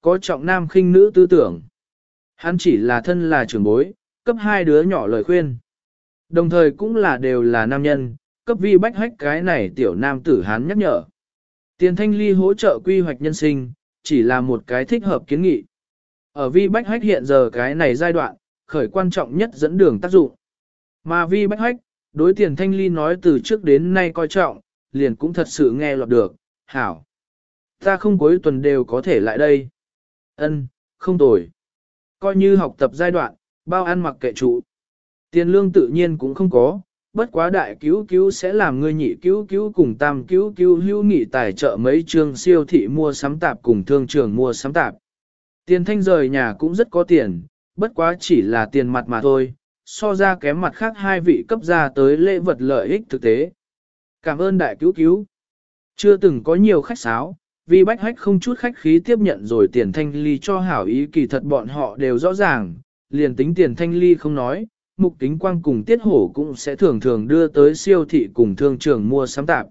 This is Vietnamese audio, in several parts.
có trọng nam khinh nữ tư tưởng. Hắn chỉ là thân là trưởng bối, cấp hai đứa nhỏ lời khuyên. Đồng thời cũng là đều là nam nhân, cấp vi bách hách cái này tiểu nam tử hắn nhắc nhở. Tiền thanh ly hỗ trợ quy hoạch nhân sinh, chỉ là một cái thích hợp kiến nghị. Ở vi bách hách hiện giờ cái này giai đoạn, khởi quan trọng nhất dẫn đường tác dụng. Mà vi bách hách, đối tiền thanh ly nói từ trước đến nay coi trọng, liền cũng thật sự nghe lọt được, hảo. Ta không cuối tuần đều có thể lại đây. Ân, không tồi. Coi như học tập giai đoạn, bao ăn mặc kệ trụ. Tiền lương tự nhiên cũng không có, bất quá đại cứu cứu sẽ làm ngươi nhị cứu cứu cùng tam cứu cứu hữu nghị tài trợ mấy trường siêu thị mua sắm tạp cùng thương trường mua sắm tạp. Tiền thanh rời nhà cũng rất có tiền, bất quá chỉ là tiền mặt mà thôi, so ra kém mặt khác hai vị cấp ra tới lễ vật lợi ích thực tế. Cảm ơn đại cứu cứu. Chưa từng có nhiều khách sáo, vì bách hách không chút khách khí tiếp nhận rồi tiền thanh ly cho hảo ý kỳ thật bọn họ đều rõ ràng, liền tính tiền thanh ly không nói, mục kính quang cùng tiết hổ cũng sẽ thường thường đưa tới siêu thị cùng thương trường mua sắm tạp.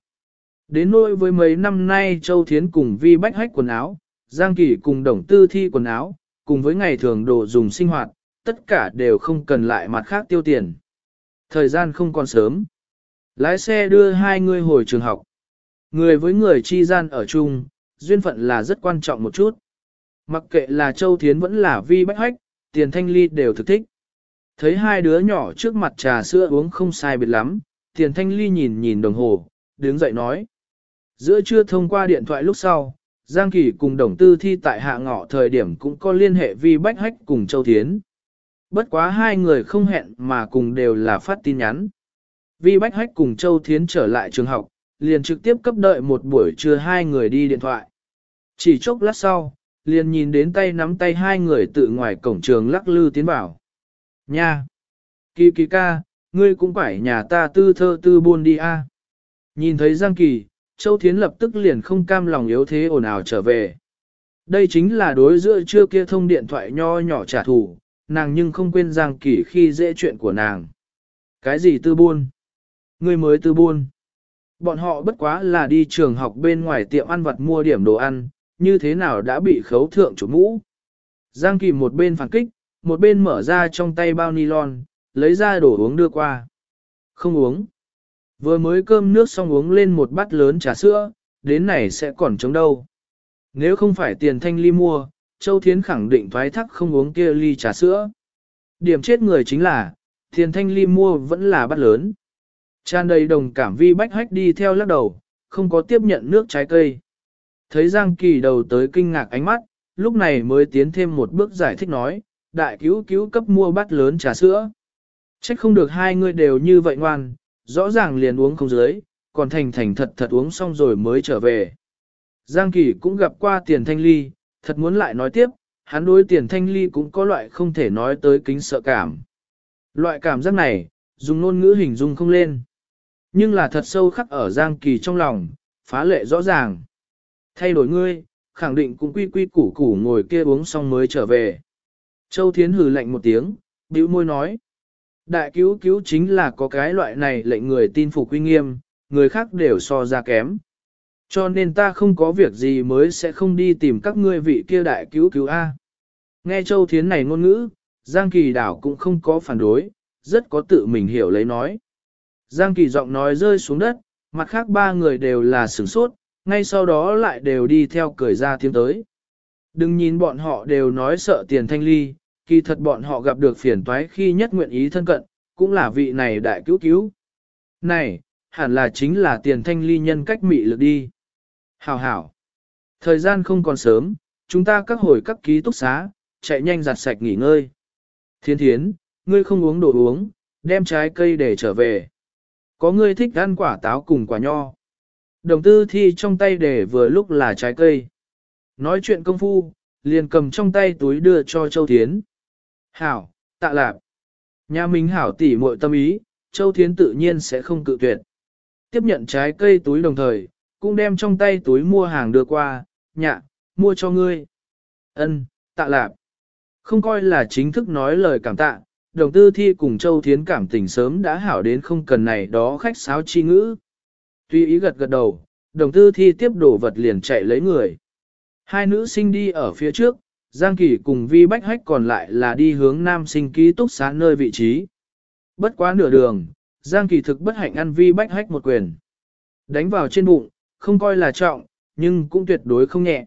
Đến nỗi với mấy năm nay Châu Thiến cùng vi bách hách quần áo, Giang Kỳ cùng đồng tư thi quần áo, cùng với ngày thường đồ dùng sinh hoạt, tất cả đều không cần lại mặt khác tiêu tiền. Thời gian không còn sớm. Lái xe đưa hai người hồi trường học. Người với người chi gian ở chung, duyên phận là rất quan trọng một chút. Mặc kệ là Châu Thiến vẫn là vi bách hách, tiền thanh ly đều thực thích. Thấy hai đứa nhỏ trước mặt trà sữa uống không sai biệt lắm, tiền thanh ly nhìn nhìn đồng hồ, đứng dậy nói. Giữa trưa thông qua điện thoại lúc sau, Giang Kỳ cùng đồng tư thi tại hạ ngọ thời điểm cũng có liên hệ vi bách hách cùng Châu Thiến. Bất quá hai người không hẹn mà cùng đều là phát tin nhắn. Vi bách hách cùng Châu Thiến trở lại trường học, liền trực tiếp cấp đợi một buổi trưa hai người đi điện thoại. Chỉ chốc lát sau, liền nhìn đến tay nắm tay hai người tự ngoài cổng trường lắc lư tiến vào. Nha! Kỳ kỳ ca, ngươi cũng phải nhà ta tư thơ tư buôn đi a. À. Nhìn thấy Giang Kỳ, Châu Thiến lập tức liền không cam lòng yếu thế ồn ào trở về. Đây chính là đối giữa trưa kia thông điện thoại nho nhỏ trả thù, nàng nhưng không quên Giang Kỳ khi dễ chuyện của nàng. Cái gì tư buôn? Ngươi mới tư buôn. Bọn họ bất quá là đi trường học bên ngoài tiệm ăn vặt mua điểm đồ ăn, như thế nào đã bị khấu thượng chủ mũ. Giang Kỳ một bên phản kích, một bên mở ra trong tay bao nylon, lấy ra đổ uống đưa qua. Không uống. Vừa mới cơm nước xong uống lên một bát lớn trà sữa, đến này sẽ còn chống đâu. Nếu không phải tiền thanh ly mua, Châu Thiến khẳng định thoái thắc không uống kia ly trà sữa. Điểm chết người chính là, tiền thanh ly mua vẫn là bát lớn. Tràn đầy đồng cảm vi bách hách đi theo lắc đầu, không có tiếp nhận nước trái cây. Thấy Giang Kỳ đầu tới kinh ngạc ánh mắt, lúc này mới tiến thêm một bước giải thích nói, đại cứu cứu cấp mua bát lớn trà sữa. Trách không được hai người đều như vậy ngoan, rõ ràng liền uống không dưới, còn thành thành thật thật uống xong rồi mới trở về. Giang Kỳ cũng gặp qua tiền thanh ly, thật muốn lại nói tiếp, hắn đối tiền thanh ly cũng có loại không thể nói tới kính sợ cảm. Loại cảm giác này, dùng ngôn ngữ hình dung không lên. Nhưng là thật sâu khắc ở Giang Kỳ trong lòng, phá lệ rõ ràng. Thay đổi ngươi, khẳng định cũng quy quy củ củ ngồi kia uống xong mới trở về. Châu Thiến hừ lạnh một tiếng, bĩu môi nói. Đại cứu cứu chính là có cái loại này lệnh người tin phục quy nghiêm, người khác đều so ra kém. Cho nên ta không có việc gì mới sẽ không đi tìm các ngươi vị kia đại cứu cứu A. Nghe Châu Thiến này ngôn ngữ, Giang Kỳ đảo cũng không có phản đối, rất có tự mình hiểu lấy nói. Giang Kỳ giọng nói rơi xuống đất, mặt khác ba người đều là sửng sốt, ngay sau đó lại đều đi theo cười ra tiếng tới. Đừng nhìn bọn họ đều nói sợ tiền thanh ly, kỳ thật bọn họ gặp được phiền toái khi nhất nguyện ý thân cận, cũng là vị này đại cứu cứu. Này, hẳn là chính là tiền thanh ly nhân cách mị lực đi. Hảo hảo. Thời gian không còn sớm, chúng ta các hồi các ký túc xá, chạy nhanh giặt sạch nghỉ ngơi. Thiên thiến, ngươi không uống đồ uống, đem trái cây để trở về. Có người thích ăn quả táo cùng quả nho. Đồng tư thi trong tay để vừa lúc là trái cây. Nói chuyện công phu, liền cầm trong tay túi đưa cho Châu Thiến. Hảo, tạ lạp. Nhà mình hảo tỉ muội tâm ý, Châu Thiến tự nhiên sẽ không cự tuyệt. Tiếp nhận trái cây túi đồng thời, cũng đem trong tay túi mua hàng đưa qua, nhạ, mua cho ngươi. Ân, tạ lạp. Không coi là chính thức nói lời cảm tạ, đồng tư thi cùng Châu Thiến cảm tình sớm đã hảo đến không cần này đó khách sáo chi ngữ. Tuy ý gật gật đầu, đồng tư thi tiếp đổ vật liền chạy lấy người. Hai nữ sinh đi ở phía trước, Giang Kỳ cùng Vi Bách Hách còn lại là đi hướng nam sinh ký túc xá nơi vị trí. Bất quá nửa đường, Giang Kỳ thực bất hạnh ăn Vi Bách Hách một quyền. Đánh vào trên bụng, không coi là trọng, nhưng cũng tuyệt đối không nhẹ.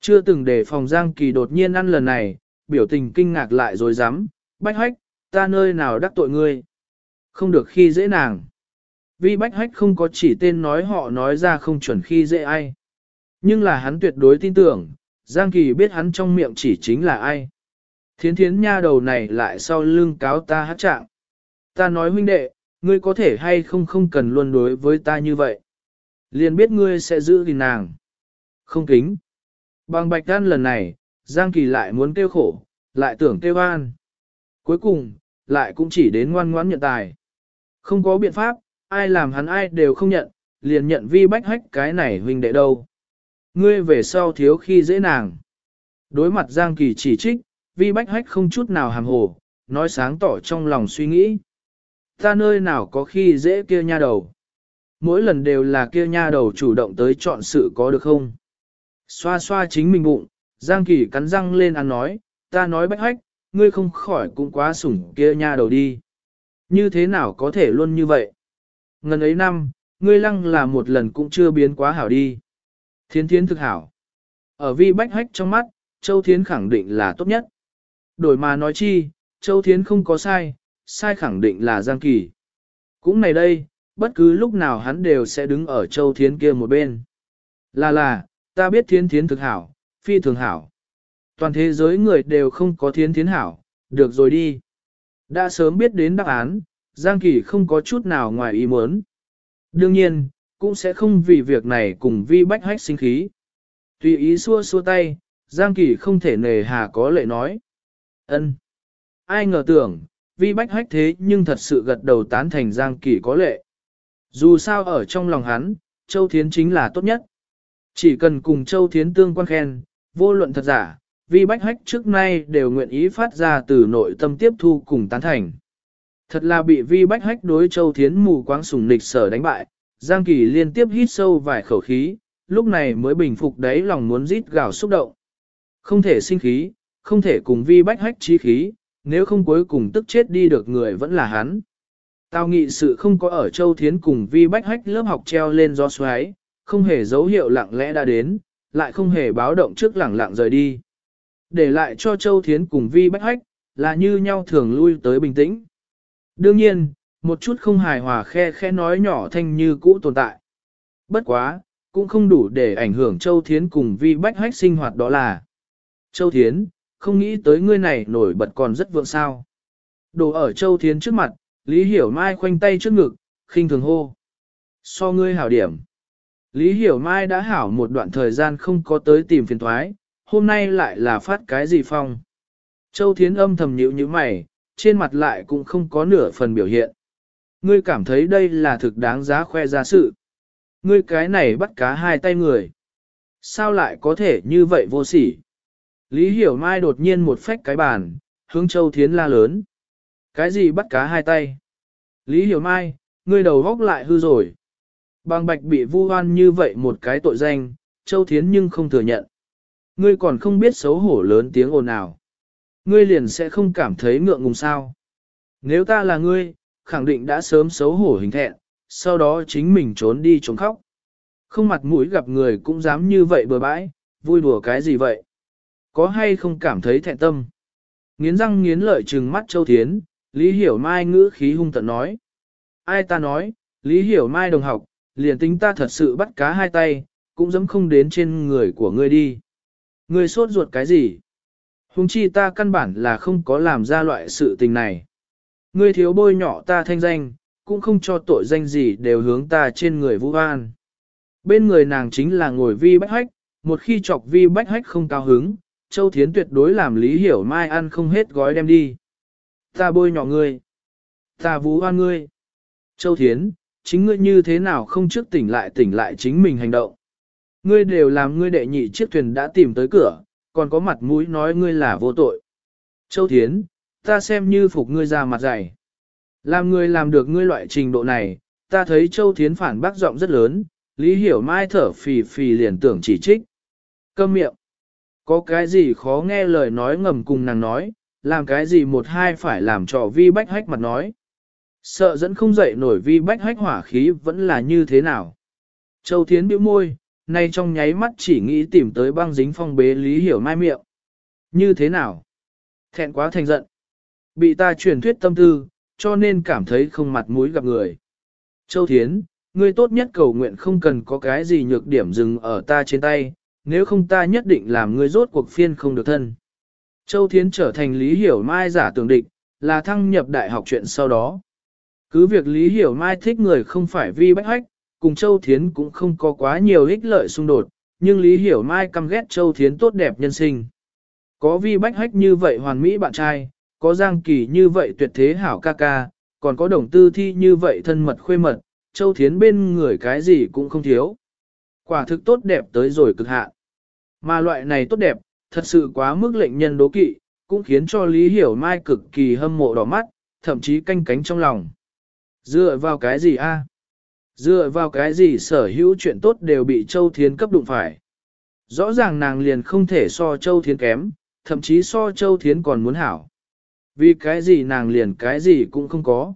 Chưa từng để phòng Giang Kỳ đột nhiên ăn lần này, biểu tình kinh ngạc lại rồi dám, Bách Hách, ta nơi nào đắc tội ngươi. Không được khi dễ nàng. Vi Bách Hách không có chỉ tên nói họ nói ra không chuẩn khi dễ ai. Nhưng là hắn tuyệt đối tin tưởng, Giang Kỳ biết hắn trong miệng chỉ chính là ai. Thiến thiến nha đầu này lại sau lưng cáo ta hát trạng. Ta nói huynh đệ, ngươi có thể hay không không cần luôn đối với ta như vậy. Liền biết ngươi sẽ giữ gìn nàng. Không kính. Bằng bạch đan lần này, Giang Kỳ lại muốn kêu khổ, lại tưởng kêu an. Cuối cùng, lại cũng chỉ đến ngoan ngoãn nhận tài. Không có biện pháp, ai làm hắn ai đều không nhận, liền nhận vi bách hách cái này huynh đệ đâu. Ngươi về sau thiếu khi dễ nàng. Đối mặt Giang Kỳ chỉ trích, vi bách hách không chút nào hàm hồ, nói sáng tỏ trong lòng suy nghĩ. Ta nơi nào có khi dễ kia nha đầu. Mỗi lần đều là kia nha đầu chủ động tới chọn sự có được không? Xoa xoa chính mình bụng, Giang Kỳ cắn răng lên ăn nói, ta nói bách hách, ngươi không khỏi cũng quá sủng kia nha đầu đi. Như thế nào có thể luôn như vậy? Ngần ấy năm, ngươi lăng là một lần cũng chưa biến quá hảo đi. Thiến thiến thực hảo. Ở vi bách hách trong mắt, Châu Thiến khẳng định là tốt nhất. Đổi mà nói chi, Châu Thiến không có sai, sai khẳng định là Giang Kỳ. Cũng này đây, bất cứ lúc nào hắn đều sẽ đứng ở Châu Thiến kia một bên. Là là, ta biết Thiến Thiến thực hảo, phi thường hảo. Toàn thế giới người đều không có Thiến Thiến hảo, được rồi đi. Đã sớm biết đến đáp án, Giang Kỳ không có chút nào ngoài ý muốn. Đương nhiên, cũng sẽ không vì việc này cùng vi bách hách sinh khí. Tùy ý xua xua tay, Giang Kỳ không thể nề hà có lệ nói. ân Ai ngờ tưởng, vi bách hách thế nhưng thật sự gật đầu tán thành Giang Kỳ có lệ. Dù sao ở trong lòng hắn, Châu Thiến chính là tốt nhất. Chỉ cần cùng Châu Thiến tương quan khen, vô luận thật giả, vi bách hách trước nay đều nguyện ý phát ra từ nội tâm tiếp thu cùng tán thành. Thật là bị vi bách hách đối Châu Thiến mù quáng sùng nịch sở đánh bại, Giang Kỳ liên tiếp hít sâu vài khẩu khí, lúc này mới bình phục đáy lòng muốn rít gào xúc động. Không thể sinh khí, không thể cùng vi bách hách trí khí, nếu không cuối cùng tức chết đi được người vẫn là hắn. Tao nghị sự không có ở Châu Thiến cùng vi bách hách lớp học treo lên do xoáy, không hề dấu hiệu lặng lẽ đã đến, lại không hề báo động trước lẳng lặng rời đi. Để lại cho Châu Thiến cùng vi bách hách, là như nhau thường lui tới bình tĩnh. Đương nhiên, một chút không hài hòa khe khe nói nhỏ thanh như cũ tồn tại. Bất quá, cũng không đủ để ảnh hưởng Châu Thiến cùng vi bách hách sinh hoạt đó là. Châu Thiến, không nghĩ tới ngươi này nổi bật còn rất vượng sao. Đồ ở Châu Thiến trước mặt, Lý Hiểu Mai khoanh tay trước ngực, khinh thường hô. So ngươi hảo điểm. Lý Hiểu Mai đã hảo một đoạn thời gian không có tới tìm phiền thoái, hôm nay lại là phát cái gì phong. Châu Thiến âm thầm nhíu như mày, trên mặt lại cũng không có nửa phần biểu hiện. Ngươi cảm thấy đây là thực đáng giá khoe ra sự. Ngươi cái này bắt cá hai tay người. Sao lại có thể như vậy vô sỉ? Lý Hiểu Mai đột nhiên một phách cái bàn, hướng Châu Thiến la lớn. Cái gì bắt cá hai tay? Lý Hiểu Mai, ngươi đầu góc lại hư rồi. Bàng bạch bị vu oan như vậy một cái tội danh, Châu Thiến nhưng không thừa nhận. Ngươi còn không biết xấu hổ lớn tiếng ồn nào. Ngươi liền sẽ không cảm thấy ngượng ngùng sao. Nếu ta là ngươi, khẳng định đã sớm xấu hổ hình thẹn, sau đó chính mình trốn đi trốn khóc. Không mặt mũi gặp người cũng dám như vậy bừa bãi, vui đùa cái gì vậy? Có hay không cảm thấy thẹn tâm? Nghiến răng nghiến lợi trừng mắt Châu Thiến, Lý Hiểu Mai ngữ khí hung tận nói. Ai ta nói, Lý Hiểu Mai đồng học, liền tính ta thật sự bắt cá hai tay, cũng dám không đến trên người của ngươi đi. Ngươi sốt ruột cái gì? Hùng chi ta căn bản là không có làm ra loại sự tình này. Ngươi thiếu bôi nhỏ ta thanh danh, cũng không cho tội danh gì đều hướng ta trên người vũ an. Bên người nàng chính là ngồi vi bách hách, một khi chọc vi bách hách không cao hứng, Châu Thiến tuyệt đối làm lý hiểu mai ăn không hết gói đem đi. Ta bôi nhỏ ngươi. Ta vũ an ngươi. Châu Thiến, chính ngươi như thế nào không trước tỉnh lại tỉnh lại chính mình hành động. Ngươi đều làm ngươi đệ nhị chiếc thuyền đã tìm tới cửa, còn có mặt mũi nói ngươi là vô tội. Châu Thiến, ta xem như phục ngươi ra mặt dày. Làm ngươi làm được ngươi loại trình độ này, ta thấy Châu Thiến phản bác giọng rất lớn, Lý Hiểu Mai thở phì phì liền tưởng chỉ trích. Câm miệng. Có cái gì khó nghe lời nói ngầm cùng nàng nói, làm cái gì một hai phải làm trò vi bách hách mặt nói. Sợ dẫn không dậy nổi vi bách hách hỏa khí vẫn là như thế nào. Châu Thiến bĩu môi, nay trong nháy mắt chỉ nghĩ tìm tới băng dính phong bế lý hiểu mai miệng. Như thế nào? Thẹn quá thành giận. Bị ta truyền thuyết tâm tư, cho nên cảm thấy không mặt mũi gặp người. Châu Thiến, ngươi tốt nhất cầu nguyện không cần có cái gì nhược điểm dừng ở ta trên tay, nếu không ta nhất định làm ngươi rốt cuộc phiên không được thân. Châu Thiến trở thành Lý Hiểu Mai giả tưởng địch, là thăng nhập đại học chuyện sau đó. Cứ việc Lý Hiểu Mai thích người không phải vi bách hách, cùng Châu Thiến cũng không có quá nhiều ích lợi xung đột, nhưng Lý Hiểu Mai căm ghét Châu Thiến tốt đẹp nhân sinh. Có vi bách hách như vậy hoàn mỹ bạn trai, có giang kỳ như vậy tuyệt thế hảo ca ca, còn có đồng tư thi như vậy thân mật khuê mật, Châu Thiến bên người cái gì cũng không thiếu. Quả thực tốt đẹp tới rồi cực hạn. Mà loại này tốt đẹp, thật sự quá mức lệnh nhân đố kỵ, cũng khiến cho Lý Hiểu Mai cực kỳ hâm mộ đỏ mắt, thậm chí canh cánh trong lòng. Dựa vào cái gì a? Dựa vào cái gì sở hữu chuyện tốt đều bị Châu Thiến cấp đụng phải. Rõ ràng nàng liền không thể so Châu Thiến kém, thậm chí so Châu Thiến còn muốn hảo. Vì cái gì nàng liền cái gì cũng không có.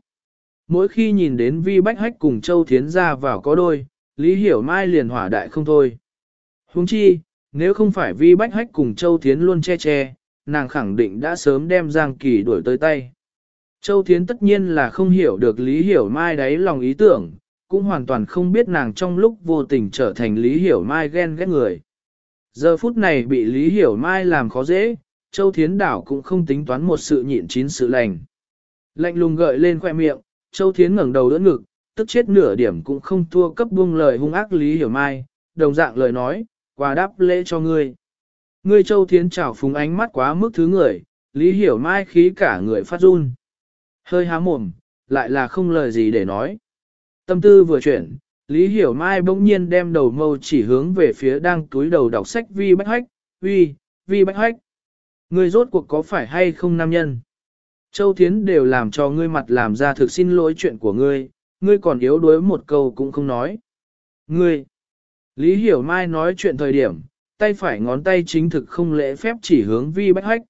Mỗi khi nhìn đến Vi Bách Hách cùng Châu Thiến ra vào có đôi, Lý Hiểu Mai liền hỏa đại không thôi. Huống chi, nếu không phải Vi Bách Hách cùng Châu Thiến luôn che che, nàng khẳng định đã sớm đem Giang Kỳ đuổi tới tay. Châu Thiến tất nhiên là không hiểu được Lý Hiểu Mai đáy lòng ý tưởng, cũng hoàn toàn không biết nàng trong lúc vô tình trở thành Lý Hiểu Mai ghen ghét người. Giờ phút này bị Lý Hiểu Mai làm khó dễ, Châu Thiến Đảo cũng không tính toán một sự nhịn chín sự lành. Lạnh lùng gợi lên khoe miệng, Châu Thiến ngẩng đầu đỡ ngực, tức chết nửa điểm cũng không thua cấp buông lời hung ác Lý Hiểu Mai, đồng dạng lời nói, quà đáp lễ cho ngươi. Ngươi Châu Thiến chảo phúng ánh mắt quá mức thứ người, Lý Hiểu Mai khí cả người phát run. Hơi há mồm, lại là không lời gì để nói. Tâm tư vừa chuyển, Lý Hiểu Mai bỗng nhiên đem đầu mâu chỉ hướng về phía đang túi đầu đọc sách Vi Bách Hách, Vi, Vi Bách Hách. Ngươi rốt cuộc có phải hay không nam nhân? Châu Thiến đều làm cho ngươi mặt làm ra thực xin lỗi chuyện của ngươi, ngươi còn yếu đuối một câu cũng không nói. Ngươi! Lý Hiểu Mai nói chuyện thời điểm, tay phải ngón tay chính thực không lễ phép chỉ hướng Vi Bách Hách.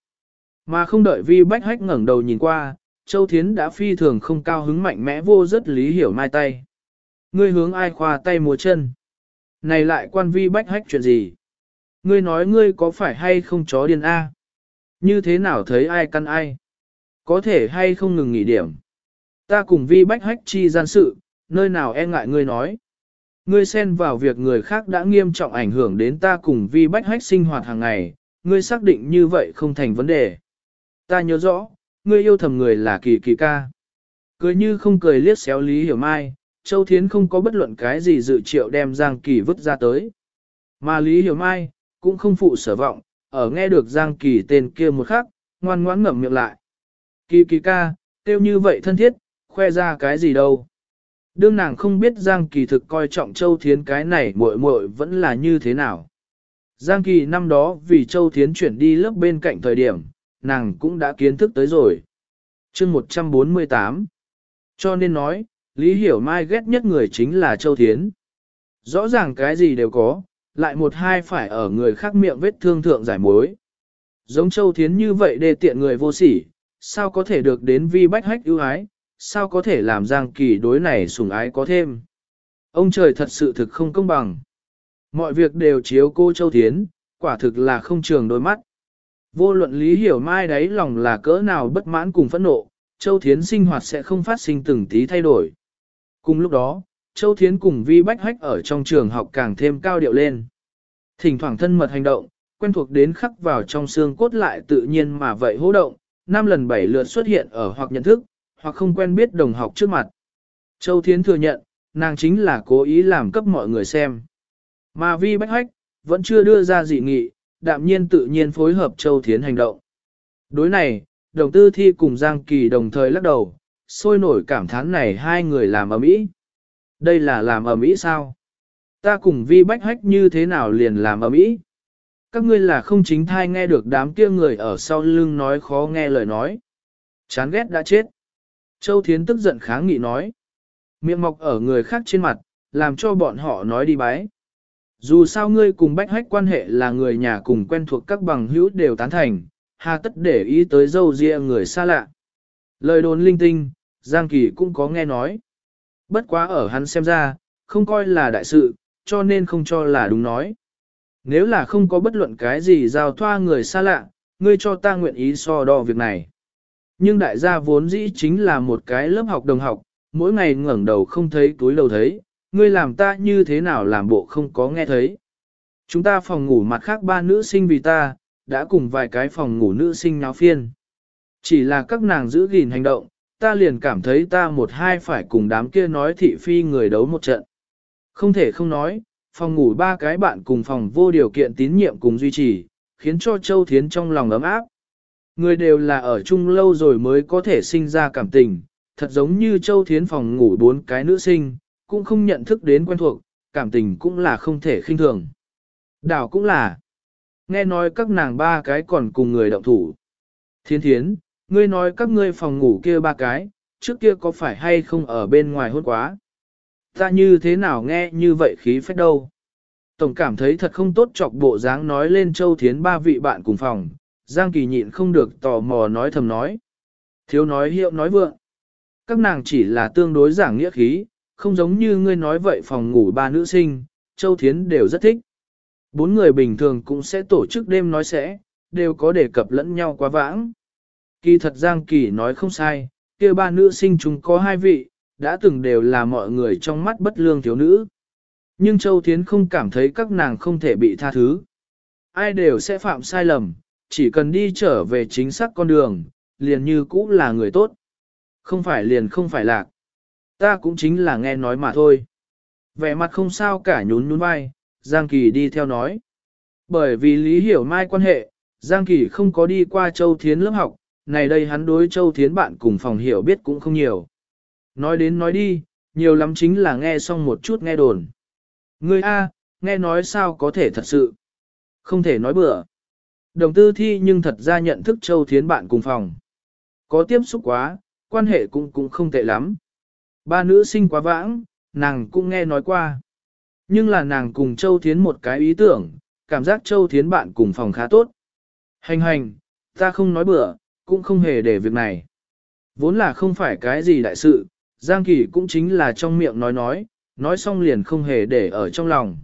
Mà không đợi Vi Bách Hách ngẩng đầu nhìn qua, Châu Thiến đã phi thường không cao hứng mạnh mẽ vô rất Lý Hiểu Mai tay. Ngươi hướng ai khoa tay múa chân? Này lại quan Vi Bách Hách chuyện gì? Ngươi nói ngươi có phải hay không chó điên A? Như thế nào thấy ai căn ai? Có thể hay không ngừng nghỉ điểm? Ta cùng Vi Bách Hách chi gian sự, nơi nào e ngại ngươi nói? Ngươi xen vào việc người khác đã nghiêm trọng ảnh hưởng đến ta cùng vi bách hách sinh hoạt hàng ngày, ngươi xác định như vậy không thành vấn đề. Ta nhớ rõ, ngươi yêu thầm người là kỳ kỳ ca. Cười như không cười liếc xéo Lý Hiểu Mai, Châu Thiến không có bất luận cái gì dự triệu đem Giang Kỳ vứt ra tới. Mà Lý Hiểu Mai, cũng không phụ sở vọng, ở nghe được Giang Kỳ tên kia một khắc, ngoan ngoãn ngậm miệng lại. Kỳ kỳ ca, kêu như vậy thân thiết, khoe ra cái gì đâu. Đương nàng không biết Giang Kỳ thực coi trọng Châu Thiến cái này muội muội vẫn là như thế nào. Giang Kỳ năm đó vì Châu Thiến chuyển đi lớp bên cạnh thời điểm, nàng cũng đã kiến thức tới rồi. chương 148 Cho nên nói, Lý Hiểu Mai ghét nhất người chính là Châu Thiến. Rõ ràng cái gì đều có, lại một hai phải ở người khác miệng vết thương thượng giải mối. Giống Châu Thiến như vậy đề tiện người vô sỉ, sao có thể được đến vi bách hách ưu ái, sao có thể làm Giang Kỳ đối này sủng ái có thêm. Ông trời thật sự thực không công bằng. Mọi việc đều chiếu cô Châu Thiến, quả thực là không trường đôi mắt. Vô luận lý hiểu mai đấy lòng là cỡ nào bất mãn cùng phẫn nộ, Châu Thiến sinh hoạt sẽ không phát sinh từng tí thay đổi. Cùng lúc đó, Châu Thiến cùng Vi Bách Hách ở trong trường học càng thêm cao điệu lên. Thỉnh thoảng thân mật hành động, quen thuộc đến khắc vào trong xương cốt lại tự nhiên mà vậy hô động, năm lần bảy lượt xuất hiện ở hoặc nhận thức, hoặc không quen biết đồng học trước mặt. Châu Thiến thừa nhận, nàng chính là cố ý làm cấp mọi người xem. Mà Vi Bách Hách, vẫn chưa đưa ra dị nghị, đạm nhiên tự nhiên phối hợp Châu Thiến hành động. Đối này, đồng tư thi cùng Giang Kỳ đồng thời lắc đầu, sôi nổi cảm thán này hai người làm ở mỹ. Đây là làm ở mỹ sao? Ta cùng Vi Bách Hách như thế nào liền làm ở mỹ? Các ngươi là không chính thai nghe được đám kia người ở sau lưng nói khó nghe lời nói. Chán ghét đã chết. Châu Thiến tức giận kháng nghị nói. Miệng mọc ở người khác trên mặt, làm cho bọn họ nói đi bái. Dù sao ngươi cùng bách hách quan hệ là người nhà cùng quen thuộc các bằng hữu đều tán thành, hà tất để ý tới dâu ria người xa lạ. Lời đồn linh tinh, Giang Kỳ cũng có nghe nói. Bất quá ở hắn xem ra, không coi là đại sự, cho nên không cho là đúng nói. Nếu là không có bất luận cái gì giao thoa người xa lạ, ngươi cho ta nguyện ý so đo việc này. Nhưng đại gia vốn dĩ chính là một cái lớp học đồng học, mỗi ngày ngẩng đầu không thấy túi đầu thấy, ngươi làm ta như thế nào làm bộ không có nghe thấy. Chúng ta phòng ngủ mặt khác ba nữ sinh vì ta, đã cùng vài cái phòng ngủ nữ sinh náo phiên. Chỉ là các nàng giữ gìn hành động, ta liền cảm thấy ta một hai phải cùng đám kia nói thị phi người đấu một trận. Không thể không nói, phòng ngủ ba cái bạn cùng phòng vô điều kiện tín nhiệm cùng duy trì, khiến cho Châu Thiến trong lòng ấm áp. Người đều là ở chung lâu rồi mới có thể sinh ra cảm tình, thật giống như Châu Thiến phòng ngủ bốn cái nữ sinh, cũng không nhận thức đến quen thuộc, cảm tình cũng là không thể khinh thường. Đảo cũng là, nghe nói các nàng ba cái còn cùng người động thủ. Thiên thiến, ngươi nói các ngươi phòng ngủ kia ba cái, trước kia có phải hay không ở bên ngoài hôn quá? Ta như thế nào nghe như vậy khí phách đâu? Tổng cảm thấy thật không tốt chọc bộ dáng nói lên Châu Thiến ba vị bạn cùng phòng, Giang Kỳ nhịn không được tò mò nói thầm nói. Thiếu nói hiệu nói vượng. Các nàng chỉ là tương đối giảng nghĩa khí, không giống như ngươi nói vậy phòng ngủ ba nữ sinh, Châu Thiến đều rất thích. Bốn người bình thường cũng sẽ tổ chức đêm nói sẽ, đều có đề cập lẫn nhau quá vãng. Kỳ thật Giang Kỳ nói không sai, kia ba nữ sinh chúng có hai vị, đã từng đều là mọi người trong mắt bất lương thiếu nữ. Nhưng Châu Thiến không cảm thấy các nàng không thể bị tha thứ. Ai đều sẽ phạm sai lầm, chỉ cần đi trở về chính xác con đường, liền như cũ là người tốt. Không phải liền không phải lạc. Ta cũng chính là nghe nói mà thôi. Vẻ mặt không sao cả nhún nhún vai, Giang Kỳ đi theo nói. Bởi vì Lý Hiểu Mai quan hệ, Giang Kỳ không có đi qua Châu Thiến lớp học, này đây hắn đối Châu Thiến bạn cùng phòng hiểu biết cũng không nhiều. Nói đến nói đi, nhiều lắm chính là nghe xong một chút nghe đồn. Ngươi A, nghe nói sao có thể thật sự. Không thể nói bừa. Đồng tư thi nhưng thật ra nhận thức Châu Thiến bạn cùng phòng. Có tiếp xúc quá, quan hệ cũng cũng không tệ lắm. Ba nữ sinh quá vãng, nàng cũng nghe nói qua. Nhưng là nàng cùng Châu Thiến một cái ý tưởng, cảm giác Châu Thiến bạn cùng phòng khá tốt. Hành hành, ta không nói bừa, cũng không hề để việc này. Vốn là không phải cái gì đại sự, Giang Kỳ cũng chính là trong miệng nói nói, nói xong liền không hề để ở trong lòng.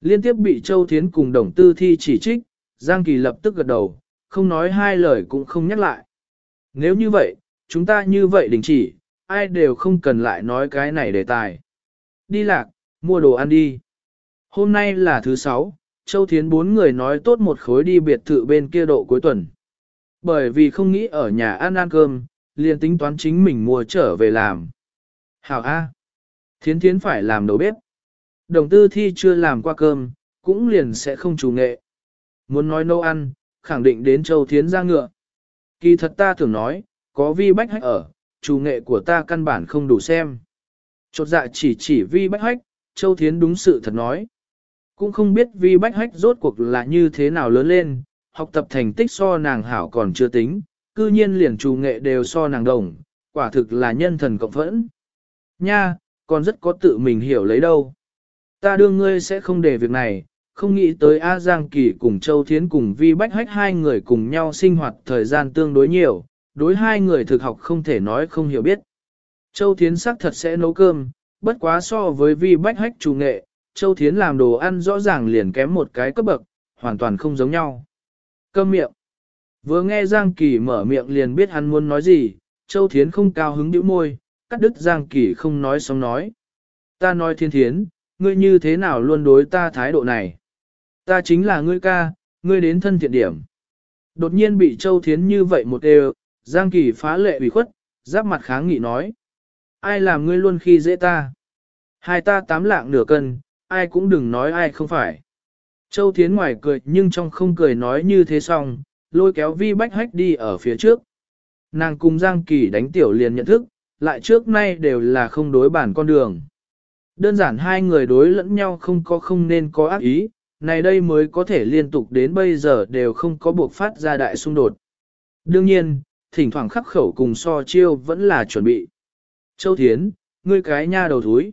Liên tiếp bị Châu Thiến cùng đồng tư thi chỉ trích, Giang Kỳ lập tức gật đầu, không nói hai lời cũng không nhắc lại. Nếu như vậy, chúng ta như vậy đình chỉ, ai đều không cần lại nói cái này đề tài. Đi lạc, mua đồ ăn đi. Hôm nay là thứ sáu, Châu Thiến bốn người nói tốt một khối đi biệt thự bên kia độ cuối tuần. Bởi vì không nghĩ ở nhà ăn ăn cơm, liền tính toán chính mình mua trở về làm. Hảo A. Thiến thiến phải làm đầu bếp. Đồng tư thi chưa làm qua cơm, cũng liền sẽ không chủ nghệ. Muốn nói nấu ăn, khẳng định đến châu thiến ra ngựa. Kỳ thật ta thường nói, có vi bách hách ở, chủ nghệ của ta căn bản không đủ xem. Chột dạ chỉ chỉ vi bách hách, châu thiến đúng sự thật nói. Cũng không biết vi bách hách rốt cuộc là như thế nào lớn lên, học tập thành tích so nàng hảo còn chưa tính, cư nhiên liền chủ nghệ đều so nàng đồng, quả thực là nhân thần cộng phẫn. Nha, còn rất có tự mình hiểu lấy đâu. Ta đương ngươi sẽ không để việc này, không nghĩ tới A Giang Kỳ cùng Châu Thiến cùng Vi Bách Hách hai người cùng nhau sinh hoạt thời gian tương đối nhiều, đối hai người thực học không thể nói không hiểu biết. Châu Thiến sắc thật sẽ nấu cơm, bất quá so với Vi Bách Hách chủ nghệ, Châu Thiến làm đồ ăn rõ ràng liền kém một cái cấp bậc, hoàn toàn không giống nhau. Câm miệng. Vừa nghe Giang Kỳ mở miệng liền biết hắn muốn nói gì, Châu Thiến không cao hứng nhíu môi, cắt đứt Giang Kỳ không nói xong nói. Ta nói thiên thiến, ngươi như thế nào luôn đối ta thái độ này? Ta chính là ngươi ca, ngươi đến thân thiện điểm. Đột nhiên bị Châu Thiến như vậy một đều, Giang Kỳ phá lệ ủy khuất, giáp mặt kháng nghị nói. Ai làm ngươi luôn khi dễ ta? Hai ta tám lạng nửa cân, ai cũng đừng nói ai không phải. Châu Thiến ngoài cười nhưng trong không cười nói như thế xong, lôi kéo vi bách hách đi ở phía trước. Nàng cùng Giang Kỳ đánh tiểu liền nhận thức, lại trước nay đều là không đối bản con đường. Đơn giản hai người đối lẫn nhau không có không nên có ác ý, này đây mới có thể liên tục đến bây giờ đều không có buộc phát ra đại xung đột. Đương nhiên, thỉnh thoảng khắc khẩu cùng so chiêu vẫn là chuẩn bị. Châu Thiến, ngươi cái nha đầu thúi.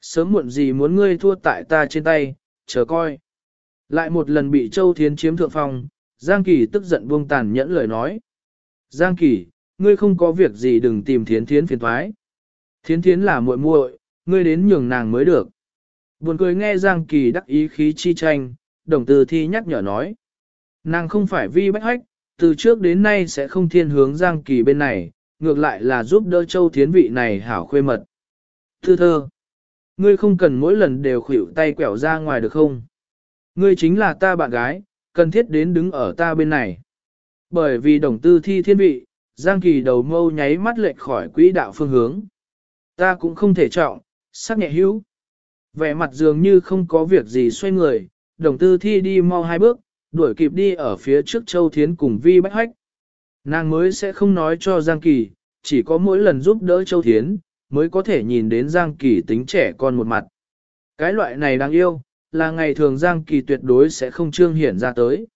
Sớm muộn gì muốn ngươi thua tại ta trên tay, chờ coi. Lại một lần bị Châu Thiến chiếm thượng phong, Giang Kỳ tức giận buông tàn nhẫn lời nói. Giang Kỳ, ngươi không có việc gì đừng tìm Thiến Thiến phiền thoái. Thiến Thiến là muội muội, ngươi đến nhường nàng mới được. Buồn cười nghe Giang Kỳ đắc ý khí chi tranh, đồng từ thi nhắc nhở nói. Nàng không phải vi bách hách, từ trước đến nay sẽ không thiên hướng Giang Kỳ bên này, ngược lại là giúp đỡ Châu Thiến vị này hảo khuê mật. Thư thơ, ngươi không cần mỗi lần đều khuỷu tay quẹo ra ngoài được không? Ngươi chính là ta bạn gái, cần thiết đến đứng ở ta bên này. Bởi vì đồng tư thi thiên vị, Giang Kỳ đầu mâu nháy mắt lệch khỏi quỹ đạo phương hướng. Ta cũng không thể trọng, sắc nhẹ hữu. Vẻ mặt dường như không có việc gì xoay người, đồng tư thi đi mau hai bước, đuổi kịp đi ở phía trước Châu Thiến cùng Vi Bách Hách. Nàng mới sẽ không nói cho Giang Kỳ, chỉ có mỗi lần giúp đỡ Châu Thiến, mới có thể nhìn đến Giang Kỳ tính trẻ con một mặt. Cái loại này đáng yêu, là ngày thường Giang Kỳ tuyệt đối sẽ không trương hiển ra tới.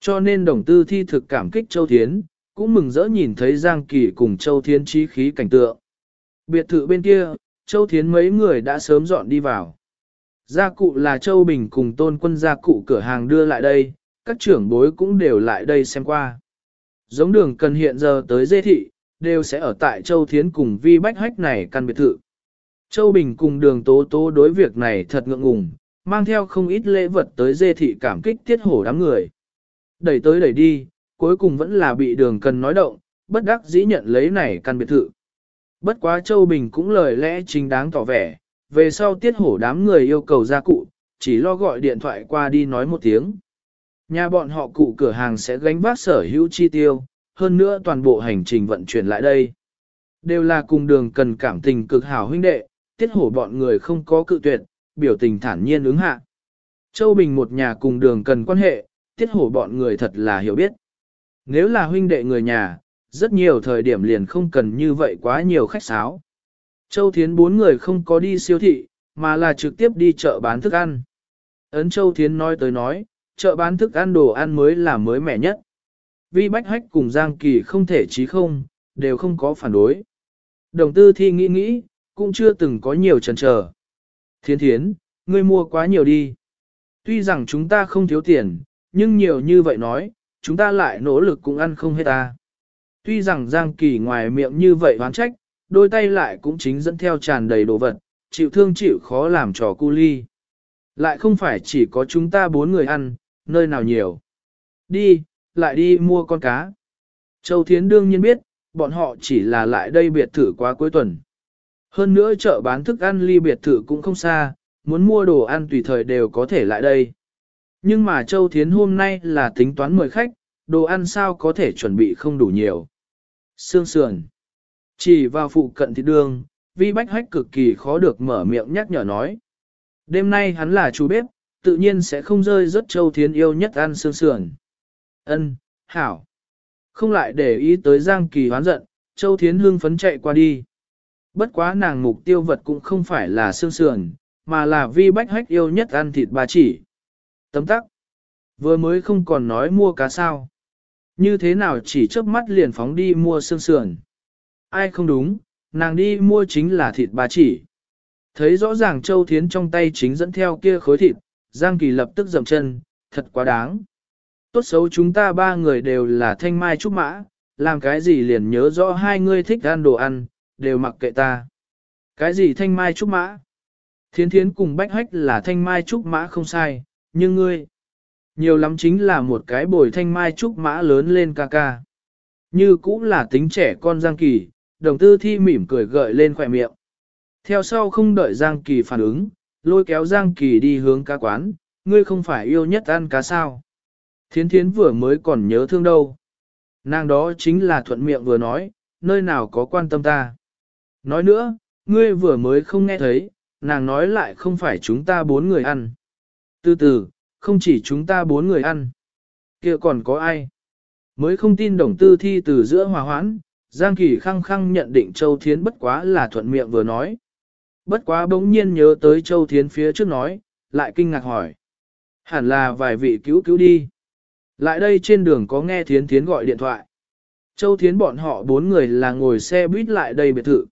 Cho nên đồng tư thi thực cảm kích Châu Thiến, cũng mừng rỡ nhìn thấy Giang Kỳ cùng Châu Thiến trí khí cảnh tượng. Biệt thự bên kia, Châu Thiến mấy người đã sớm dọn đi vào. Gia cụ là Châu Bình cùng tôn quân gia cụ cửa hàng đưa lại đây, các trưởng bối cũng đều lại đây xem qua. Giống đường cần hiện giờ tới dê thị, đều sẽ ở tại Châu Thiến cùng vi bách hách này căn biệt thự. Châu Bình cùng đường tố tố đối việc này thật ngượng ngùng, mang theo không ít lễ vật tới dê thị cảm kích tiết hổ đám người. Đẩy tới đẩy đi, cuối cùng vẫn là bị đường cần nói động, bất đắc dĩ nhận lấy này căn biệt thự. Bất quá Châu Bình cũng lời lẽ chính đáng tỏ vẻ, về sau tiết hổ đám người yêu cầu gia cụ, chỉ lo gọi điện thoại qua đi nói một tiếng. Nhà bọn họ cụ cửa hàng sẽ gánh vác sở hữu chi tiêu, hơn nữa toàn bộ hành trình vận chuyển lại đây. Đều là cùng đường cần cảm tình cực hảo huynh đệ, tiết hổ bọn người không có cự tuyệt, biểu tình thản nhiên ứng hạ. Châu Bình một nhà cùng đường cần quan hệ, tiết hổ bọn người thật là hiểu biết. Nếu là huynh đệ người nhà, rất nhiều thời điểm liền không cần như vậy quá nhiều khách sáo. Châu Thiến bốn người không có đi siêu thị, mà là trực tiếp đi chợ bán thức ăn. Ấn Châu Thiến nói tới nói, chợ bán thức ăn đồ ăn mới là mới mẻ nhất. Vi Bách Hách cùng Giang Kỳ không thể chí không, đều không có phản đối. Đồng tư thi nghĩ nghĩ, cũng chưa từng có nhiều chần chờ. Thiên thiến, ngươi mua quá nhiều đi. Tuy rằng chúng ta không thiếu tiền, nhưng nhiều như vậy nói, chúng ta lại nỗ lực cũng ăn không hết ta. Tuy rằng Giang Kỳ ngoài miệng như vậy oán trách, đôi tay lại cũng chính dẫn theo tràn đầy đồ vật, chịu thương chịu khó làm trò cu ly. Lại không phải chỉ có chúng ta bốn người ăn, nơi nào nhiều. Đi, lại đi mua con cá. Châu Thiến đương nhiên biết, bọn họ chỉ là lại đây biệt thử quá cuối tuần. Hơn nữa chợ bán thức ăn ly biệt thự cũng không xa, muốn mua đồ ăn tùy thời đều có thể lại đây. Nhưng mà Châu Thiến hôm nay là tính toán mời khách, đồ ăn sao có thể chuẩn bị không đủ nhiều. Sương sườn. Chỉ vào phụ cận thịt đường, vi bách hách cực kỳ khó được mở miệng nhắc nhở nói. Đêm nay hắn là chú bếp, tự nhiên sẽ không rơi rất Châu Thiến yêu nhất ăn sương sườn. Ân, hảo. Không lại để ý tới Giang Kỳ hoán giận, Châu Thiến hương phấn chạy qua đi. Bất quá nàng mục tiêu vật cũng không phải là xương sườn, mà là vi bách hách yêu nhất ăn thịt bà chỉ. Tấm tắc. Vừa mới không còn nói mua cá sao. Như thế nào chỉ chớp mắt liền phóng đi mua xương sườn. Ai không đúng, nàng đi mua chính là thịt bà chỉ. Thấy rõ ràng Châu Thiến trong tay chính dẫn theo kia khối thịt, Giang Kỳ lập tức dầm chân, thật quá đáng. Tốt xấu chúng ta ba người đều là thanh mai trúc mã, làm cái gì liền nhớ rõ hai ngươi thích ăn đồ ăn, đều mặc kệ ta. Cái gì thanh mai trúc mã? Thiến thiến cùng bách hách là thanh mai trúc mã không sai, nhưng ngươi, nhiều lắm chính là một cái bồi thanh mai trúc mã lớn lên ca ca. Như cũng là tính trẻ con Giang Kỳ, đồng tư thi mỉm cười gợi lên khỏe miệng. Theo sau không đợi Giang Kỳ phản ứng, lôi kéo Giang Kỳ đi hướng cá quán, ngươi không phải yêu nhất ăn cá sao. Thiến thiến vừa mới còn nhớ thương đâu. Nàng đó chính là thuận miệng vừa nói, nơi nào có quan tâm ta. Nói nữa, ngươi vừa mới không nghe thấy, nàng nói lại không phải chúng ta bốn người ăn. Từ từ, không chỉ chúng ta bốn người ăn. kia còn có ai? Mới không tin đồng tư thi từ giữa hòa hoãn, Giang Kỳ khăng khăng nhận định Châu Thiến bất quá là thuận miệng vừa nói. Bất quá bỗng nhiên nhớ tới Châu Thiến phía trước nói, lại kinh ngạc hỏi. Hẳn là vài vị cứu cứu đi. Lại đây trên đường có nghe Thiến Thiến gọi điện thoại. Châu Thiến bọn họ bốn người là ngồi xe buýt lại đây biệt thự.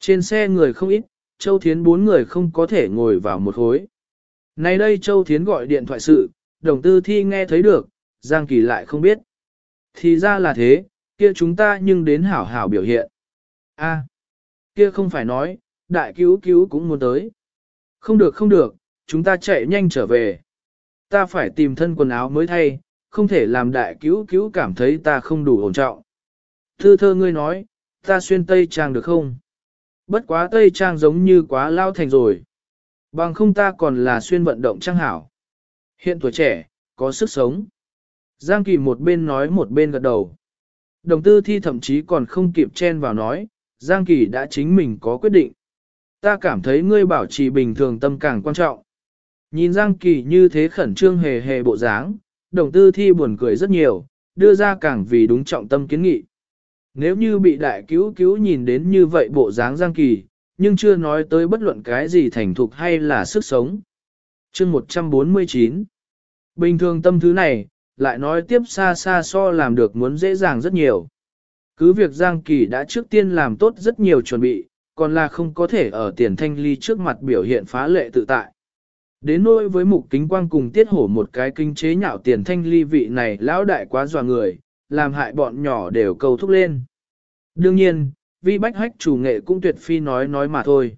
Trên xe người không ít, Châu Thiến bốn người không có thể ngồi vào một khối. nay đây Châu Thiến gọi điện thoại sự, đồng tư thi nghe thấy được, Giang Kỳ lại không biết. Thì ra là thế, kia chúng ta nhưng đến hảo hảo biểu hiện. a kia không phải nói, đại cứu cứu cũng muốn tới. Không được không được, chúng ta chạy nhanh trở về. Ta phải tìm thân quần áo mới thay, không thể làm đại cứu cứu cảm thấy ta không đủ ổn trọng. Thư thơ ngươi nói, ta xuyên tây trang được không? Bất quá tây trang giống như quá lao thành rồi. Bằng không ta còn là xuyên vận động trang hảo. Hiện tuổi trẻ, có sức sống. Giang Kỳ một bên nói một bên gật đầu. Đồng tư thi thậm chí còn không kịp chen vào nói, Giang Kỳ đã chính mình có quyết định. Ta cảm thấy ngươi bảo trì bình thường tâm càng quan trọng. Nhìn Giang Kỳ như thế khẩn trương hề hề bộ dáng, đồng tư thi buồn cười rất nhiều, đưa ra càng vì đúng trọng tâm kiến nghị. Nếu như bị đại cứu cứu nhìn đến như vậy bộ dáng Giang Kỳ, nhưng chưa nói tới bất luận cái gì thành thục hay là sức sống. chương 149 Bình thường tâm thứ này, lại nói tiếp xa xa so làm được muốn dễ dàng rất nhiều. Cứ việc Giang Kỳ đã trước tiên làm tốt rất nhiều chuẩn bị, còn là không có thể ở tiền thanh ly trước mặt biểu hiện phá lệ tự tại. Đến nỗi với mục kính quang cùng tiết hổ một cái kinh chế nhạo tiền thanh ly vị này lão đại quá dò người, làm hại bọn nhỏ đều cầu thúc lên. Đương nhiên, vi bách hách chủ nghệ cũng tuyệt phi nói nói mà thôi.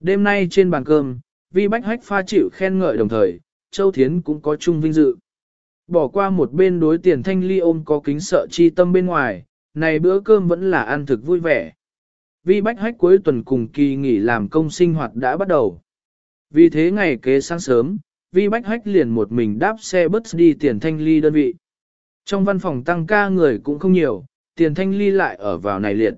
Đêm nay trên bàn cơm, vi bách hách pha chịu khen ngợi đồng thời, Châu Thiến cũng có chung vinh dự. Bỏ qua một bên đối tiền thanh ly ôm có kính sợ chi tâm bên ngoài, này bữa cơm vẫn là ăn thực vui vẻ. Vi bách hách cuối tuần cùng kỳ nghỉ làm công sinh hoạt đã bắt đầu. Vì thế ngày kế sáng sớm, Vi bách hách liền một mình đáp xe bus đi tiền thanh ly đơn vị. Trong văn phòng tăng ca người cũng không nhiều, tiền thanh ly lại ở vào này liệt.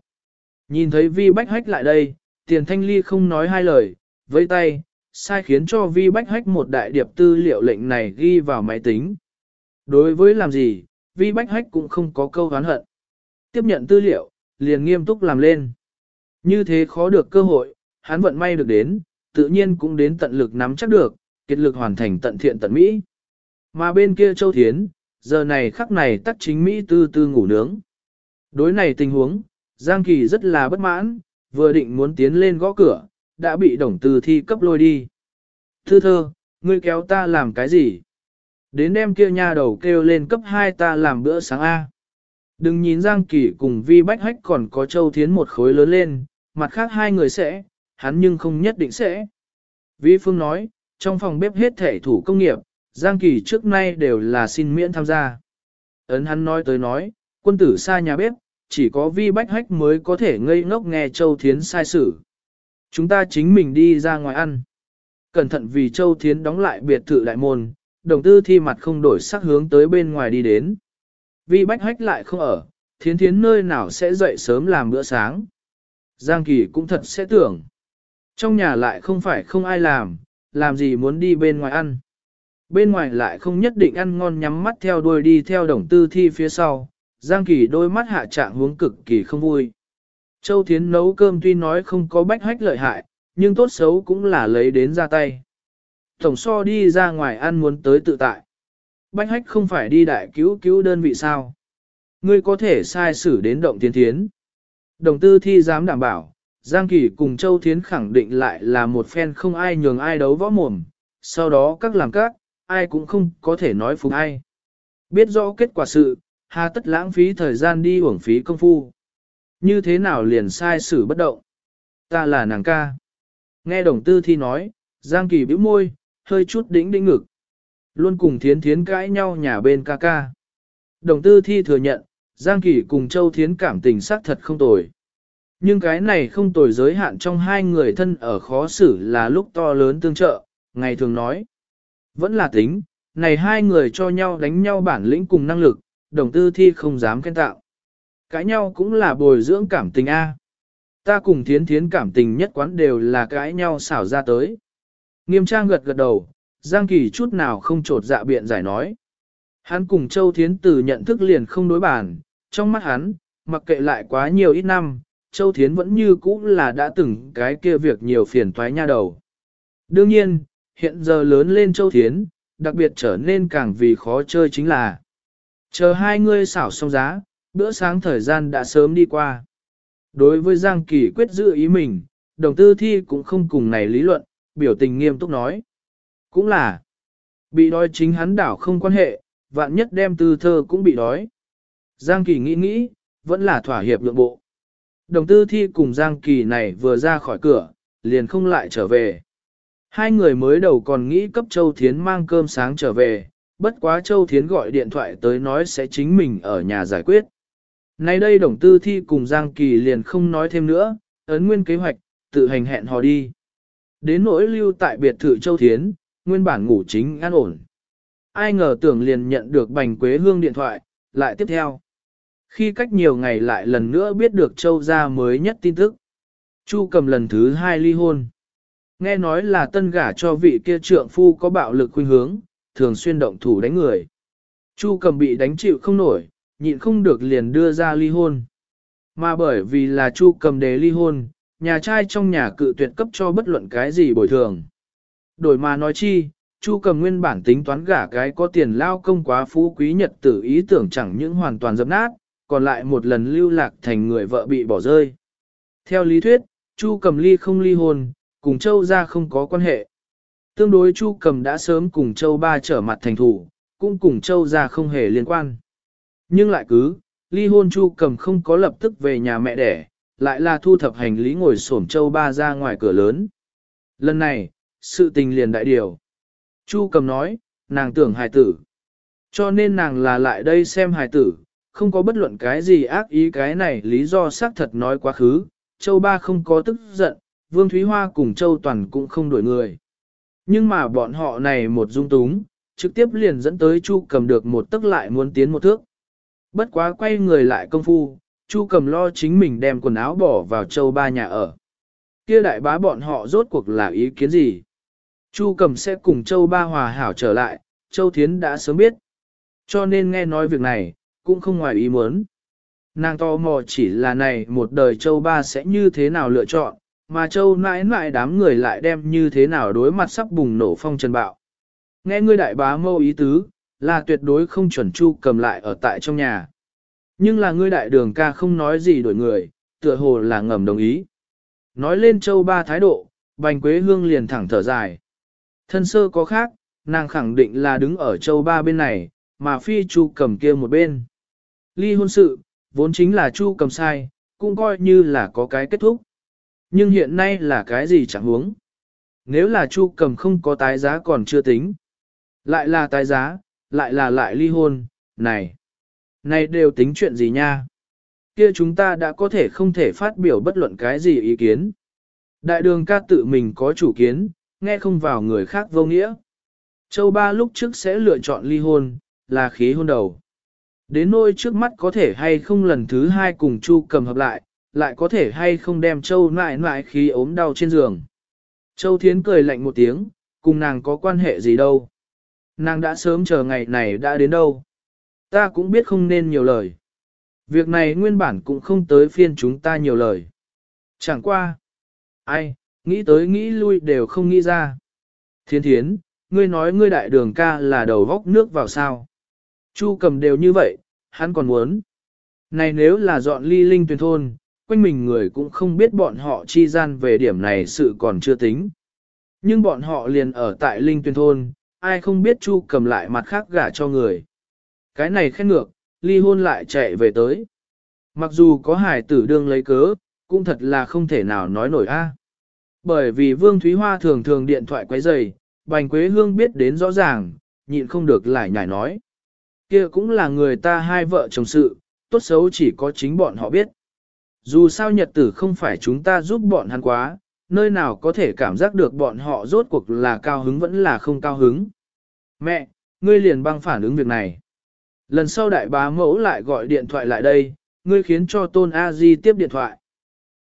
Nhìn thấy Vi bách hách lại đây, tiền thanh ly không nói hai lời, với tay, sai khiến cho Vi bách hách một đại điệp tư liệu lệnh này ghi vào máy tính. Đối với làm gì, Vi bách hách cũng không có câu hán hận. Tiếp nhận tư liệu, liền nghiêm túc làm lên. Như thế khó được cơ hội, hắn vận may được đến, tự nhiên cũng đến tận lực nắm chắc được, kết lực hoàn thành tận thiện tận Mỹ. Mà bên kia Châu Thiến, giờ này khắc này tắt chính Mỹ tư tư ngủ nướng. Đối này tình huống, Giang Kỳ rất là bất mãn, vừa định muốn tiến lên gõ cửa, đã bị đồng từ thi cấp lôi đi. Thư thơ, ngươi kéo ta làm cái gì? Đến đêm kia nha đầu kêu lên cấp 2 ta làm bữa sáng A. Đừng nhìn Giang Kỳ cùng Vi Bách Hách còn có Châu Thiến một khối lớn lên, mặt khác hai người sẽ, hắn nhưng không nhất định sẽ. Vi Phương nói, trong phòng bếp hết thể thủ công nghiệp, Giang Kỳ trước nay đều là xin miễn tham gia. Ấn hắn nói tới nói, quân tử xa nhà bếp, chỉ có Vi Bách Hách mới có thể ngây ngốc nghe Châu Thiến sai sử. Chúng ta chính mình đi ra ngoài ăn. Cẩn thận vì Châu Thiến đóng lại biệt thự đại môn, đồng tư thi mặt không đổi sắc hướng tới bên ngoài đi đến. Vi Bách Hách lại không ở, thiến thiến nơi nào sẽ dậy sớm làm bữa sáng. Giang Kỳ cũng thật sẽ tưởng. Trong nhà lại không phải không ai làm, làm gì muốn đi bên ngoài ăn. Bên ngoài lại không nhất định ăn ngon nhắm mắt theo đuôi đi theo đồng tư thi phía sau. Giang Kỳ đôi mắt hạ trạng hướng cực kỳ không vui. Châu Thiến nấu cơm tuy nói không có bách hách lợi hại, nhưng tốt xấu cũng là lấy đến ra tay. Tổng so đi ra ngoài ăn muốn tới tự tại. Bách hách không phải đi đại cứu cứu đơn vị sao. Ngươi có thể sai xử đến động tiến thiến. Đồng tư thi dám đảm bảo, Giang Kỳ cùng Châu Thiến khẳng định lại là một phen không ai nhường ai đấu võ mồm, sau đó các làm các, ai cũng không có thể nói phục ai. Biết rõ kết quả sự, hà tất lãng phí thời gian đi uổng phí công phu. Như thế nào liền sai xử bất động? Ta là nàng ca. Nghe đồng tư thi nói, Giang Kỳ bĩu môi, hơi chút đĩnh đĩnh ngực. Luôn cùng thiến thiến cãi nhau nhà bên ca ca. Đồng tư thi thừa nhận, Giang Kỳ cùng Châu Thiến cảm tình xác thật không tồi. Nhưng cái này không tồi giới hạn trong hai người thân ở khó xử là lúc to lớn tương trợ, ngày thường nói. Vẫn là tính, này hai người cho nhau đánh nhau bản lĩnh cùng năng lực, đồng tư thi không dám khen tạo. Cãi nhau cũng là bồi dưỡng cảm tình A. Ta cùng thiến thiến cảm tình nhất quán đều là cãi nhau xảo ra tới. Nghiêm trang gật gật đầu, Giang Kỳ chút nào không trột dạ biện giải nói. Hắn cùng Châu Thiến Tử nhận thức liền không đối bản, trong mắt hắn, mặc kệ lại quá nhiều ít năm, Châu Thiến vẫn như cũ là đã từng cái kia việc nhiều phiền toái nha đầu. Đương nhiên, hiện giờ lớn lên Châu Thiến, đặc biệt trở nên càng vì khó chơi chính là chờ hai người xảo xong giá, bữa sáng thời gian đã sớm đi qua. Đối với Giang Kỳ quyết giữ ý mình, đồng tư thi cũng không cùng này lý luận, biểu tình nghiêm túc nói. Cũng là, bị đói chính hắn đảo không quan hệ, vạn nhất đem tư thơ cũng bị đói. Giang Kỳ nghĩ nghĩ, vẫn là thỏa hiệp lượng bộ. Đồng tư thi cùng Giang Kỳ này vừa ra khỏi cửa, liền không lại trở về. Hai người mới đầu còn nghĩ cấp Châu Thiến mang cơm sáng trở về, bất quá Châu Thiến gọi điện thoại tới nói sẽ chính mình ở nhà giải quyết. Nay đây đồng tư thi cùng Giang Kỳ liền không nói thêm nữa, ấn nguyên kế hoạch, tự hành hẹn hò đi. Đến nỗi lưu tại biệt thự Châu Thiến, nguyên bản ngủ chính an ổn. Ai ngờ tưởng liền nhận được bành quế hương điện thoại, lại tiếp theo. Khi cách nhiều ngày lại lần nữa biết được Châu gia mới nhất tin tức. Chu cầm lần thứ hai ly hôn. Nghe nói là tân gả cho vị kia trượng phu có bạo lực khuynh hướng, thường xuyên động thủ đánh người. Chu cầm bị đánh chịu không nổi, nhịn không được liền đưa ra ly hôn. Mà bởi vì là Chu cầm đề ly hôn, nhà trai trong nhà cự tuyệt cấp cho bất luận cái gì bồi thường. Đổi mà nói chi, Chu cầm nguyên bản tính toán gả cái có tiền lao công quá phú quý nhật tử ý tưởng chẳng những hoàn toàn dập nát, còn lại một lần lưu lạc thành người vợ bị bỏ rơi. Theo lý thuyết, Chu cầm ly không ly hôn, cùng Châu ra không có quan hệ. Tương đối Chu cầm đã sớm cùng Châu ba trở mặt thành thủ, cũng cùng Châu ra không hề liên quan. Nhưng lại cứ, ly hôn Chu cầm không có lập tức về nhà mẹ đẻ, lại là thu thập hành lý ngồi xổm Châu ba ra ngoài cửa lớn. Lần này, sự tình liền đại điều. Chu cầm nói, nàng tưởng hài tử. Cho nên nàng là lại đây xem hài tử, không có bất luận cái gì ác ý cái này lý do xác thật nói quá khứ. Châu ba không có tức giận, Vương Thúy Hoa cùng Châu Toàn cũng không đổi người. Nhưng mà bọn họ này một dung túng, trực tiếp liền dẫn tới Chu cầm được một tức lại muốn tiến một thước. Bất quá quay người lại công phu, Chu cầm lo chính mình đem quần áo bỏ vào Châu ba nhà ở. Kia đại bá bọn họ rốt cuộc là ý kiến gì? Chu cầm sẽ cùng Châu Ba hòa hảo trở lại, Châu Thiến đã sớm biết. Cho nên nghe nói việc này, cũng không ngoài ý muốn. Nàng to mò chỉ là này một đời Châu Ba sẽ như thế nào lựa chọn, mà Châu nãi nãi đám người lại đem như thế nào đối mặt sắp bùng nổ phong trần bạo. Nghe ngươi đại bá mâu ý tứ, là tuyệt đối không chuẩn Chu cầm lại ở tại trong nhà. Nhưng là ngươi đại đường ca không nói gì đổi người, tựa hồ là ngầm đồng ý. Nói lên Châu Ba thái độ, Bành Quế Hương liền thẳng thở dài. Thân sơ có khác, nàng khẳng định là đứng ở châu ba bên này, mà phi chu cầm kia một bên. Ly hôn sự, vốn chính là chu cầm sai, cũng coi như là có cái kết thúc. Nhưng hiện nay là cái gì chẳng huống. Nếu là chu cầm không có tái giá còn chưa tính. Lại là tái giá, lại là lại ly hôn, này. Này đều tính chuyện gì nha? Kia chúng ta đã có thể không thể phát biểu bất luận cái gì ý kiến. Đại đường ca tự mình có chủ kiến, nghe không vào người khác vô nghĩa. Châu Ba lúc trước sẽ lựa chọn ly hôn, là khí hôn đầu. Đến nôi trước mắt có thể hay không lần thứ hai cùng Chu cầm hợp lại, lại có thể hay không đem Châu nại nại khí ốm đau trên giường. Châu Thiến cười lạnh một tiếng, cùng nàng có quan hệ gì đâu. Nàng đã sớm chờ ngày này đã đến đâu. Ta cũng biết không nên nhiều lời. Việc này nguyên bản cũng không tới phiên chúng ta nhiều lời. Chẳng qua. Ai, Nghĩ tới nghĩ lui đều không nghĩ ra. Thiên thiến, ngươi nói ngươi đại đường ca là đầu vóc nước vào sao. Chu cầm đều như vậy, hắn còn muốn. Này nếu là dọn ly linh tuyển thôn, quanh mình người cũng không biết bọn họ chi gian về điểm này sự còn chưa tính. Nhưng bọn họ liền ở tại linh tuyên thôn, ai không biết chu cầm lại mặt khác gả cho người. Cái này khét ngược, ly hôn lại chạy về tới. Mặc dù có hải tử đương lấy cớ, cũng thật là không thể nào nói nổi a. Bởi vì Vương Thúy Hoa thường thường điện thoại quấy rầy, Bành Quế Hương biết đến rõ ràng, nhịn không được lại nhảy nói. kia cũng là người ta hai vợ chồng sự, tốt xấu chỉ có chính bọn họ biết. Dù sao nhật tử không phải chúng ta giúp bọn hắn quá, nơi nào có thể cảm giác được bọn họ rốt cuộc là cao hứng vẫn là không cao hứng. Mẹ, ngươi liền băng phản ứng việc này. Lần sau đại bá mẫu lại gọi điện thoại lại đây, ngươi khiến cho Tôn A Di tiếp điện thoại.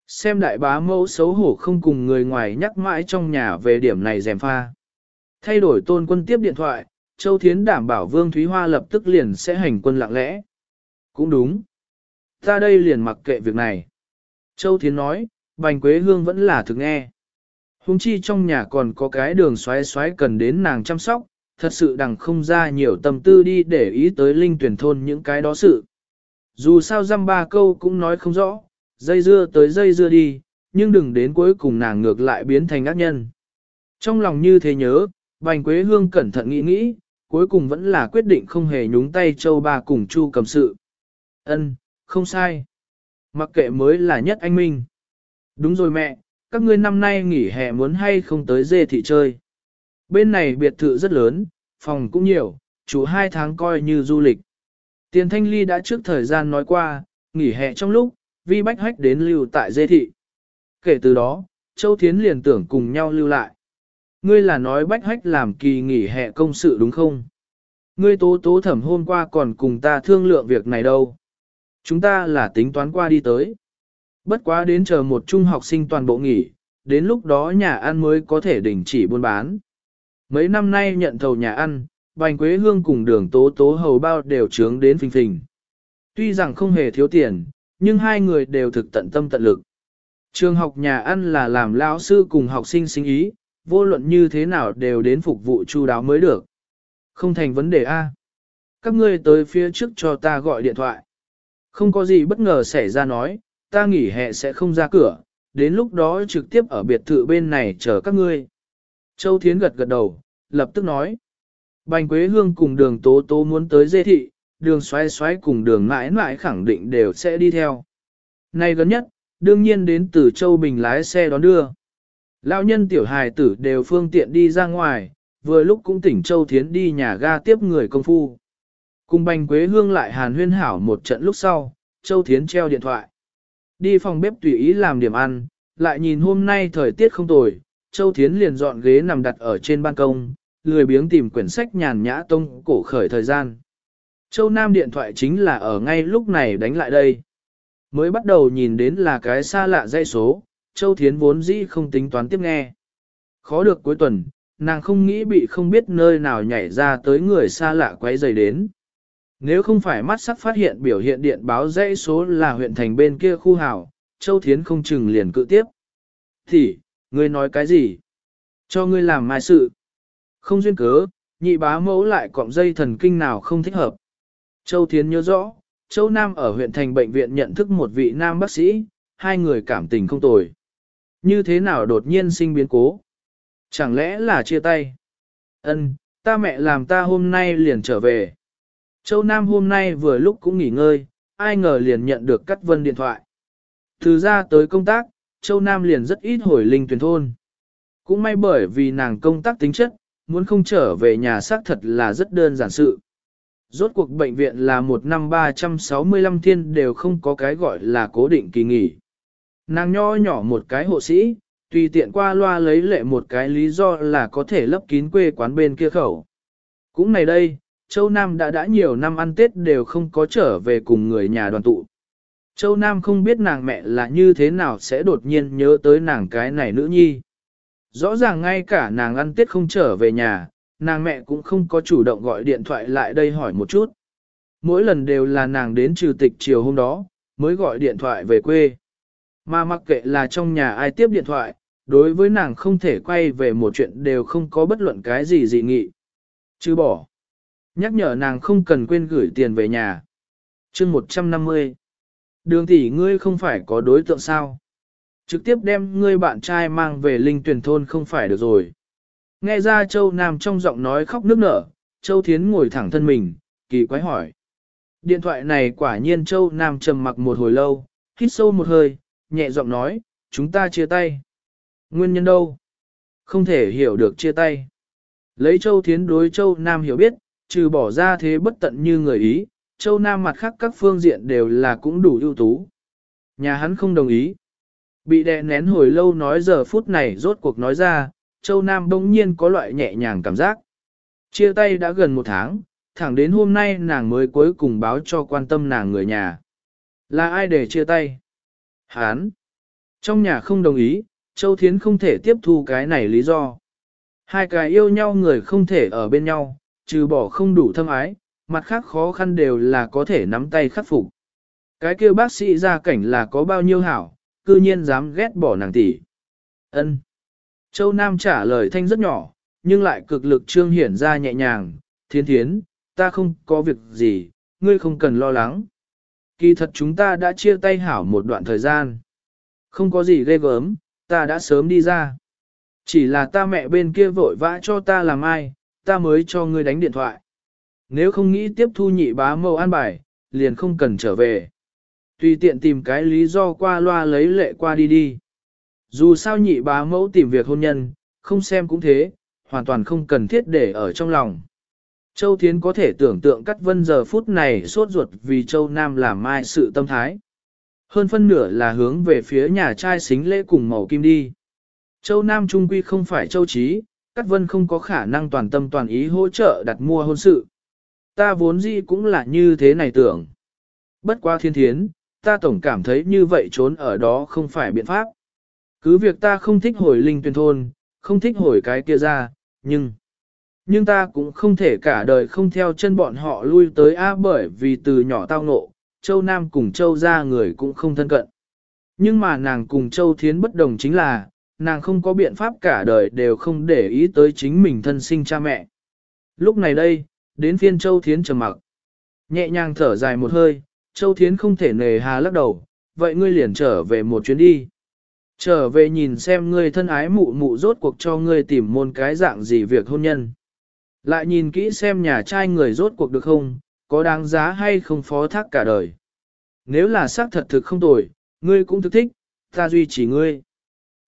Xem đại bá mẫu xấu hổ không cùng người ngoài nhắc mãi trong nhà về điểm này dèm pha. Thay đổi tôn quân tiếp điện thoại, Châu Thiến đảm bảo Vương Thúy Hoa lập tức liền sẽ hành quân lặng lẽ. Cũng đúng. Ta đây liền mặc kệ việc này. Châu Thiến nói, Bành Quế Hương vẫn là thực nghe. Hùng chi trong nhà còn có cái đường xoáy xoáy cần đến nàng chăm sóc, thật sự đằng không ra nhiều tâm tư đi để ý tới linh tuyển thôn những cái đó sự. Dù sao dăm ba câu cũng nói không rõ, dây dưa tới dây dưa đi, nhưng đừng đến cuối cùng nàng ngược lại biến thành ác nhân. Trong lòng như thế nhớ, Bành Quế Hương cẩn thận nghĩ nghĩ, cuối cùng vẫn là quyết định không hề nhúng tay châu ba cùng chu cầm sự. Ân, không sai. Mặc kệ mới là nhất anh Minh. Đúng rồi mẹ, các ngươi năm nay nghỉ hè muốn hay không tới dê thị chơi. Bên này biệt thự rất lớn, phòng cũng nhiều, chủ hai tháng coi như du lịch. Tiền Thanh Ly đã trước thời gian nói qua, nghỉ hè trong lúc, vi bách hách đến lưu tại dê thị. Kể từ đó, Châu Thiến liền tưởng cùng nhau lưu lại. Ngươi là nói bách hách làm kỳ nghỉ hè công sự đúng không? Ngươi tố tố thẩm hôm qua còn cùng ta thương lượng việc này đâu. Chúng ta là tính toán qua đi tới. Bất quá đến chờ một trung học sinh toàn bộ nghỉ, đến lúc đó nhà ăn mới có thể đình chỉ buôn bán. Mấy năm nay nhận thầu nhà ăn, bành quế hương cùng đường tố tố hầu bao đều trướng đến phình phình. Tuy rằng không hề thiếu tiền, nhưng hai người đều thực tận tâm tận lực. Trường học nhà ăn là làm lão sư cùng học sinh sinh ý, vô luận như thế nào đều đến phục vụ chu đáo mới được. Không thành vấn đề A. Các ngươi tới phía trước cho ta gọi điện thoại. Không có gì bất ngờ xảy ra nói, ta nghỉ hè sẽ không ra cửa, đến lúc đó trực tiếp ở biệt thự bên này chờ các ngươi. Châu Thiến gật gật đầu, lập tức nói. Bành Quế Hương cùng đường Tố Tố muốn tới dê thị, đường xoay xoay cùng đường mãi mãi khẳng định đều sẽ đi theo. Này gần nhất, đương nhiên đến từ Châu Bình lái xe đón đưa. Lão nhân tiểu hài tử đều phương tiện đi ra ngoài, vừa lúc cũng tỉnh Châu Thiến đi nhà ga tiếp người công phu. Cùng bành Quế Hương lại hàn huyên hảo một trận lúc sau, Châu Thiến treo điện thoại. Đi phòng bếp tùy ý làm điểm ăn, lại nhìn hôm nay thời tiết không tồi, Châu Thiến liền dọn ghế nằm đặt ở trên ban công, lười biếng tìm quyển sách nhàn nhã tông cổ khởi thời gian. Châu Nam điện thoại chính là ở ngay lúc này đánh lại đây. Mới bắt đầu nhìn đến là cái xa lạ dây số, Châu Thiến vốn dĩ không tính toán tiếp nghe. Khó được cuối tuần, nàng không nghĩ bị không biết nơi nào nhảy ra tới người xa lạ quấy rầy đến. Nếu không phải mắt sắc phát hiện biểu hiện điện báo dãy số là huyện thành bên kia khu hào, Châu Thiến không chừng liền cự tiếp. Thì, ngươi nói cái gì? Cho ngươi làm mai sự. Không duyên cớ, nhị bá mẫu lại cọng dây thần kinh nào không thích hợp. Châu Thiến nhớ rõ, Châu Nam ở huyện thành bệnh viện nhận thức một vị nam bác sĩ, hai người cảm tình không tồi. Như thế nào đột nhiên sinh biến cố? Chẳng lẽ là chia tay? Ân, ta mẹ làm ta hôm nay liền trở về. Châu Nam hôm nay vừa lúc cũng nghỉ ngơi, ai ngờ liền nhận được cắt vân điện thoại. Từ ra tới công tác, Châu Nam liền rất ít hồi linh tuyển thôn. Cũng may bởi vì nàng công tác tính chất, muốn không trở về nhà xác thật là rất đơn giản sự. Rốt cuộc bệnh viện là một năm 365 thiên đều không có cái gọi là cố định kỳ nghỉ. Nàng nho nhỏ một cái hộ sĩ, tùy tiện qua loa lấy lệ một cái lý do là có thể lấp kín quê quán bên kia khẩu. Cũng này đây, Châu Nam đã đã nhiều năm ăn Tết đều không có trở về cùng người nhà đoàn tụ. Châu Nam không biết nàng mẹ là như thế nào sẽ đột nhiên nhớ tới nàng cái này nữ nhi. Rõ ràng ngay cả nàng ăn Tết không trở về nhà, nàng mẹ cũng không có chủ động gọi điện thoại lại đây hỏi một chút. Mỗi lần đều là nàng đến trừ tịch chiều hôm đó, mới gọi điện thoại về quê. Mà mặc kệ là trong nhà ai tiếp điện thoại, đối với nàng không thể quay về một chuyện đều không có bất luận cái gì dị nghị. Chứ bỏ. Nhắc nhở nàng không cần quên gửi tiền về nhà. chương 150. Đường tỷ ngươi không phải có đối tượng sao? Trực tiếp đem ngươi bạn trai mang về linh tuyển thôn không phải được rồi. Nghe ra Châu Nam trong giọng nói khóc nức nở, Châu Thiến ngồi thẳng thân mình, kỳ quái hỏi. Điện thoại này quả nhiên Châu Nam trầm mặc một hồi lâu, hít sâu một hơi, nhẹ giọng nói, chúng ta chia tay. Nguyên nhân đâu? Không thể hiểu được chia tay. Lấy Châu Thiến đối Châu Nam hiểu biết, trừ bỏ ra thế bất tận như người Ý, Châu Nam mặt khác các phương diện đều là cũng đủ ưu tú. Nhà hắn không đồng ý. Bị đè nén hồi lâu nói giờ phút này rốt cuộc nói ra, Châu Nam bỗng nhiên có loại nhẹ nhàng cảm giác. Chia tay đã gần một tháng, thẳng đến hôm nay nàng mới cuối cùng báo cho quan tâm nàng người nhà. Là ai để chia tay? Hán. Trong nhà không đồng ý, Châu Thiến không thể tiếp thu cái này lý do. Hai cái yêu nhau người không thể ở bên nhau, trừ bỏ không đủ thâm ái, mặt khác khó khăn đều là có thể nắm tay khắc phục. Cái kêu bác sĩ ra cảnh là có bao nhiêu hảo, cư nhiên dám ghét bỏ nàng tỷ. Ân. Châu Nam trả lời thanh rất nhỏ, nhưng lại cực lực trương hiển ra nhẹ nhàng, thiên thiến, ta không có việc gì, ngươi không cần lo lắng. Kỳ thật chúng ta đã chia tay hảo một đoạn thời gian. Không có gì ghê gớm, ta đã sớm đi ra. Chỉ là ta mẹ bên kia vội vã cho ta làm ai, ta mới cho ngươi đánh điện thoại. Nếu không nghĩ tiếp thu nhị bá mâu an bài, liền không cần trở về. Tùy tiện tìm cái lý do qua loa lấy lệ qua đi đi. Dù sao nhị bá mẫu tìm việc hôn nhân, không xem cũng thế, hoàn toàn không cần thiết để ở trong lòng. Châu Thiến có thể tưởng tượng cắt Vân giờ phút này sốt ruột vì Châu Nam làm mai sự tâm thái. Hơn phân nửa là hướng về phía nhà trai xính lễ cùng màu kim đi. Châu Nam Trung Quy không phải Châu Trí, Cát Vân không có khả năng toàn tâm toàn ý hỗ trợ đặt mua hôn sự. Ta vốn gì cũng là như thế này tưởng. Bất quá thiên thiến, ta tổng cảm thấy như vậy trốn ở đó không phải biện pháp. Cứ việc ta không thích hồi linh tuyên thôn, không thích hồi cái kia ra, nhưng... Nhưng ta cũng không thể cả đời không theo chân bọn họ lui tới A bởi vì từ nhỏ tao ngộ, Châu Nam cùng Châu ra người cũng không thân cận. Nhưng mà nàng cùng Châu Thiến bất đồng chính là, nàng không có biện pháp cả đời đều không để ý tới chính mình thân sinh cha mẹ. Lúc này đây, đến phiên Châu Thiến trầm mặc. Nhẹ nhàng thở dài một hơi, Châu Thiến không thể nề hà lắc đầu, vậy ngươi liền trở về một chuyến đi. Trở về nhìn xem ngươi thân ái mụ mụ rốt cuộc cho ngươi tìm môn cái dạng gì việc hôn nhân. Lại nhìn kỹ xem nhà trai người rốt cuộc được không, có đáng giá hay không phó thác cả đời. Nếu là xác thật thực không tồi, ngươi cũng thực thích, ta duy trì ngươi.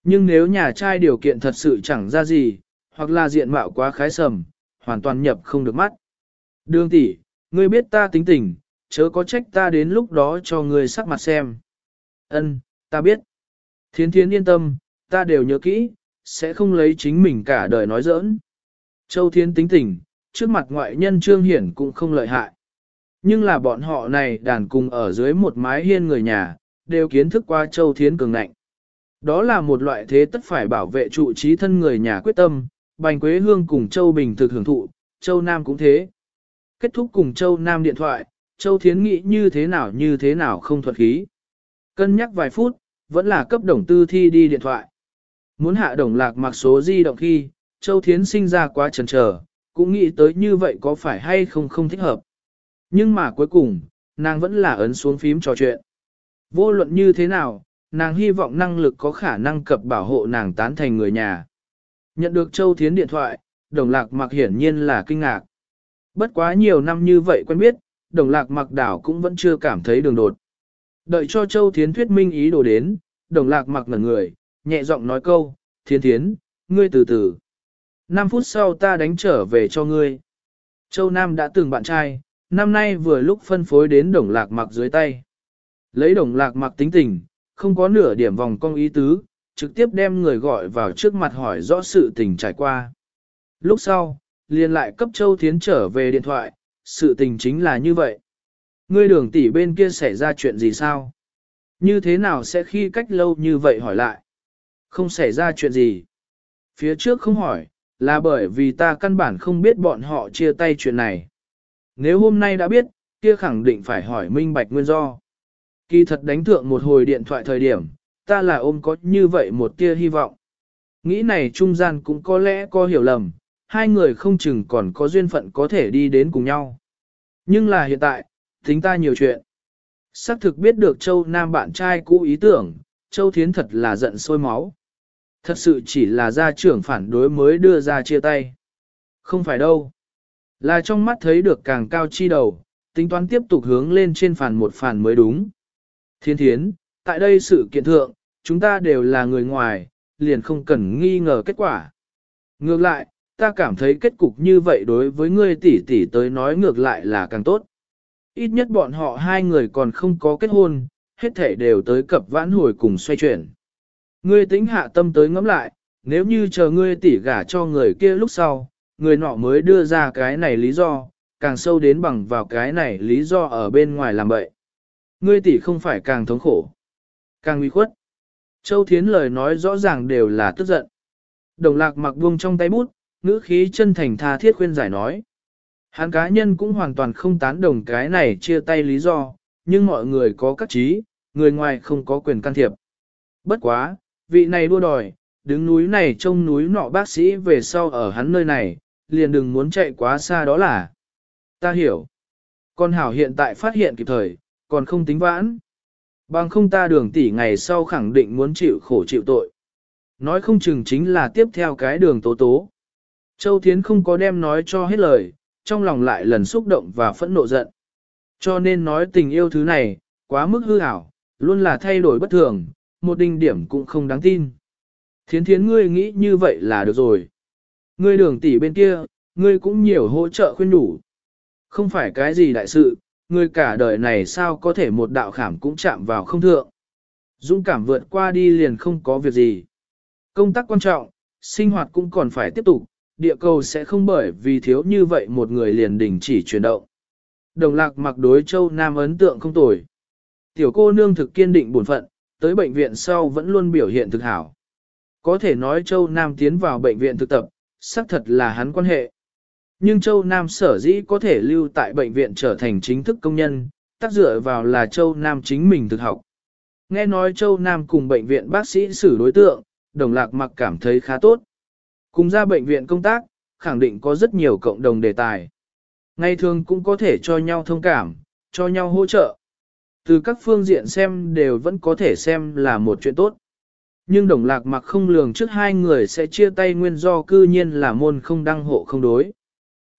Nhưng nếu nhà trai điều kiện thật sự chẳng ra gì, hoặc là diện mạo quá khái sầm, hoàn toàn nhập không được mắt. Đường tỷ, ngươi biết ta tính tình, chớ có trách ta đến lúc đó cho ngươi sắc mặt xem. Ân, ta biết. Thiến thiến yên tâm, ta đều nhớ kỹ, sẽ không lấy chính mình cả đời nói giỡn. Châu Thiến tính tình, trước mặt ngoại nhân Trương Hiển cũng không lợi hại. Nhưng là bọn họ này đàn cùng ở dưới một mái hiên người nhà, đều kiến thức qua Châu Thiến cường nạnh đó là một loại thế tất phải bảo vệ trụ trí thân người nhà quyết tâm, Bành Quế Hương cùng Châu Bình thực hưởng thụ, Châu Nam cũng thế. Kết thúc cùng Châu Nam điện thoại, Châu Thiến nghĩ như thế nào như thế nào không thuật khí. Cân nhắc vài phút, vẫn là cấp đồng tư thi đi điện thoại. Muốn hạ đồng lạc mặc số di động khi, Châu Thiến sinh ra quá chần chờ, cũng nghĩ tới như vậy có phải hay không không thích hợp. Nhưng mà cuối cùng, nàng vẫn là ấn xuống phím trò chuyện. Vô luận như thế nào, nàng hy vọng năng lực có khả năng cập bảo hộ nàng tán thành người nhà. Nhận được Châu Thiến điện thoại, đồng lạc mặc hiển nhiên là kinh ngạc. Bất quá nhiều năm như vậy quen biết, đồng lạc mặc đảo cũng vẫn chưa cảm thấy đường đột. Đợi cho Châu Thiến thuyết minh ý đồ đến, đồng lạc mặc ngẩn người, nhẹ giọng nói câu, Thiến Thiến, ngươi từ từ. 5 phút sau ta đánh trở về cho ngươi. Châu Nam đã từng bạn trai, năm nay vừa lúc phân phối đến đồng lạc mặc dưới tay. Lấy đồng lạc mặc tính tình, không có nửa điểm vòng cong ý tứ, trực tiếp đem người gọi vào trước mặt hỏi rõ sự tình trải qua. Lúc sau, liền lại cấp Châu Thiến trở về điện thoại, sự tình chính là như vậy. Ngươi đường tỷ bên kia xảy ra chuyện gì sao? Như thế nào sẽ khi cách lâu như vậy hỏi lại? Không xảy ra chuyện gì. Phía trước không hỏi, là bởi vì ta căn bản không biết bọn họ chia tay chuyện này. Nếu hôm nay đã biết, kia khẳng định phải hỏi minh bạch nguyên do. Kỳ thật đánh thượng một hồi điện thoại thời điểm, ta là ôm có như vậy một tia hy vọng. Nghĩ này trung gian cũng có lẽ có hiểu lầm, hai người không chừng còn có duyên phận có thể đi đến cùng nhau. Nhưng là hiện tại, tính ta nhiều chuyện. Sắc thực biết được Châu Nam bạn trai cũ ý tưởng, Châu Thiến thật là giận sôi máu. Thật sự chỉ là gia trưởng phản đối mới đưa ra chia tay. Không phải đâu. Là trong mắt thấy được càng cao chi đầu, tính toán tiếp tục hướng lên trên phản một phản mới đúng. Thiên thiến, tại đây sự kiện thượng, chúng ta đều là người ngoài, liền không cần nghi ngờ kết quả. Ngược lại, ta cảm thấy kết cục như vậy đối với ngươi tỷ tỷ tới nói ngược lại là càng tốt. Ít nhất bọn họ hai người còn không có kết hôn, hết thể đều tới cập vãn hồi cùng xoay chuyển. Ngươi tính hạ tâm tới ngẫm lại, nếu như chờ ngươi tỷ gả cho người kia lúc sau, người nọ mới đưa ra cái này lý do, càng sâu đến bằng vào cái này lý do ở bên ngoài làm bậy. Ngươi tỷ không phải càng thống khổ, càng nguy khuất. Châu Thiến lời nói rõ ràng đều là tức giận. Đồng lạc mặc buông trong tay bút, ngữ khí chân thành tha thiết khuyên giải nói. Hắn cá nhân cũng hoàn toàn không tán đồng cái này chia tay lý do, nhưng mọi người có các trí, người ngoài không có quyền can thiệp. Bất quá, vị này đua đòi, đứng núi này trông núi nọ bác sĩ về sau ở hắn nơi này, liền đừng muốn chạy quá xa đó là. Ta hiểu. Con hảo hiện tại phát hiện kịp thời, còn không tính vãn. Bằng không ta đường tỷ ngày sau khẳng định muốn chịu khổ chịu tội. Nói không chừng chính là tiếp theo cái đường tố tố. Châu Thiến không có đem nói cho hết lời, trong lòng lại lần xúc động và phẫn nộ giận. Cho nên nói tình yêu thứ này, quá mức hư ảo, luôn là thay đổi bất thường, một đinh điểm cũng không đáng tin. Thiến thiến ngươi nghĩ như vậy là được rồi. Ngươi đường tỷ bên kia, ngươi cũng nhiều hỗ trợ khuyên đủ. Không phải cái gì đại sự, Người cả đời này sao có thể một đạo khảm cũng chạm vào không thượng. Dũng cảm vượt qua đi liền không có việc gì. Công tác quan trọng, sinh hoạt cũng còn phải tiếp tục, địa cầu sẽ không bởi vì thiếu như vậy một người liền đình chỉ chuyển động. Đồng lạc mặc đối châu Nam ấn tượng không tồi. Tiểu cô nương thực kiên định bổn phận, tới bệnh viện sau vẫn luôn biểu hiện thực hảo. Có thể nói châu Nam tiến vào bệnh viện thực tập, xác thật là hắn quan hệ. Nhưng châu Nam sở dĩ có thể lưu tại bệnh viện trở thành chính thức công nhân, tác dựa vào là châu Nam chính mình thực học. Nghe nói châu Nam cùng bệnh viện bác sĩ xử đối tượng, đồng lạc mặc cảm thấy khá tốt. Cùng ra bệnh viện công tác, khẳng định có rất nhiều cộng đồng đề tài. Ngày thường cũng có thể cho nhau thông cảm, cho nhau hỗ trợ. Từ các phương diện xem đều vẫn có thể xem là một chuyện tốt. Nhưng đồng lạc mặc không lường trước hai người sẽ chia tay nguyên do cư nhiên là môn không đăng hộ không đối.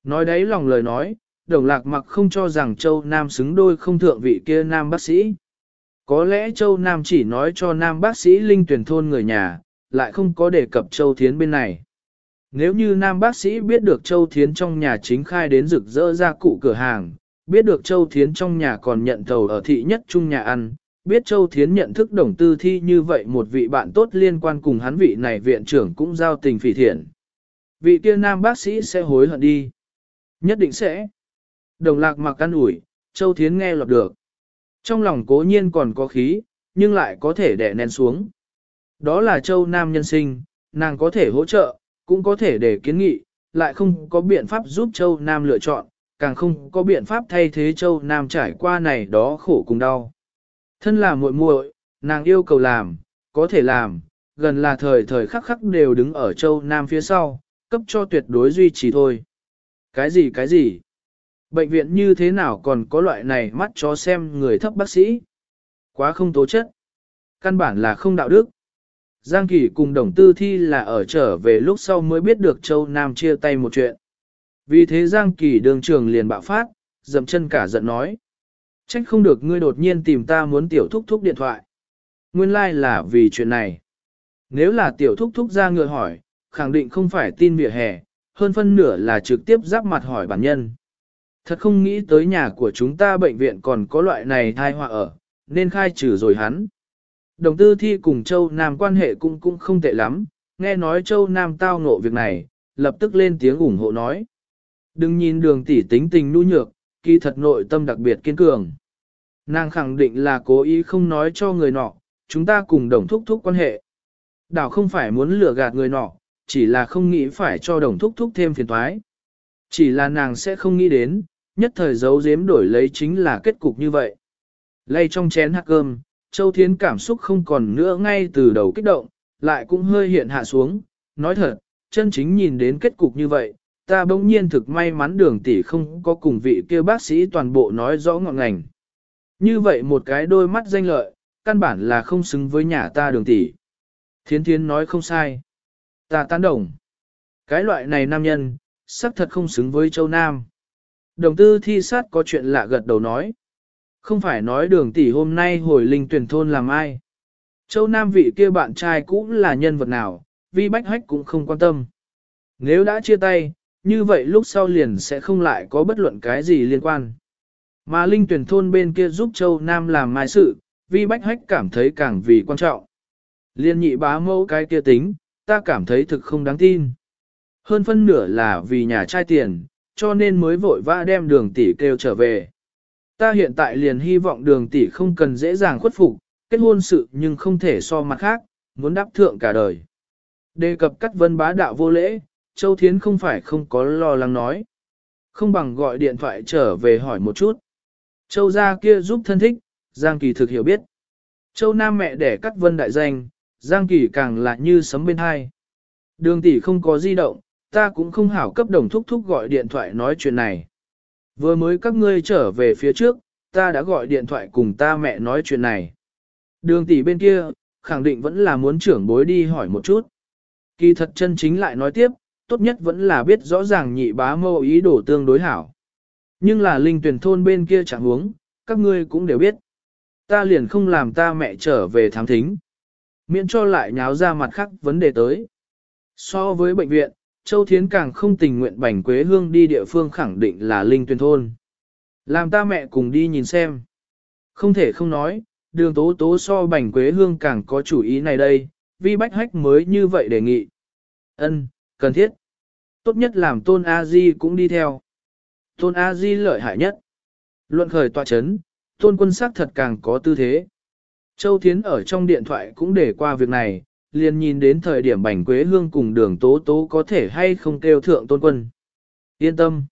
Nói đấy lòng lời nói, đồng lạc mặc không cho rằng châu Nam xứng đôi không thượng vị kia Nam bác sĩ. Có lẽ châu Nam chỉ nói cho Nam bác sĩ linh tuyển thôn người nhà, lại không có đề cập châu Thiến bên này. Nếu như nam bác sĩ biết được Châu Thiến trong nhà chính khai đến rực rỡ ra cụ cửa hàng, biết được Châu Thiến trong nhà còn nhận thầu ở thị nhất trung nhà ăn, biết Châu Thiến nhận thức đồng tư thi như vậy một vị bạn tốt liên quan cùng hắn vị này viện trưởng cũng giao tình phỉ thiện. Vị kia nam bác sĩ sẽ hối hận đi. Nhất định sẽ. Đồng lạc mặc căn ủi, Châu Thiến nghe lọt được. Trong lòng cố nhiên còn có khí, nhưng lại có thể đè nén xuống. Đó là Châu Nam nhân sinh, nàng có thể hỗ trợ, cũng có thể để kiến nghị, lại không có biện pháp giúp Châu Nam lựa chọn, càng không có biện pháp thay thế Châu Nam trải qua này đó khổ cùng đau. Thân là muội muội, nàng yêu cầu làm, có thể làm, gần là thời thời khắc khắc đều đứng ở Châu Nam phía sau, cấp cho tuyệt đối duy trì thôi. Cái gì cái gì? Bệnh viện như thế nào còn có loại này mắt cho xem người thấp bác sĩ? Quá không tố chất. Căn bản là không đạo đức. Giang Kỳ cùng đồng tư thi là ở trở về lúc sau mới biết được Châu Nam chia tay một chuyện. Vì thế Giang Kỳ đường trường liền bạo phát, dầm chân cả giận nói. Trách không được ngươi đột nhiên tìm ta muốn tiểu thúc thúc điện thoại. Nguyên lai like là vì chuyện này. Nếu là tiểu thúc thúc ra ngựa hỏi, khẳng định không phải tin vỉa hè, hơn phân nửa là trực tiếp giáp mặt hỏi bản nhân. Thật không nghĩ tới nhà của chúng ta bệnh viện còn có loại này thai họa ở, nên khai trừ rồi hắn. Đồng tư thi cùng Châu Nam quan hệ cũng cũng không tệ lắm, nghe nói Châu Nam tao ngộ việc này, lập tức lên tiếng ủng hộ nói. Đừng nhìn đường tỷ tính tình nu nhược, kỳ thật nội tâm đặc biệt kiên cường. Nàng khẳng định là cố ý không nói cho người nọ, chúng ta cùng đồng thúc thúc quan hệ. Đảo không phải muốn lừa gạt người nọ, chỉ là không nghĩ phải cho đồng thúc thúc thêm phiền toái. Chỉ là nàng sẽ không nghĩ đến, nhất thời giấu giếm đổi lấy chính là kết cục như vậy. Lay trong chén hạt cơm, Châu Thiến cảm xúc không còn nữa ngay từ đầu kích động, lại cũng hơi hiện hạ xuống, nói thật, chân chính nhìn đến kết cục như vậy, ta bỗng nhiên thực may mắn đường tỷ không có cùng vị kia bác sĩ toàn bộ nói rõ ngọn ngành. Như vậy một cái đôi mắt danh lợi, căn bản là không xứng với nhà ta đường tỷ. Thiến Thiến nói không sai. Ta tán đồng. Cái loại này nam nhân, xác thật không xứng với châu Nam. Đồng tư thi sát có chuyện lạ gật đầu nói. Không phải nói đường tỷ hôm nay hồi linh tuyển thôn làm ai. Châu Nam vị kia bạn trai cũng là nhân vật nào, vi bách hách cũng không quan tâm. Nếu đã chia tay, như vậy lúc sau liền sẽ không lại có bất luận cái gì liên quan. Mà linh tuyển thôn bên kia giúp Châu Nam làm mai sự, vi bách hách cảm thấy càng vì quan trọng. Liên nhị bá mẫu cái kia tính, ta cảm thấy thực không đáng tin. Hơn phân nửa là vì nhà trai tiền, cho nên mới vội vã đem đường tỷ kêu trở về. Ta hiện tại liền hy vọng đường tỷ không cần dễ dàng khuất phục, kết hôn sự nhưng không thể so mặt khác, muốn đáp thượng cả đời. Đề cập cắt vân bá đạo vô lễ, Châu Thiến không phải không có lo lắng nói. Không bằng gọi điện thoại trở về hỏi một chút. Châu gia kia giúp thân thích, Giang Kỳ thực hiểu biết. Châu Nam mẹ đẻ cắt vân đại danh, Giang Kỳ càng là như sấm bên hai. Đường tỷ không có di động, ta cũng không hảo cấp đồng thúc thúc gọi điện thoại nói chuyện này. Vừa mới các ngươi trở về phía trước, ta đã gọi điện thoại cùng ta mẹ nói chuyện này. Đường tỷ bên kia, khẳng định vẫn là muốn trưởng bối đi hỏi một chút. Kỳ thật chân chính lại nói tiếp, tốt nhất vẫn là biết rõ ràng nhị bá mâu ý đồ tương đối hảo. Nhưng là linh tuyển thôn bên kia chẳng huống, các ngươi cũng đều biết. Ta liền không làm ta mẹ trở về thám thính. Miễn cho lại nháo ra mặt khác vấn đề tới. So với bệnh viện, Châu Thiến càng không tình nguyện bành quế hương đi địa phương khẳng định là linh Tuyền thôn. Làm ta mẹ cùng đi nhìn xem. Không thể không nói, đường tố tố so bành quế hương càng có chủ ý này đây, vi bách hách mới như vậy đề nghị. Ân, cần thiết. Tốt nhất làm tôn A-di cũng đi theo. Tôn A-di lợi hại nhất. Luận khởi tọa chấn, tôn quân sắc thật càng có tư thế. Châu Thiến ở trong điện thoại cũng để qua việc này, liền nhìn đến thời điểm bành quế hương cùng đường tố tố có thể hay không kêu thượng tôn quân. Yên tâm.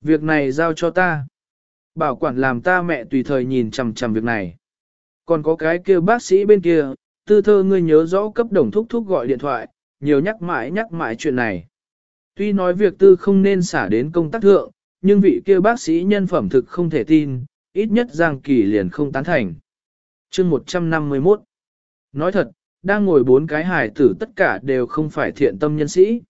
Việc này giao cho ta. Bảo quản làm ta mẹ tùy thời nhìn chằm chằm việc này. Còn có cái kia bác sĩ bên kia, tư thơ ngươi nhớ rõ cấp đồng thúc thúc gọi điện thoại, nhiều nhắc mãi nhắc mãi chuyện này. Tuy nói việc tư không nên xả đến công tác thượng, nhưng vị kia bác sĩ nhân phẩm thực không thể tin, ít nhất Giang Kỳ liền không tán thành chương 151 Nói thật, đang ngồi bốn cái hài tử tất cả đều không phải thiện tâm nhân sĩ.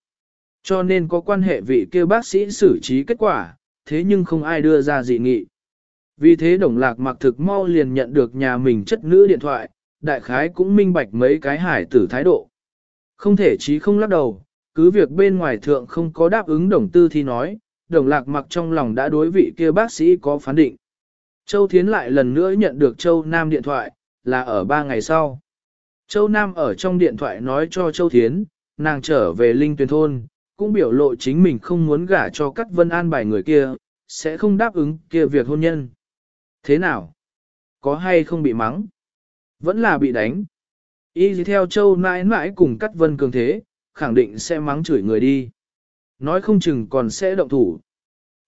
Cho nên có quan hệ vị kia bác sĩ xử trí kết quả, thế nhưng không ai đưa ra dị nghị. Vì thế đồng lạc mặc thực mau liền nhận được nhà mình chất nữ điện thoại, đại khái cũng minh bạch mấy cái hải tử thái độ. Không thể chí không lắc đầu, cứ việc bên ngoài thượng không có đáp ứng đồng tư thì nói, đồng lạc mặc trong lòng đã đối vị kia bác sĩ có phán định. Châu Thiến lại lần nữa nhận được Châu Nam điện thoại, là ở ba ngày sau. Châu Nam ở trong điện thoại nói cho Châu Thiến, nàng trở về Linh Tuyền Thôn, cũng biểu lộ chính mình không muốn gả cho các vân an bài người kia, sẽ không đáp ứng kia việc hôn nhân. Thế nào? Có hay không bị mắng? Vẫn là bị đánh. Y gì theo Châu mãi mãi cùng cắt vân cường thế, khẳng định sẽ mắng chửi người đi. Nói không chừng còn sẽ động thủ.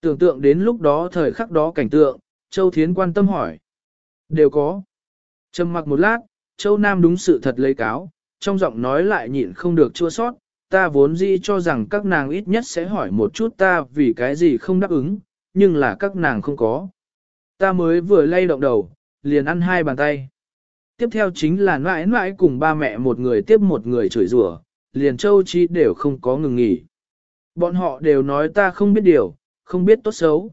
Tưởng tượng đến lúc đó thời khắc đó cảnh tượng, Châu Thiến quan tâm hỏi. Đều có. Trầm mặc một lát, Châu Nam đúng sự thật lấy cáo, trong giọng nói lại nhịn không được chua sót, ta vốn dĩ cho rằng các nàng ít nhất sẽ hỏi một chút ta vì cái gì không đáp ứng, nhưng là các nàng không có. Ta mới vừa lay động đầu, liền ăn hai bàn tay. Tiếp theo chính là mãi mãi cùng ba mẹ một người tiếp một người chửi rủa, liền châu chi đều không có ngừng nghỉ. Bọn họ đều nói ta không biết điều, không biết tốt xấu.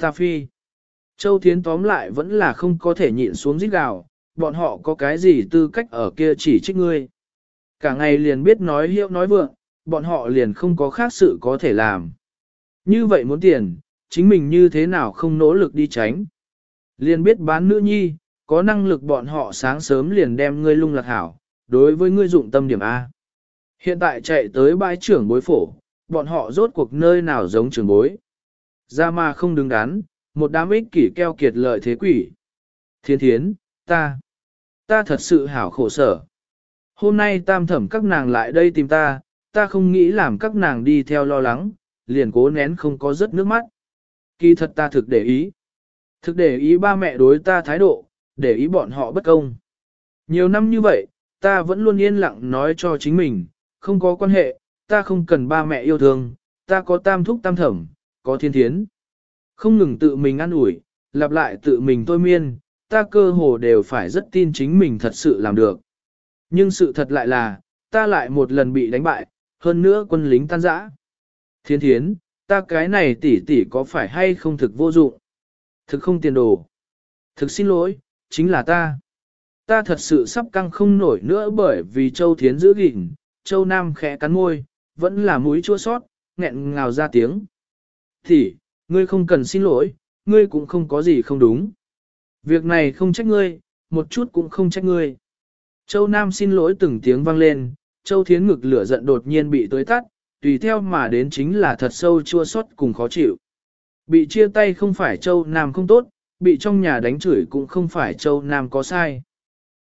Ta phi. Châu Thiến tóm lại vẫn là không có thể nhịn xuống giết gào, bọn họ có cái gì tư cách ở kia chỉ trích ngươi. Cả ngày liền biết nói hiệu nói vượng, bọn họ liền không có khác sự có thể làm. Như vậy muốn tiền, chính mình như thế nào không nỗ lực đi tránh. Liền biết bán nữ nhi, có năng lực bọn họ sáng sớm liền đem ngươi lung lạc hảo, đối với ngươi dụng tâm điểm A. Hiện tại chạy tới bãi trưởng bối phổ, bọn họ rốt cuộc nơi nào giống trưởng bối. Ra mà không đứng đắn, một đám ích kỷ keo kiệt lợi thế quỷ. Thiên thiến, ta, ta thật sự hảo khổ sở. Hôm nay tam thẩm các nàng lại đây tìm ta, ta không nghĩ làm các nàng đi theo lo lắng, liền cố nén không có rớt nước mắt. Kỳ thật ta thực để ý. Thực để ý ba mẹ đối ta thái độ, để ý bọn họ bất công. Nhiều năm như vậy, ta vẫn luôn yên lặng nói cho chính mình, không có quan hệ, ta không cần ba mẹ yêu thương, ta có tam thúc tam thẩm, có thiên thiến. Không ngừng tự mình ăn ủi, lặp lại tự mình thôi miên, ta cơ hồ đều phải rất tin chính mình thật sự làm được. Nhưng sự thật lại là, ta lại một lần bị đánh bại, hơn nữa quân lính tan rã. Thiên thiến, ta cái này tỷ tỷ có phải hay không thực vô dụng? Thực không tiền đồ. Thực xin lỗi, chính là ta. Ta thật sự sắp căng không nổi nữa bởi vì Châu Thiến giữ gìn, Châu Nam khẽ cắn môi, vẫn là mũi chua sót, nghẹn ngào ra tiếng. Thì, ngươi không cần xin lỗi, ngươi cũng không có gì không đúng. Việc này không trách ngươi, một chút cũng không trách ngươi. Châu Nam xin lỗi từng tiếng vang lên, Châu Thiến ngực lửa giận đột nhiên bị tới tắt, tùy theo mà đến chính là thật sâu chua xót cùng khó chịu. Bị chia tay không phải Châu Nam không tốt, bị trong nhà đánh chửi cũng không phải Châu Nam có sai.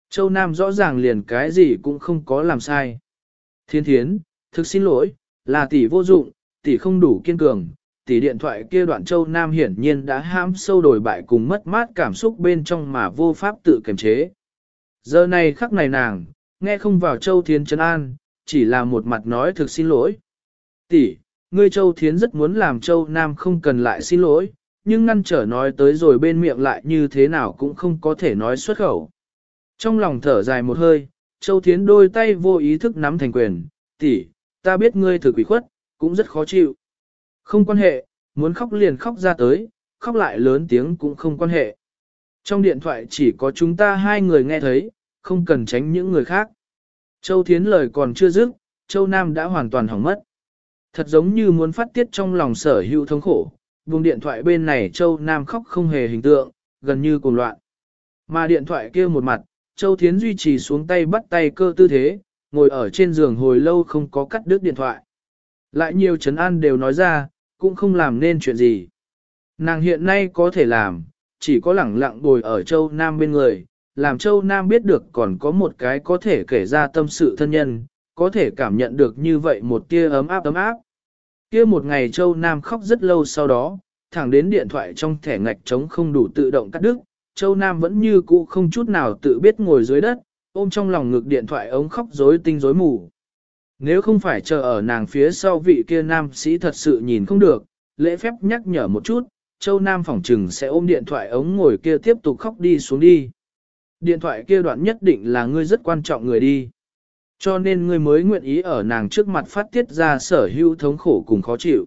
Châu Nam rõ ràng liền cái gì cũng không có làm sai. Thiên thiến, thực xin lỗi, là tỷ vô dụng, tỷ không đủ kiên cường, tỷ điện thoại kia đoạn Châu Nam hiển nhiên đã ham sâu đổi bại cùng mất mát cảm xúc bên trong mà vô pháp tự kiềm chế. Giờ này khắc này nàng, nghe không vào Châu Thiên Trấn An, chỉ là một mặt nói thực xin lỗi. Tỷ, ngươi Châu Thiến rất muốn làm Châu Nam không cần lại xin lỗi, nhưng ngăn trở nói tới rồi bên miệng lại như thế nào cũng không có thể nói xuất khẩu. Trong lòng thở dài một hơi, Châu Thiến đôi tay vô ý thức nắm thành quyền, tỷ, ta biết ngươi thử quỷ khuất, cũng rất khó chịu. Không quan hệ, muốn khóc liền khóc ra tới, khóc lại lớn tiếng cũng không quan hệ. Trong điện thoại chỉ có chúng ta hai người nghe thấy, không cần tránh những người khác. Châu Thiến lời còn chưa dứt, Châu Nam đã hoàn toàn hỏng mất. Thật giống như muốn phát tiết trong lòng sở hữu thống khổ, vùng điện thoại bên này Châu Nam khóc không hề hình tượng, gần như cuồng loạn. Mà điện thoại kia một mặt, Châu Thiến duy trì xuống tay bắt tay cơ tư thế, ngồi ở trên giường hồi lâu không có cắt đứt điện thoại. Lại nhiều Trấn an đều nói ra, cũng không làm nên chuyện gì. Nàng hiện nay có thể làm, chỉ có lẳng lặng bồi ở Châu Nam bên người, làm Châu Nam biết được còn có một cái có thể kể ra tâm sự thân nhân, có thể cảm nhận được như vậy một tia ấm áp ấm áp. Kia một ngày Châu Nam khóc rất lâu sau đó, thẳng đến điện thoại trong thẻ ngạch trống không đủ tự động cắt đứt, Châu Nam vẫn như cũ không chút nào tự biết ngồi dưới đất, ôm trong lòng ngực điện thoại ống khóc rối tinh rối mù. Nếu không phải chờ ở nàng phía sau vị kia nam sĩ thật sự nhìn không được, lễ phép nhắc nhở một chút, Châu Nam phỏng trừng sẽ ôm điện thoại ống ngồi kia tiếp tục khóc đi xuống đi. Điện thoại kia đoạn nhất định là ngươi rất quan trọng người đi. Cho nên ngươi mới nguyện ý ở nàng trước mặt phát tiết ra sở hữu thống khổ cùng khó chịu.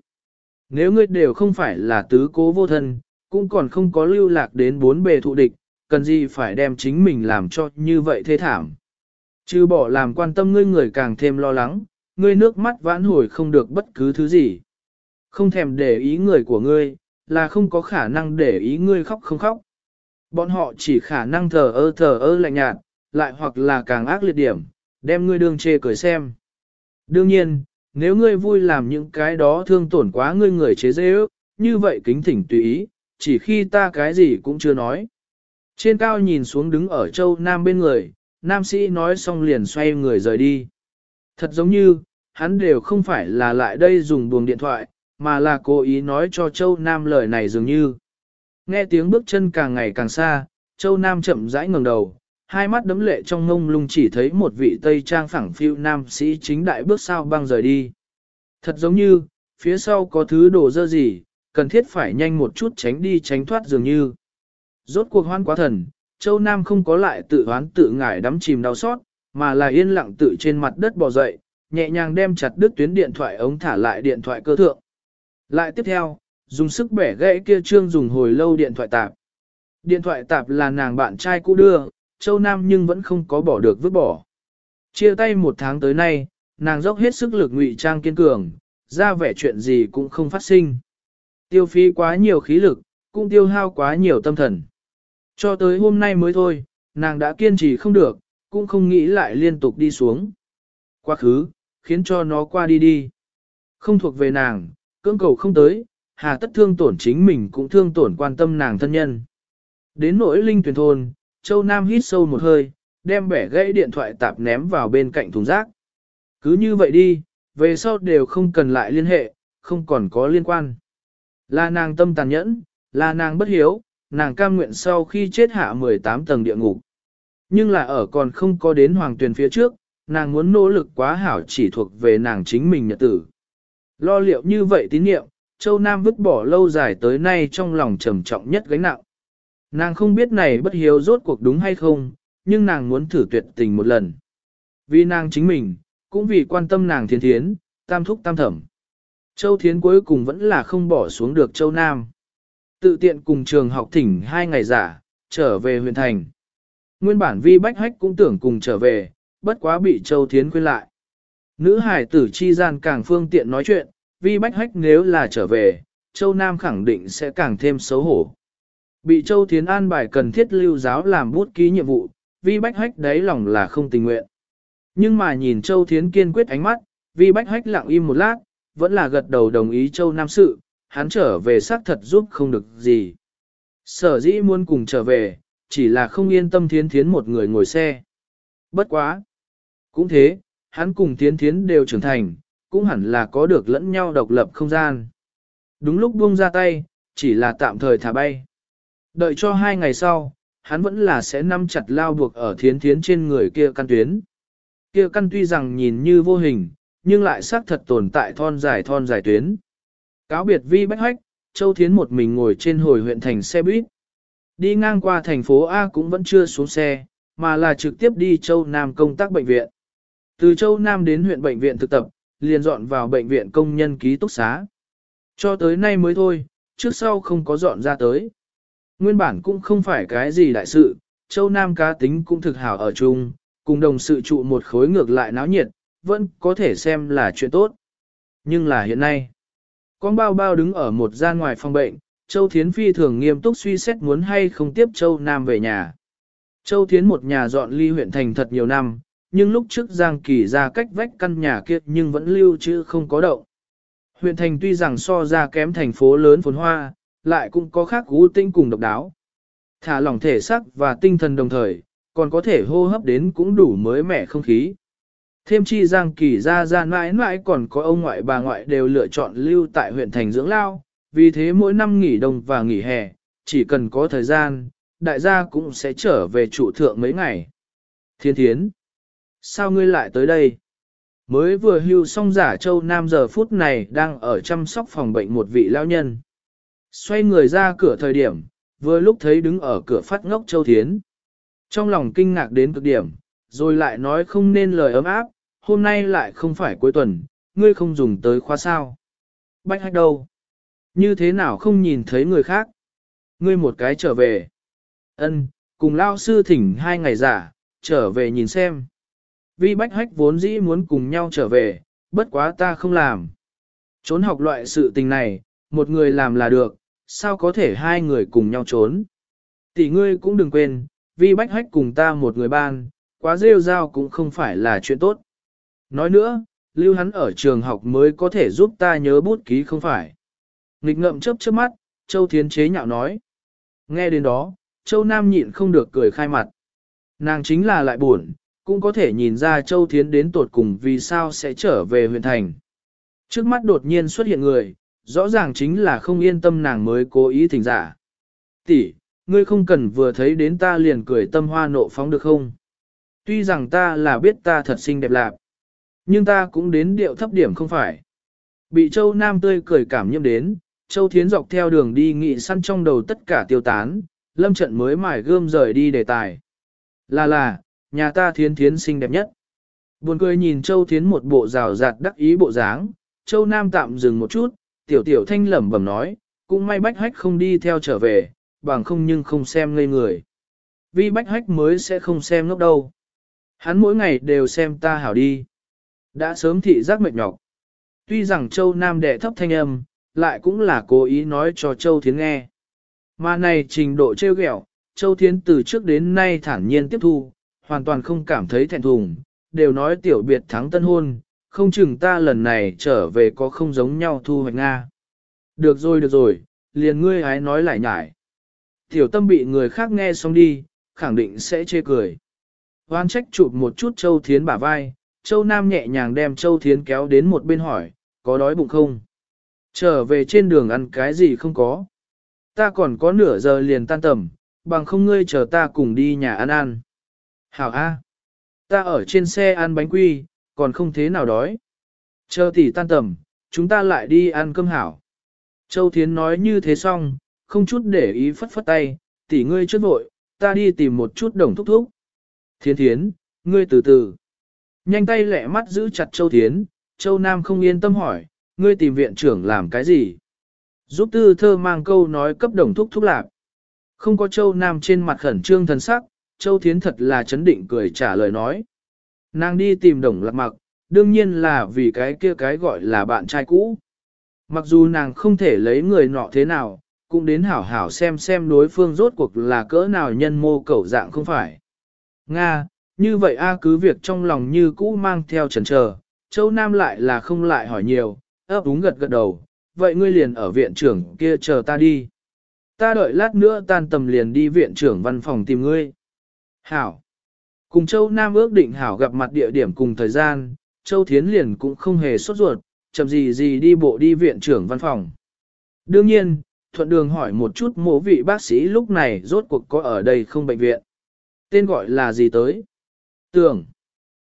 Nếu ngươi đều không phải là tứ cố vô thân, cũng còn không có lưu lạc đến bốn bề thụ địch, cần gì phải đem chính mình làm cho như vậy thế thảm. Chứ bỏ làm quan tâm ngươi người càng thêm lo lắng, ngươi nước mắt vãn hồi không được bất cứ thứ gì. Không thèm để ý người của ngươi, là không có khả năng để ý ngươi khóc không khóc. Bọn họ chỉ khả năng thờ ơ thờ ơ lạnh nhạt, lại hoặc là càng ác liệt điểm, đem ngươi đương chê cười xem. Đương nhiên, nếu ngươi vui làm những cái đó thương tổn quá ngươi người chế dễ ước, như vậy kính thỉnh tùy ý, chỉ khi ta cái gì cũng chưa nói. Trên cao nhìn xuống đứng ở châu Nam bên người, Nam sĩ nói xong liền xoay người rời đi. Thật giống như, hắn đều không phải là lại đây dùng buồng điện thoại, mà là cố ý nói cho châu Nam lời này dường như. Nghe tiếng bước chân càng ngày càng xa, châu Nam chậm rãi ngẩng đầu, hai mắt đấm lệ trong ngông lung chỉ thấy một vị Tây Trang phẳng phiêu nam sĩ chính đại bước sao băng rời đi. Thật giống như, phía sau có thứ đồ dơ gì, cần thiết phải nhanh một chút tránh đi tránh thoát dường như. Rốt cuộc hoan quá thần, Châu Nam không có lại tự hoán tự ngải đắm chìm đau xót, mà là yên lặng tự trên mặt đất bò dậy, nhẹ nhàng đem chặt đứt tuyến điện thoại ống thả lại điện thoại cơ thượng. Lại tiếp theo, dùng sức bẻ gãy kia trương dùng hồi lâu điện thoại tạp. Điện thoại tạp là nàng bạn trai cũ đưa, Châu Nam nhưng vẫn không có bỏ được vứt bỏ. Chia tay một tháng tới nay, nàng dốc hết sức lực ngụy trang kiên cường, ra vẻ chuyện gì cũng không phát sinh. Tiêu phí quá nhiều khí lực, cũng tiêu hao quá nhiều tâm thần. Cho tới hôm nay mới thôi, nàng đã kiên trì không được, cũng không nghĩ lại liên tục đi xuống. Quá khứ, khiến cho nó qua đi đi. Không thuộc về nàng, cưỡng cầu không tới, hà tất thương tổn chính mình cũng thương tổn quan tâm nàng thân nhân. Đến nỗi linh tuyển thôn, Châu Nam hít sâu một hơi, đem bẻ gãy điện thoại tạp ném vào bên cạnh thùng rác. Cứ như vậy đi, về sau đều không cần lại liên hệ, không còn có liên quan. Là nàng tâm tàn nhẫn, là nàng bất hiếu, nàng cam nguyện sau khi chết hạ 18 tầng địa ngục. Nhưng là ở còn không có đến hoàng tuyển phía trước, nàng muốn nỗ lực quá hảo chỉ thuộc về nàng chính mình nhật tử. Lo liệu như vậy tín niệm, Châu Nam vứt bỏ lâu dài tới nay trong lòng trầm trọng nhất gánh nặng. Nàng không biết này bất hiếu rốt cuộc đúng hay không, nhưng nàng muốn thử tuyệt tình một lần. Vì nàng chính mình, cũng vì quan tâm nàng thiên thiến, tam thúc tam thẩm. Châu Thiến cuối cùng vẫn là không bỏ xuống được Châu Nam. Tự tiện cùng trường học thỉnh hai ngày giả, trở về huyện thành. Nguyên bản vi bách hách cũng tưởng cùng trở về, bất quá bị Châu Thiến khuyên lại. Nữ hải tử chi gian càng phương tiện nói chuyện, vi bách hách nếu là trở về, Châu Nam khẳng định sẽ càng thêm xấu hổ. Bị Châu Thiến an bài cần thiết lưu giáo làm bút ký nhiệm vụ, vi bách hách đấy lòng là không tình nguyện. Nhưng mà nhìn Châu Thiến kiên quyết ánh mắt, vi bách hách lặng im một lát, vẫn là gật đầu đồng ý Châu Nam sự, hắn trở về xác thật giúp không được gì. Sở dĩ muốn cùng trở về, chỉ là không yên tâm thiến thiến một người ngồi xe. Bất quá. Cũng thế, hắn cùng thiến thiến đều trưởng thành, cũng hẳn là có được lẫn nhau độc lập không gian. Đúng lúc buông ra tay, chỉ là tạm thời thả bay. Đợi cho hai ngày sau, hắn vẫn là sẽ nắm chặt lao buộc ở thiến thiến trên người kia căn tuyến. Kia căn tuy rằng nhìn như vô hình, nhưng lại xác thật tồn tại thon dài thon dài tuyến. Cáo biệt vi bách hách, Châu Thiến một mình ngồi trên hồi huyện thành xe buýt. Đi ngang qua thành phố A cũng vẫn chưa xuống xe, mà là trực tiếp đi Châu Nam công tác bệnh viện. Từ Châu Nam đến huyện bệnh viện thực tập, liền dọn vào bệnh viện công nhân ký túc xá. Cho tới nay mới thôi, trước sau không có dọn ra tới. Nguyên bản cũng không phải cái gì đại sự, Châu Nam cá tính cũng thực hảo ở chung, cùng đồng sự trụ một khối ngược lại náo nhiệt, vẫn có thể xem là chuyện tốt. Nhưng là hiện nay, con bao bao đứng ở một gian ngoài phòng bệnh, Châu Thiến Phi thường nghiêm túc suy xét muốn hay không tiếp Châu Nam về nhà. Châu Thiến một nhà dọn ly huyện thành thật nhiều năm, nhưng lúc trước Giang Kỳ ra cách vách căn nhà kia nhưng vẫn lưu trữ không có động. Huyện thành tuy rằng so ra kém thành phố lớn phồn hoa, lại cũng có khác gũ tinh cùng độc đáo. Thả lỏng thể sắc và tinh thần đồng thời, còn có thể hô hấp đến cũng đủ mới mẻ không khí. Thêm chi Giang Kỳ ra ra mãi mãi còn có ông ngoại bà ngoại đều lựa chọn lưu tại huyện thành dưỡng lao, vì thế mỗi năm nghỉ đông và nghỉ hè, chỉ cần có thời gian, đại gia cũng sẽ trở về trụ thượng mấy ngày. Thiên thiến, sao ngươi lại tới đây? Mới vừa hưu xong giả châu Nam giờ phút này đang ở chăm sóc phòng bệnh một vị lao nhân. Xoay người ra cửa thời điểm, vừa lúc thấy đứng ở cửa phát ngốc châu thiến. Trong lòng kinh ngạc đến cực điểm, rồi lại nói không nên lời ấm áp, hôm nay lại không phải cuối tuần, ngươi không dùng tới khóa sao. Bách hách đâu? Như thế nào không nhìn thấy người khác? Ngươi một cái trở về. Ân, cùng lao sư thỉnh hai ngày giả, trở về nhìn xem. Vi bách hách vốn dĩ muốn cùng nhau trở về, bất quá ta không làm. Trốn học loại sự tình này, một người làm là được, sao có thể hai người cùng nhau trốn. Tỷ ngươi cũng đừng quên, vi bách hách cùng ta một người ban, quá rêu rao cũng không phải là chuyện tốt. Nói nữa, lưu hắn ở trường học mới có thể giúp ta nhớ bút ký không phải. Nghịch ngậm chớp chớp mắt, Châu Thiến chế nhạo nói. Nghe đến đó, Châu Nam nhịn không được cười khai mặt. Nàng chính là lại buồn, cũng có thể nhìn ra Châu Thiến đến tột cùng vì sao sẽ trở về huyện thành. Trước mắt đột nhiên xuất hiện người, rõ ràng chính là không yên tâm nàng mới cố ý thỉnh giả. Tỷ, ngươi không cần vừa thấy đến ta liền cười tâm hoa nộ phóng được không? Tuy rằng ta là biết ta thật xinh đẹp lạc, nhưng ta cũng đến điệu thấp điểm không phải. Bị Châu Nam tươi cười cảm nhiễm đến, Châu Thiến dọc theo đường đi nghị săn trong đầu tất cả tiêu tán, lâm trận mới mải gươm rời đi đề tài. Là là, nhà ta Thiến Thiến xinh đẹp nhất. Buồn cười nhìn Châu Thiến một bộ rào rạt đắc ý bộ dáng, Châu Nam tạm dừng một chút, tiểu tiểu thanh lẩm bẩm nói, cũng may bách hách không đi theo trở về, bằng không nhưng không xem ngây người. Vì bách hách mới sẽ không xem ngốc đâu. Hắn mỗi ngày đều xem ta hảo đi. Đã sớm thị giác mệt nhọc. Tuy rằng Châu Nam đệ thấp thanh âm, lại cũng là cố ý nói cho Châu Thiến nghe. Mà này trình độ trêu ghẹo, Châu Thiến từ trước đến nay thản nhiên tiếp thu, hoàn toàn không cảm thấy thẹn thùng, đều nói tiểu biệt thắng tân hôn, không chừng ta lần này trở về có không giống nhau thu hoạch Nga. Được rồi được rồi, liền ngươi hái nói lại nhải. Tiểu tâm bị người khác nghe xong đi, khẳng định sẽ chê cười. Hoan trách chụp một chút Châu Thiến bả vai, Châu Nam nhẹ nhàng đem Châu Thiến kéo đến một bên hỏi, có đói bụng không? Trở về trên đường ăn cái gì không có? Ta còn có nửa giờ liền tan tầm, bằng không ngươi chờ ta cùng đi nhà ăn ăn. Hảo A. Ta ở trên xe ăn bánh quy, còn không thế nào đói. Chờ tỷ tan tầm, chúng ta lại đi ăn cơm hảo. Châu Thiến nói như thế xong, không chút để ý phất phất tay, tỷ ngươi trước vội, ta đi tìm một chút đồng thúc thúc. Thiên Thiến, ngươi từ từ. Nhanh tay lẹ mắt giữ chặt Châu Thiến, Châu Nam không yên tâm hỏi, ngươi tìm viện trưởng làm cái gì? Giúp tư thơ mang câu nói cấp đồng thúc thúc lạc. Không có Châu Nam trên mặt khẩn trương thần sắc, Châu Thiến thật là chấn định cười trả lời nói. Nàng đi tìm đồng lạc mặc, đương nhiên là vì cái kia cái gọi là bạn trai cũ. Mặc dù nàng không thể lấy người nọ thế nào, cũng đến hảo hảo xem xem đối phương rốt cuộc là cỡ nào nhân mô cẩu dạng không phải. Nga, như vậy A cứ việc trong lòng như cũ mang theo chần chờ, Châu Nam lại là không lại hỏi nhiều, ấp úng gật gật đầu, vậy ngươi liền ở viện trưởng kia chờ ta đi. Ta đợi lát nữa tan tầm liền đi viện trưởng văn phòng tìm ngươi. Hảo. Cùng Châu Nam ước định Hảo gặp mặt địa điểm cùng thời gian, Châu Thiến liền cũng không hề sốt ruột, chậm gì gì đi bộ đi viện trưởng văn phòng. Đương nhiên, thuận đường hỏi một chút mộ vị bác sĩ lúc này rốt cuộc có ở đây không bệnh viện. Tên gọi là gì tới? Tường.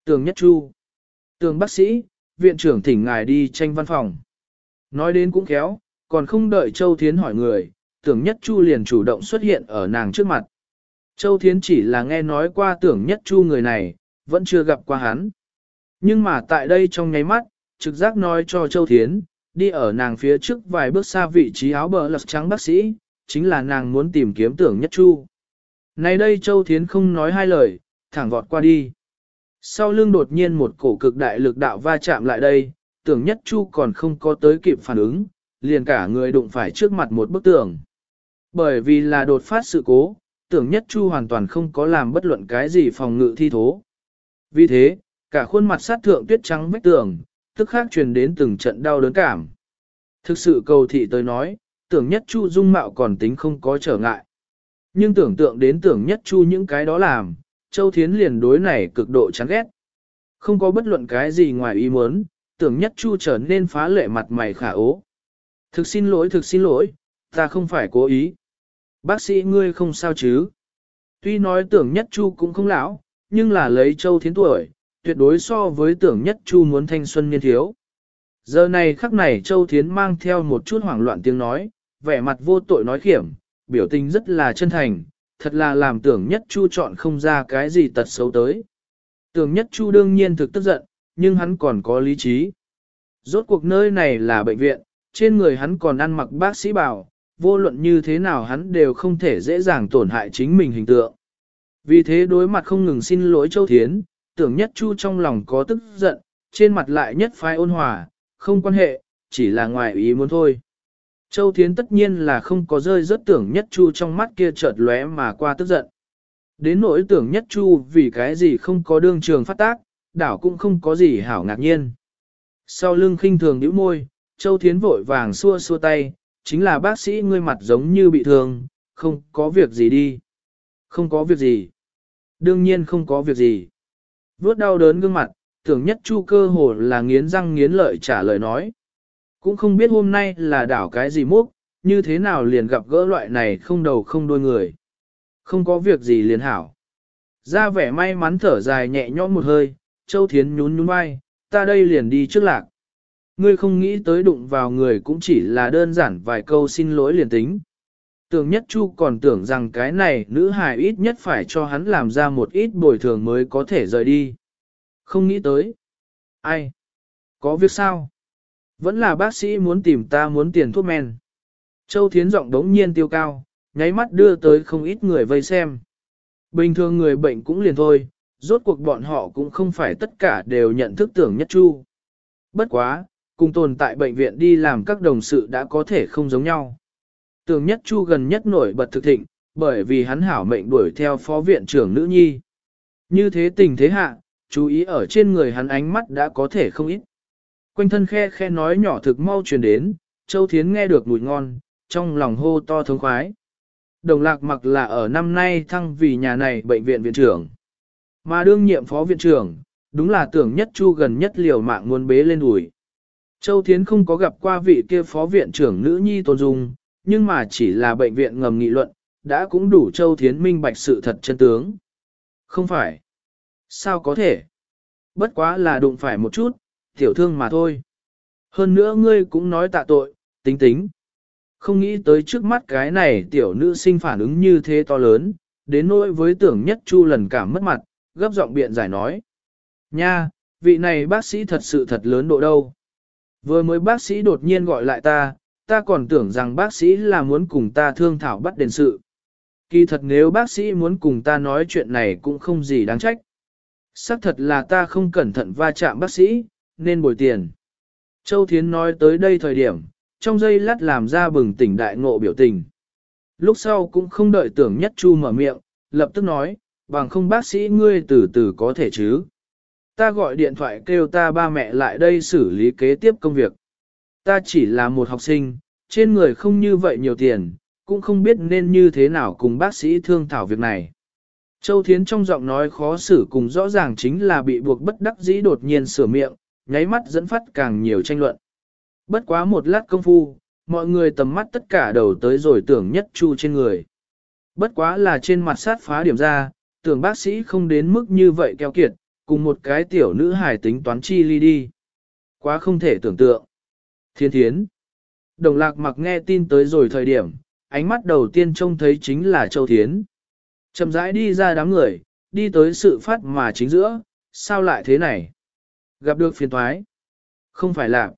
Tường Nhất Chu. Tường bác sĩ, viện trưởng thỉnh ngài đi tranh văn phòng. Nói đến cũng khéo, còn không đợi Châu Thiến hỏi người, tưởng nhất chu liền chủ động xuất hiện ở nàng trước mặt. Châu Thiến chỉ là nghe nói qua tưởng nhất chu người này, vẫn chưa gặp qua hắn. Nhưng mà tại đây trong nháy mắt, trực giác nói cho Châu Thiến, đi ở nàng phía trước vài bước xa vị trí áo bờ lật trắng bác sĩ, chính là nàng muốn tìm kiếm tưởng nhất chu. Này đây Châu Thiến không nói hai lời, thẳng vọt qua đi. Sau lưng đột nhiên một cổ cực đại lực đạo va chạm lại đây, tưởng nhất chu còn không có tới kịp phản ứng, liền cả người đụng phải trước mặt một bức tường. Bởi vì là đột phát sự cố, tưởng nhất chu hoàn toàn không có làm bất luận cái gì phòng ngự thi thố. Vì thế, cả khuôn mặt sát thượng tuyết trắng vách tường, tức khác truyền đến từng trận đau đớn cảm. Thực sự cầu thị tới nói, tưởng nhất chu dung mạo còn tính không có trở ngại. Nhưng tưởng tượng đến tưởng nhất chu những cái đó làm, Châu Thiến liền đối này cực độ chán ghét. Không có bất luận cái gì ngoài ý muốn, tưởng nhất chu trở nên phá lệ mặt mày khả ố. Thực xin lỗi thực xin lỗi, ta không phải cố ý. Bác sĩ ngươi không sao chứ. Tuy nói tưởng nhất chu cũng không lão, nhưng là lấy Châu Thiến tuổi, tuyệt đối so với tưởng nhất chu muốn thanh xuân niên thiếu. Giờ này khắc này Châu Thiến mang theo một chút hoảng loạn tiếng nói, vẻ mặt vô tội nói khiểm, biểu tình rất là chân thành, thật là làm tưởng nhất chu chọn không ra cái gì tật xấu tới. Tưởng nhất chu đương nhiên thực tức giận, nhưng hắn còn có lý trí. Rốt cuộc nơi này là bệnh viện, trên người hắn còn ăn mặc bác sĩ bảo, vô luận như thế nào hắn đều không thể dễ dàng tổn hại chính mình hình tượng. Vì thế đối mặt không ngừng xin lỗi Châu Thiến, tưởng nhất chu trong lòng có tức giận, trên mặt lại nhất phái ôn hòa, không quan hệ, chỉ là ngoài ý muốn thôi. Châu Thiến tất nhiên là không có rơi rớt tưởng nhất chu trong mắt kia chợt lóe mà qua tức giận. Đến nỗi tưởng nhất chu vì cái gì không có đương trường phát tác, đảo cũng không có gì hảo ngạc nhiên. Sau lưng khinh thường nhíu môi, Châu Thiến vội vàng xua xua tay, chính là bác sĩ ngươi mặt giống như bị thương, không có việc gì đi. Không có việc gì. Đương nhiên không có việc gì. Vốt đau đớn gương mặt, tưởng nhất chu cơ hồ là nghiến răng nghiến lợi trả lời nói. Cũng không biết hôm nay là đảo cái gì múc, như thế nào liền gặp gỡ loại này không đầu không đuôi người. Không có việc gì liền hảo. Ra vẻ may mắn thở dài nhẹ nhõm một hơi, Châu Thiến nhún nhún vai, ta đây liền đi trước lạc. Ngươi không nghĩ tới đụng vào người cũng chỉ là đơn giản vài câu xin lỗi liền tính. Tưởng nhất chu còn tưởng rằng cái này nữ hài ít nhất phải cho hắn làm ra một ít bồi thường mới có thể rời đi. Không nghĩ tới. Ai? Có việc sao? Vẫn là bác sĩ muốn tìm ta muốn tiền thuốc men. Châu Thiến giọng đống nhiên tiêu cao, nháy mắt đưa tới không ít người vây xem. Bình thường người bệnh cũng liền thôi, rốt cuộc bọn họ cũng không phải tất cả đều nhận thức tưởng nhất chu. Bất quá, cùng tồn tại bệnh viện đi làm các đồng sự đã có thể không giống nhau. Tưởng nhất chu gần nhất nổi bật thực thịnh, bởi vì hắn hảo mệnh đuổi theo phó viện trưởng nữ nhi. Như thế tình thế hạ, chú ý ở trên người hắn ánh mắt đã có thể không ít. Quanh thân khe khe nói nhỏ thực mau truyền đến, Châu Thiến nghe được mùi ngon, trong lòng hô to thống khoái. Đồng lạc mặc là ở năm nay thăng vì nhà này bệnh viện viện trưởng. Mà đương nhiệm phó viện trưởng, đúng là tưởng nhất chu gần nhất liều mạng muốn bế lên đùi. Châu Thiến không có gặp qua vị kia phó viện trưởng nữ nhi tôn dung, nhưng mà chỉ là bệnh viện ngầm nghị luận, đã cũng đủ Châu Thiến minh bạch sự thật chân tướng. Không phải. Sao có thể? Bất quá là đụng phải một chút, tiểu thương mà thôi. Hơn nữa ngươi cũng nói tạ tội, tính tính. Không nghĩ tới trước mắt cái này tiểu nữ sinh phản ứng như thế to lớn, đến nỗi với tưởng nhất chu lần cảm mất mặt, gấp giọng biện giải nói. Nha, vị này bác sĩ thật sự thật lớn độ đâu. Vừa mới bác sĩ đột nhiên gọi lại ta, ta còn tưởng rằng bác sĩ là muốn cùng ta thương thảo bắt đền sự. Kỳ thật nếu bác sĩ muốn cùng ta nói chuyện này cũng không gì đáng trách. Xác thật là ta không cẩn thận va chạm bác sĩ, nên bồi tiền. Châu Thiến nói tới đây thời điểm, trong giây lát làm ra bừng tỉnh đại ngộ biểu tình. Lúc sau cũng không đợi tưởng nhất chu mở miệng, lập tức nói, bằng không bác sĩ ngươi từ từ có thể chứ. Ta gọi điện thoại kêu ta ba mẹ lại đây xử lý kế tiếp công việc. Ta chỉ là một học sinh, trên người không như vậy nhiều tiền, cũng không biết nên như thế nào cùng bác sĩ thương thảo việc này. Châu Thiến trong giọng nói khó xử cùng rõ ràng chính là bị buộc bất đắc dĩ đột nhiên sửa miệng, nháy mắt dẫn phát càng nhiều tranh luận. Bất quá một lát công phu, mọi người tầm mắt tất cả đầu tới rồi tưởng nhất chu trên người. Bất quá là trên mặt sát phá điểm ra, tưởng bác sĩ không đến mức như vậy keo kiệt, cùng một cái tiểu nữ hài tính toán chi ly đi. Quá không thể tưởng tượng. Thiên thiến. Đồng lạc mặc nghe tin tới rồi thời điểm, ánh mắt đầu tiên trông thấy chính là Châu Thiến. Chậm rãi đi ra đám người, đi tới sự phát mà chính giữa, sao lại thế này? Gặp được phiền thoái. Không phải là,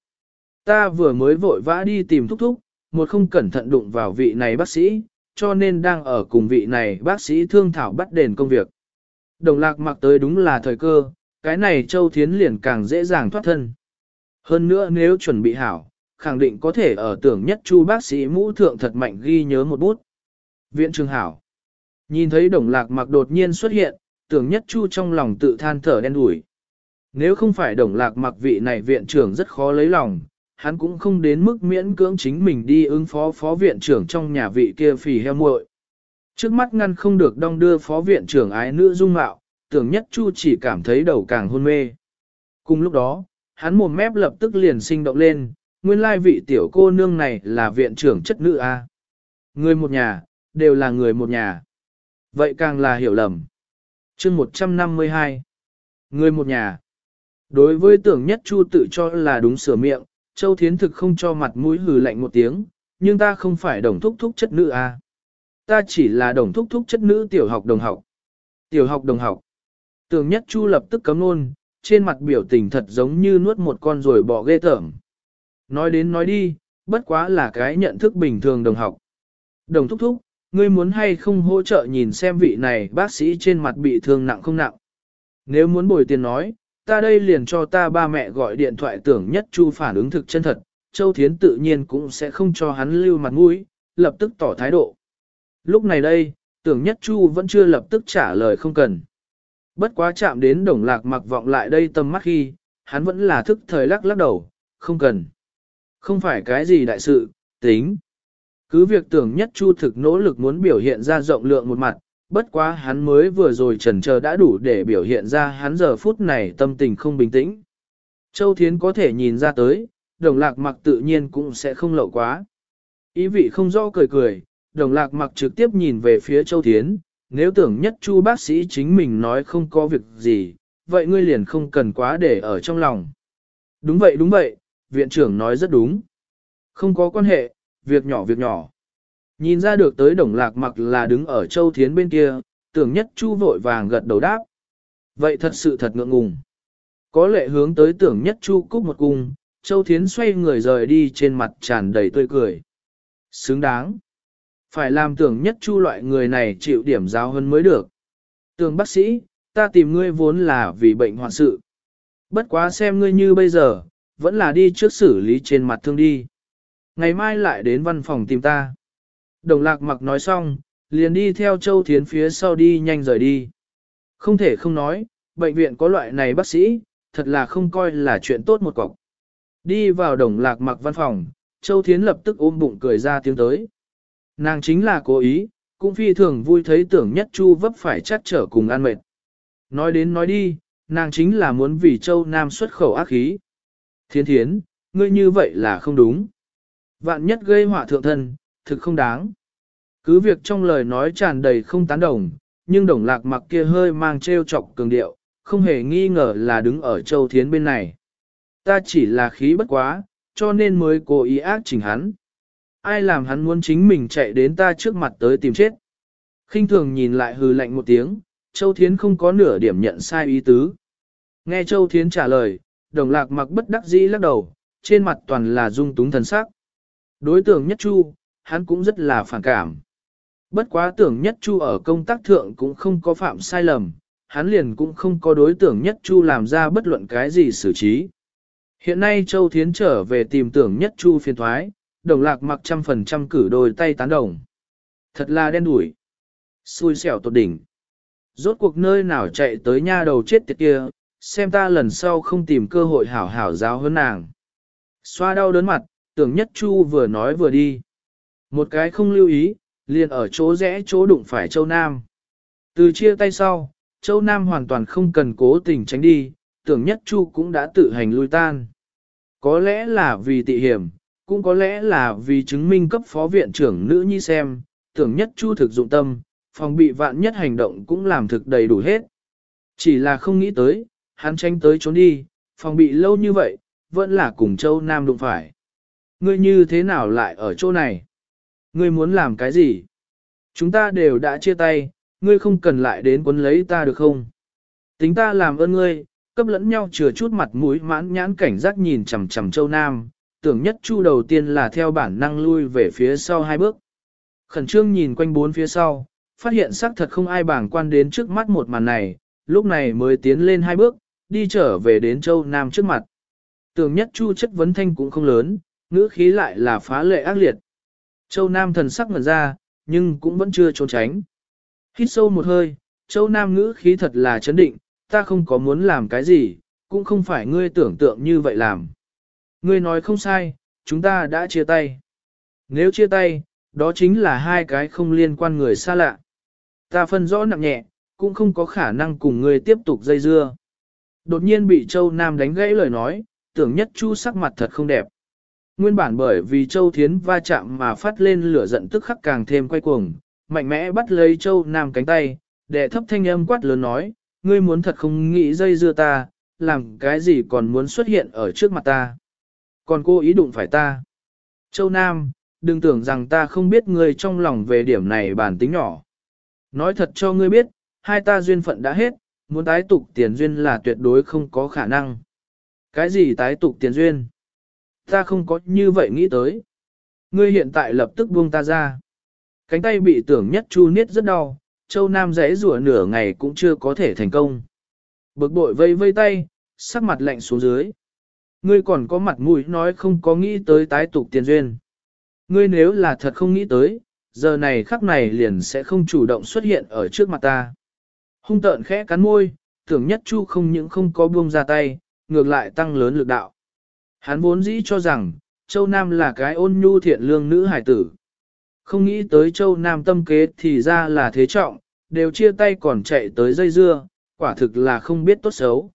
ta vừa mới vội vã đi tìm thúc thúc, một không cẩn thận đụng vào vị này bác sĩ, cho nên đang ở cùng vị này bác sĩ thương thảo bắt đền công việc. Đồng lạc mặc tới đúng là thời cơ, cái này Châu Thiến liền càng dễ dàng thoát thân. Hơn nữa nếu chuẩn bị hảo, khẳng định có thể ở tưởng nhất chu bác sĩ mũ thượng thật mạnh ghi nhớ một bút. Viện trường hảo. Nhìn thấy đồng lạc mặc đột nhiên xuất hiện, tưởng nhất chu trong lòng tự than thở đen đủi. Nếu không phải đồng lạc mặc vị này viện trưởng rất khó lấy lòng, hắn cũng không đến mức miễn cưỡng chính mình đi ứng phó phó viện trưởng trong nhà vị kia phì heo muội. Trước mắt ngăn không được đong đưa phó viện trưởng ái nữ dung mạo, tưởng nhất chu chỉ cảm thấy đầu càng hôn mê. Cùng lúc đó, hắn mồm mép lập tức liền sinh động lên, nguyên lai vị tiểu cô nương này là viện trưởng chất nữ A. Người một nhà, đều là người một nhà. Vậy càng là hiểu lầm. chương 152 Người một nhà. Đối với tưởng nhất chu tự cho là đúng sửa miệng, Châu Thiến thực không cho mặt mũi hừ lạnh một tiếng, nhưng ta không phải đồng thúc thúc chất nữ à Ta chỉ là đồng thúc thúc chất nữ tiểu học đồng học. Tiểu học đồng học. Tưởng nhất chu lập tức cấm nôn, trên mặt biểu tình thật giống như nuốt một con rồi bỏ ghê tởm. Nói đến nói đi, bất quá là cái nhận thức bình thường đồng học. Đồng thúc thúc, ngươi muốn hay không hỗ trợ nhìn xem vị này bác sĩ trên mặt bị thương nặng không nặng. Nếu muốn bồi tiền nói, ta đây liền cho ta ba mẹ gọi điện thoại tưởng nhất chu phản ứng thực chân thật, Châu Thiến tự nhiên cũng sẽ không cho hắn lưu mặt mũi, lập tức tỏ thái độ. Lúc này đây, tưởng nhất chu vẫn chưa lập tức trả lời không cần. Bất quá chạm đến đồng lạc mặc vọng lại đây tâm mắt khi, hắn vẫn là thức thời lắc lắc đầu, không cần. Không phải cái gì đại sự, tính. Cứ việc tưởng nhất chu thực nỗ lực muốn biểu hiện ra rộng lượng một mặt, bất quá hắn mới vừa rồi trần chờ đã đủ để biểu hiện ra hắn giờ phút này tâm tình không bình tĩnh. Châu Thiến có thể nhìn ra tới, đồng lạc mặc tự nhiên cũng sẽ không lậu quá. Ý vị không rõ cười cười, đồng lạc mặc trực tiếp nhìn về phía Châu Thiến, nếu tưởng nhất chu bác sĩ chính mình nói không có việc gì, vậy ngươi liền không cần quá để ở trong lòng. Đúng vậy đúng vậy, viện trưởng nói rất đúng. Không có quan hệ, việc nhỏ việc nhỏ. Nhìn ra được tới đồng lạc mặc là đứng ở châu thiến bên kia, tưởng nhất chu vội vàng gật đầu đáp. Vậy thật sự thật ngượng ngùng. Có lệ hướng tới tưởng nhất chu cúc một cung, châu thiến xoay người rời đi trên mặt tràn đầy tươi cười. Xứng đáng. Phải làm tưởng nhất chu loại người này chịu điểm giáo hơn mới được. Tưởng bác sĩ, ta tìm ngươi vốn là vì bệnh hoạn sự. Bất quá xem ngươi như bây giờ, vẫn là đi trước xử lý trên mặt thương đi. Ngày mai lại đến văn phòng tìm ta. Đồng lạc mặc nói xong, liền đi theo Châu Thiến phía sau đi nhanh rời đi. Không thể không nói, bệnh viện có loại này bác sĩ, thật là không coi là chuyện tốt một cọc. Đi vào đồng lạc mặc văn phòng, Châu Thiến lập tức ôm bụng cười ra tiếng tới. Nàng chính là cố ý, cũng phi thường vui thấy tưởng nhất chu vấp phải chắc trở cùng ăn mệt. Nói đến nói đi, nàng chính là muốn vì Châu Nam xuất khẩu ác khí. Thiến thiến, ngươi như vậy là không đúng. Vạn nhất gây họa thượng thân, thực không đáng. Cứ việc trong lời nói tràn đầy không tán đồng, nhưng đồng lạc mặc kia hơi mang treo chọc cường điệu, không hề nghi ngờ là đứng ở châu thiến bên này. Ta chỉ là khí bất quá, cho nên mới cố ý ác chỉnh hắn. Ai làm hắn muốn chính mình chạy đến ta trước mặt tới tìm chết. khinh thường nhìn lại hừ lạnh một tiếng, châu thiến không có nửa điểm nhận sai ý tứ. Nghe châu thiến trả lời, đồng lạc mặc bất đắc dĩ lắc đầu, trên mặt toàn là dung túng thần sắc. Đối tượng nhất chu, hắn cũng rất là phản cảm. Bất quá tưởng nhất chu ở công tác thượng cũng không có phạm sai lầm, hắn liền cũng không có đối tưởng nhất chu làm ra bất luận cái gì xử trí. Hiện nay Châu Thiến trở về tìm tưởng nhất chu phiền thoái, đồng lạc mặc trăm phần trăm cử đôi tay tán đồng. Thật là đen đủi. Xui xẻo tột đỉnh. Rốt cuộc nơi nào chạy tới nha đầu chết tiệt kia, xem ta lần sau không tìm cơ hội hảo hảo giáo hơn nàng. Xoa đau đớn mặt, tưởng nhất chu vừa nói vừa đi. Một cái không lưu ý, liền ở chỗ rẽ chỗ đụng phải Châu Nam. Từ chia tay sau, Châu Nam hoàn toàn không cần cố tình tránh đi, tưởng nhất chu cũng đã tự hành lui tan. Có lẽ là vì tị hiểm, cũng có lẽ là vì chứng minh cấp phó viện trưởng nữ nhi xem, tưởng nhất chu thực dụng tâm, phòng bị vạn nhất hành động cũng làm thực đầy đủ hết. Chỉ là không nghĩ tới, hắn tránh tới trốn đi, phòng bị lâu như vậy, vẫn là cùng Châu Nam đụng phải. Ngươi như thế nào lại ở chỗ này? Ngươi muốn làm cái gì? Chúng ta đều đã chia tay, ngươi không cần lại đến quấn lấy ta được không? Tính ta làm ơn ngươi, cấp lẫn nhau chừa chút mặt mũi mãn nhãn cảnh giác nhìn chằm chằm Châu Nam, tưởng nhất chu đầu tiên là theo bản năng lui về phía sau hai bước. Khẩn trương nhìn quanh bốn phía sau, phát hiện xác thật không ai bảng quan đến trước mắt một màn này, lúc này mới tiến lên hai bước, đi trở về đến Châu Nam trước mặt. Tưởng nhất chu chất vấn thanh cũng không lớn, ngữ khí lại là phá lệ ác liệt. Châu Nam thần sắc ngẩn ra, nhưng cũng vẫn chưa trốn tránh. Hít sâu một hơi, Châu Nam ngữ khí thật là chấn định, ta không có muốn làm cái gì, cũng không phải ngươi tưởng tượng như vậy làm. Ngươi nói không sai, chúng ta đã chia tay. Nếu chia tay, đó chính là hai cái không liên quan người xa lạ. Ta phân rõ nặng nhẹ, cũng không có khả năng cùng ngươi tiếp tục dây dưa. Đột nhiên bị Châu Nam đánh gãy lời nói, tưởng nhất chu sắc mặt thật không đẹp. Nguyên bản bởi vì Châu Thiến va chạm mà phát lên lửa giận tức khắc càng thêm quay cuồng, mạnh mẽ bắt lấy Châu Nam cánh tay, để thấp thanh âm quát lớn nói, ngươi muốn thật không nghĩ dây dưa ta, làm cái gì còn muốn xuất hiện ở trước mặt ta. Còn cô ý đụng phải ta. Châu Nam, đừng tưởng rằng ta không biết ngươi trong lòng về điểm này bản tính nhỏ. Nói thật cho ngươi biết, hai ta duyên phận đã hết, muốn tái tục tiền duyên là tuyệt đối không có khả năng. Cái gì tái tục tiền duyên? Ta không có như vậy nghĩ tới. Ngươi hiện tại lập tức buông ta ra. Cánh tay bị tưởng nhất chu niết rất đau, châu nam rẽ rủa nửa ngày cũng chưa có thể thành công. Bực bội vây vây tay, sắc mặt lạnh xuống dưới. Ngươi còn có mặt mũi nói không có nghĩ tới tái tục tiền duyên. Ngươi nếu là thật không nghĩ tới, giờ này khắc này liền sẽ không chủ động xuất hiện ở trước mặt ta. Hung tợn khẽ cắn môi, tưởng nhất chu không những không có buông ra tay, ngược lại tăng lớn lực đạo. Hắn vốn dĩ cho rằng, Châu Nam là cái ôn nhu thiện lương nữ hải tử. Không nghĩ tới Châu Nam tâm kế thì ra là thế trọng, đều chia tay còn chạy tới dây dưa, quả thực là không biết tốt xấu.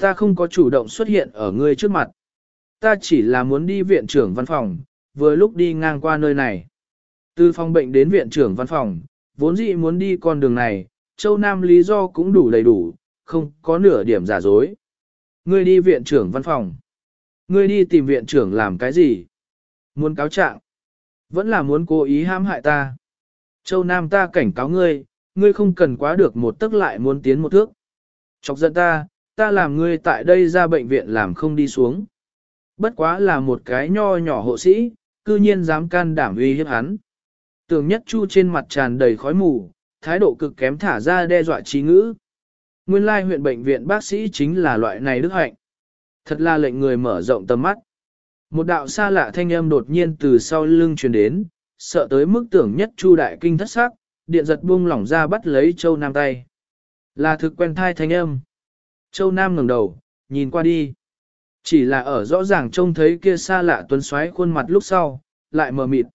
Ta không có chủ động xuất hiện ở ngươi trước mặt. Ta chỉ là muốn đi viện trưởng văn phòng, vừa lúc đi ngang qua nơi này. Từ phòng bệnh đến viện trưởng văn phòng, vốn dĩ muốn đi con đường này, Châu Nam lý do cũng đủ đầy đủ, không có nửa điểm giả dối. Ngươi đi viện trưởng văn phòng. Ngươi đi tìm viện trưởng làm cái gì? Muốn cáo trạng? Vẫn là muốn cố ý hãm hại ta. Châu Nam ta cảnh cáo ngươi, ngươi không cần quá được một tức lại muốn tiến một thước. Chọc giận ta, ta làm ngươi tại đây ra bệnh viện làm không đi xuống. Bất quá là một cái nho nhỏ hộ sĩ, cư nhiên dám can đảm uy hiếp hắn. Tưởng nhất chu trên mặt tràn đầy khói mù, thái độ cực kém thả ra đe dọa trí ngữ. Nguyên lai huyện bệnh viện bác sĩ chính là loại này đức hạnh. Thật là lệnh người mở rộng tầm mắt. Một đạo xa lạ thanh âm đột nhiên từ sau lưng truyền đến, sợ tới mức tưởng nhất chu đại kinh thất sắc, điện giật buông lỏng ra bắt lấy châu nam tay. Là thực quen thai thanh âm. Châu nam ngẩng đầu, nhìn qua đi. Chỉ là ở rõ ràng trông thấy kia xa lạ tuấn xoáy khuôn mặt lúc sau, lại mờ mịt.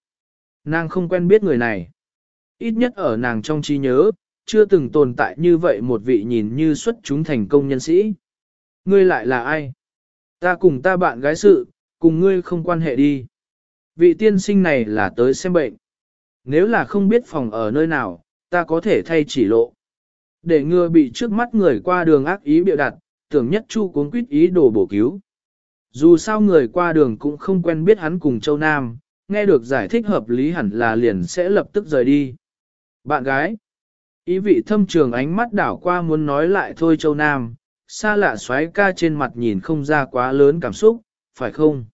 Nàng không quen biết người này. Ít nhất ở nàng trong trí nhớ, chưa từng tồn tại như vậy một vị nhìn như xuất chúng thành công nhân sĩ. Ngươi lại là ai? Ta cùng ta bạn gái sự, cùng ngươi không quan hệ đi. Vị tiên sinh này là tới xem bệnh. Nếu là không biết phòng ở nơi nào, ta có thể thay chỉ lộ. Để ngừa bị trước mắt người qua đường ác ý biểu đặt, tưởng nhất chu cuốn quýt ý đồ bổ cứu. Dù sao người qua đường cũng không quen biết hắn cùng Châu Nam, nghe được giải thích hợp lý hẳn là liền sẽ lập tức rời đi. Bạn gái, ý vị thâm trường ánh mắt đảo qua muốn nói lại thôi Châu Nam, xa lạ xoáy ca trên mặt nhìn không ra quá lớn cảm xúc, phải không?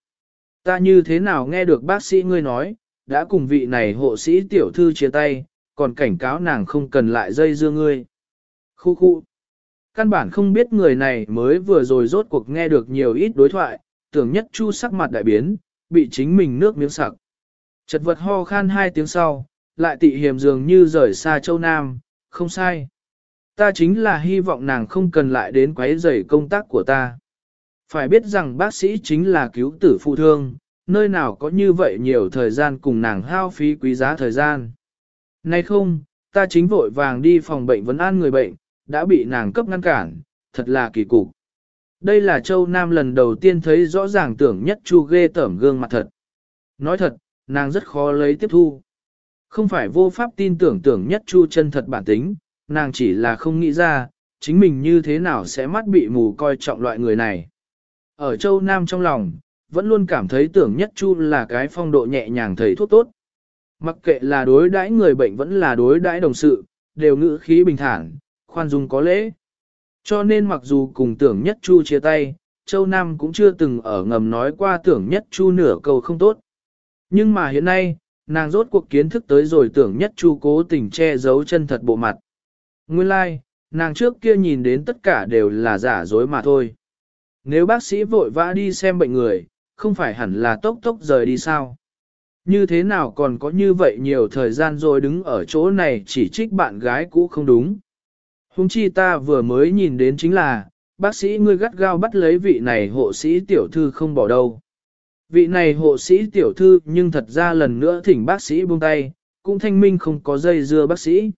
Ta như thế nào nghe được bác sĩ ngươi nói, đã cùng vị này hộ sĩ tiểu thư chia tay, còn cảnh cáo nàng không cần lại dây dưa ngươi. Khu khu. Căn bản không biết người này mới vừa rồi rốt cuộc nghe được nhiều ít đối thoại, tưởng nhất chu sắc mặt đại biến, bị chính mình nước miếng sặc. Chật vật ho khan hai tiếng sau, lại tị hiểm dường như rời xa châu Nam, không sai. Ta chính là hy vọng nàng không cần lại đến quấy rầy công tác của ta. Phải biết rằng bác sĩ chính là cứu tử phụ thương, nơi nào có như vậy nhiều thời gian cùng nàng hao phí quý giá thời gian. Nay không, ta chính vội vàng đi phòng bệnh vấn an người bệnh, đã bị nàng cấp ngăn cản, thật là kỳ cục. Đây là Châu Nam lần đầu tiên thấy rõ ràng tưởng nhất chu ghê tởm gương mặt thật. Nói thật, nàng rất khó lấy tiếp thu. Không phải vô pháp tin tưởng tưởng nhất chu chân thật bản tính, nàng chỉ là không nghĩ ra, chính mình như thế nào sẽ mắt bị mù coi trọng loại người này. Ở châu Nam trong lòng, vẫn luôn cảm thấy tưởng nhất chu là cái phong độ nhẹ nhàng thầy thuốc tốt. Mặc kệ là đối đãi người bệnh vẫn là đối đãi đồng sự, đều ngữ khí bình thản, khoan dung có lễ. Cho nên mặc dù cùng tưởng nhất chu chia tay, Châu Nam cũng chưa từng ở ngầm nói qua tưởng nhất chu nửa câu không tốt. Nhưng mà hiện nay, nàng rốt cuộc kiến thức tới rồi tưởng nhất chu cố tình che giấu chân thật bộ mặt. Nguyên lai, like, nàng trước kia nhìn đến tất cả đều là giả dối mà thôi. Nếu bác sĩ vội vã đi xem bệnh người, không phải hẳn là tốc tốc rời đi sao? Như thế nào còn có như vậy nhiều thời gian rồi đứng ở chỗ này chỉ trích bạn gái cũ không đúng. Hùng chi ta vừa mới nhìn đến chính là, bác sĩ ngươi gắt gao bắt lấy vị này hộ sĩ tiểu thư không bỏ đâu. Vị này hộ sĩ tiểu thư nhưng thật ra lần nữa thỉnh bác sĩ buông tay, cũng thanh minh không có dây dưa bác sĩ.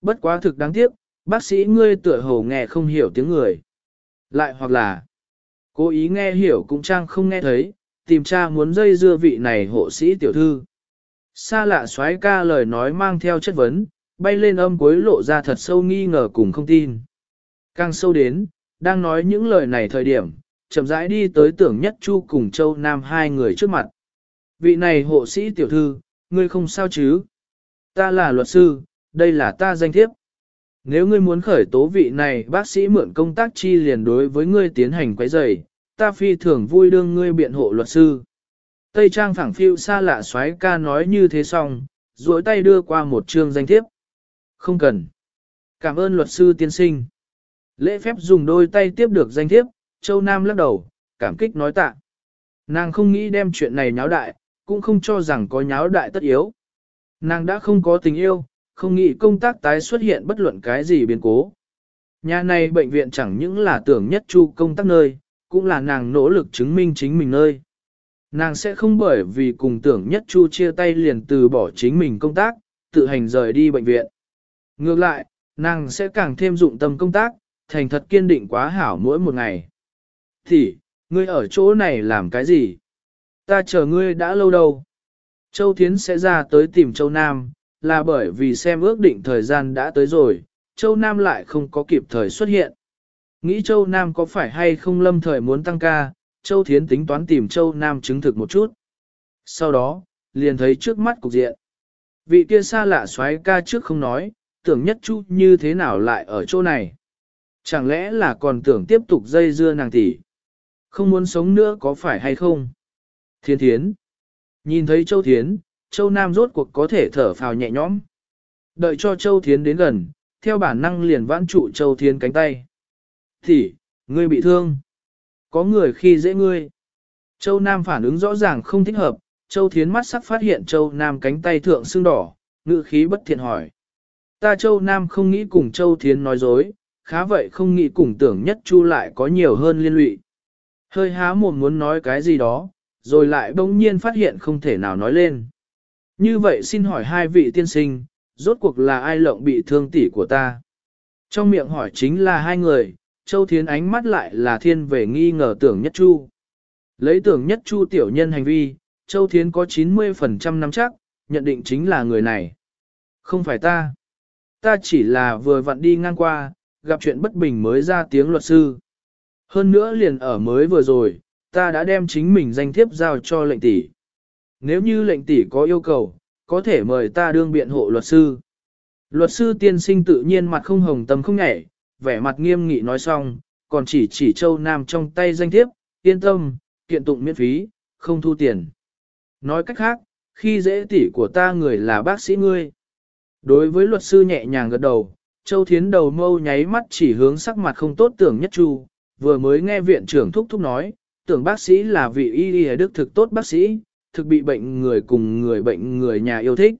Bất quá thực đáng tiếc, bác sĩ ngươi tựa hồ nghe không hiểu tiếng người. Lại hoặc là, cố ý nghe hiểu cũng trang không nghe thấy, tìm cha muốn dây dưa vị này hộ sĩ tiểu thư. Xa lạ xoái ca lời nói mang theo chất vấn, bay lên âm cuối lộ ra thật sâu nghi ngờ cùng không tin. Càng sâu đến, đang nói những lời này thời điểm, chậm rãi đi tới tưởng nhất chu cùng châu Nam hai người trước mặt. Vị này hộ sĩ tiểu thư, ngươi không sao chứ? Ta là luật sư, đây là ta danh thiếp. Nếu ngươi muốn khởi tố vị này bác sĩ mượn công tác chi liền đối với ngươi tiến hành quấy rầy, ta phi thường vui đương ngươi biện hộ luật sư. Tây Trang phẳng phiu xa lạ xoáy ca nói như thế xong, duỗi tay đưa qua một chương danh thiếp. Không cần. Cảm ơn luật sư tiên sinh. Lễ phép dùng đôi tay tiếp được danh thiếp, Châu Nam lắc đầu, cảm kích nói tạ. Nàng không nghĩ đem chuyện này nháo đại, cũng không cho rằng có nháo đại tất yếu. Nàng đã không có tình yêu, không nghĩ công tác tái xuất hiện bất luận cái gì biến cố. Nhà này bệnh viện chẳng những là tưởng nhất chu công tác nơi, cũng là nàng nỗ lực chứng minh chính mình nơi. Nàng sẽ không bởi vì cùng tưởng nhất chu chia tay liền từ bỏ chính mình công tác, tự hành rời đi bệnh viện. Ngược lại, nàng sẽ càng thêm dụng tâm công tác, thành thật kiên định quá hảo mỗi một ngày. Thì, ngươi ở chỗ này làm cái gì? Ta chờ ngươi đã lâu đâu. Châu Thiến sẽ ra tới tìm Châu Nam, là bởi vì xem ước định thời gian đã tới rồi, Châu Nam lại không có kịp thời xuất hiện. Nghĩ Châu Nam có phải hay không lâm thời muốn tăng ca, Châu Thiến tính toán tìm Châu Nam chứng thực một chút. Sau đó, liền thấy trước mắt cục diện. Vị kia xa lạ xoáy ca trước không nói, tưởng nhất chút như thế nào lại ở chỗ này. Chẳng lẽ là còn tưởng tiếp tục dây dưa nàng tỷ. Không muốn sống nữa có phải hay không? Thiên thiến. Nhìn thấy Châu Thiến, Châu Nam rốt cuộc có thể thở phào nhẹ nhõm. Đợi cho Châu Thiến đến gần, theo bản năng liền vãn trụ Châu Thiến cánh tay. Thì, ngươi bị thương. Có người khi dễ ngươi. Châu Nam phản ứng rõ ràng không thích hợp, Châu Thiến mắt sắc phát hiện Châu Nam cánh tay thượng sưng đỏ, ngự khí bất thiện hỏi. Ta Châu Nam không nghĩ cùng Châu Thiến nói dối, khá vậy không nghĩ cùng tưởng nhất chu lại có nhiều hơn liên lụy. Hơi há mồm muốn nói cái gì đó, rồi lại bỗng nhiên phát hiện không thể nào nói lên. Như vậy xin hỏi hai vị tiên sinh, rốt cuộc là ai lộng bị thương tỷ của ta? Trong miệng hỏi chính là hai người, Châu Thiến ánh mắt lại là thiên về nghi ngờ tưởng nhất chu. Lấy tưởng nhất chu tiểu nhân hành vi, Châu Thiến có 90% nắm chắc, nhận định chính là người này. Không phải ta. Ta chỉ là vừa vặn đi ngang qua, gặp chuyện bất bình mới ra tiếng luật sư. Hơn nữa liền ở mới vừa rồi, ta đã đem chính mình danh thiếp giao cho lệnh tỷ. Nếu như lệnh tỷ có yêu cầu, có thể mời ta đương biện hộ luật sư. Luật sư tiên sinh tự nhiên mặt không hồng tâm không nhảy, vẻ mặt nghiêm nghị nói xong, còn chỉ chỉ châu nam trong tay danh thiếp, yên tâm, kiện tụng miễn phí, không thu tiền. Nói cách khác, khi dễ tỷ của ta người là bác sĩ ngươi. Đối với luật sư nhẹ nhàng gật đầu, Châu Thiến đầu mâu nháy mắt chỉ hướng sắc mặt không tốt tưởng nhất chu, vừa mới nghe viện trưởng thúc thúc nói, tưởng bác sĩ là vị y y đức thực tốt bác sĩ, thực bị bệnh người cùng người bệnh người nhà yêu thích.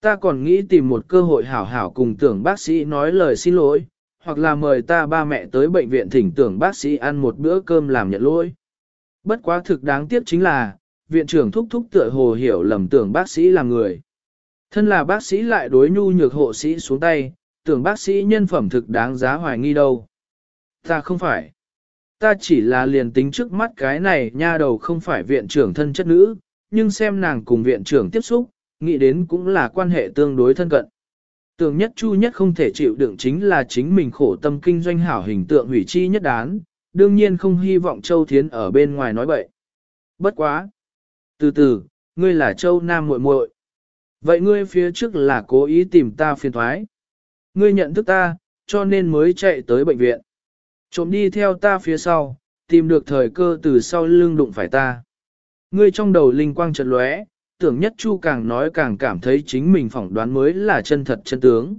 Ta còn nghĩ tìm một cơ hội hảo hảo cùng tưởng bác sĩ nói lời xin lỗi, hoặc là mời ta ba mẹ tới bệnh viện thỉnh tưởng bác sĩ ăn một bữa cơm làm nhận lỗi. Bất quá thực đáng tiếc chính là, viện trưởng thúc thúc tựa hồ hiểu lầm tưởng bác sĩ là người. Thân là bác sĩ lại đối nhu nhược hộ sĩ xuống tay, tưởng bác sĩ nhân phẩm thực đáng giá hoài nghi đâu. Ta không phải. Ta chỉ là liền tính trước mắt cái này nha đầu không phải viện trưởng thân chất nữ, nhưng xem nàng cùng viện trưởng tiếp xúc, nghĩ đến cũng là quan hệ tương đối thân cận. Tưởng nhất chu nhất không thể chịu đựng chính là chính mình khổ tâm kinh doanh hảo hình tượng hủy chi nhất đán, đương nhiên không hy vọng Châu Thiến ở bên ngoài nói bậy. Bất quá. Từ từ, ngươi là Châu Nam muội muội. Vậy ngươi phía trước là cố ý tìm ta phiền thoái. Ngươi nhận thức ta, cho nên mới chạy tới bệnh viện. Trộm đi theo ta phía sau, tìm được thời cơ từ sau lưng đụng phải ta. Ngươi trong đầu linh quang chợt lóe, tưởng nhất chu càng nói càng cảm thấy chính mình phỏng đoán mới là chân thật chân tướng.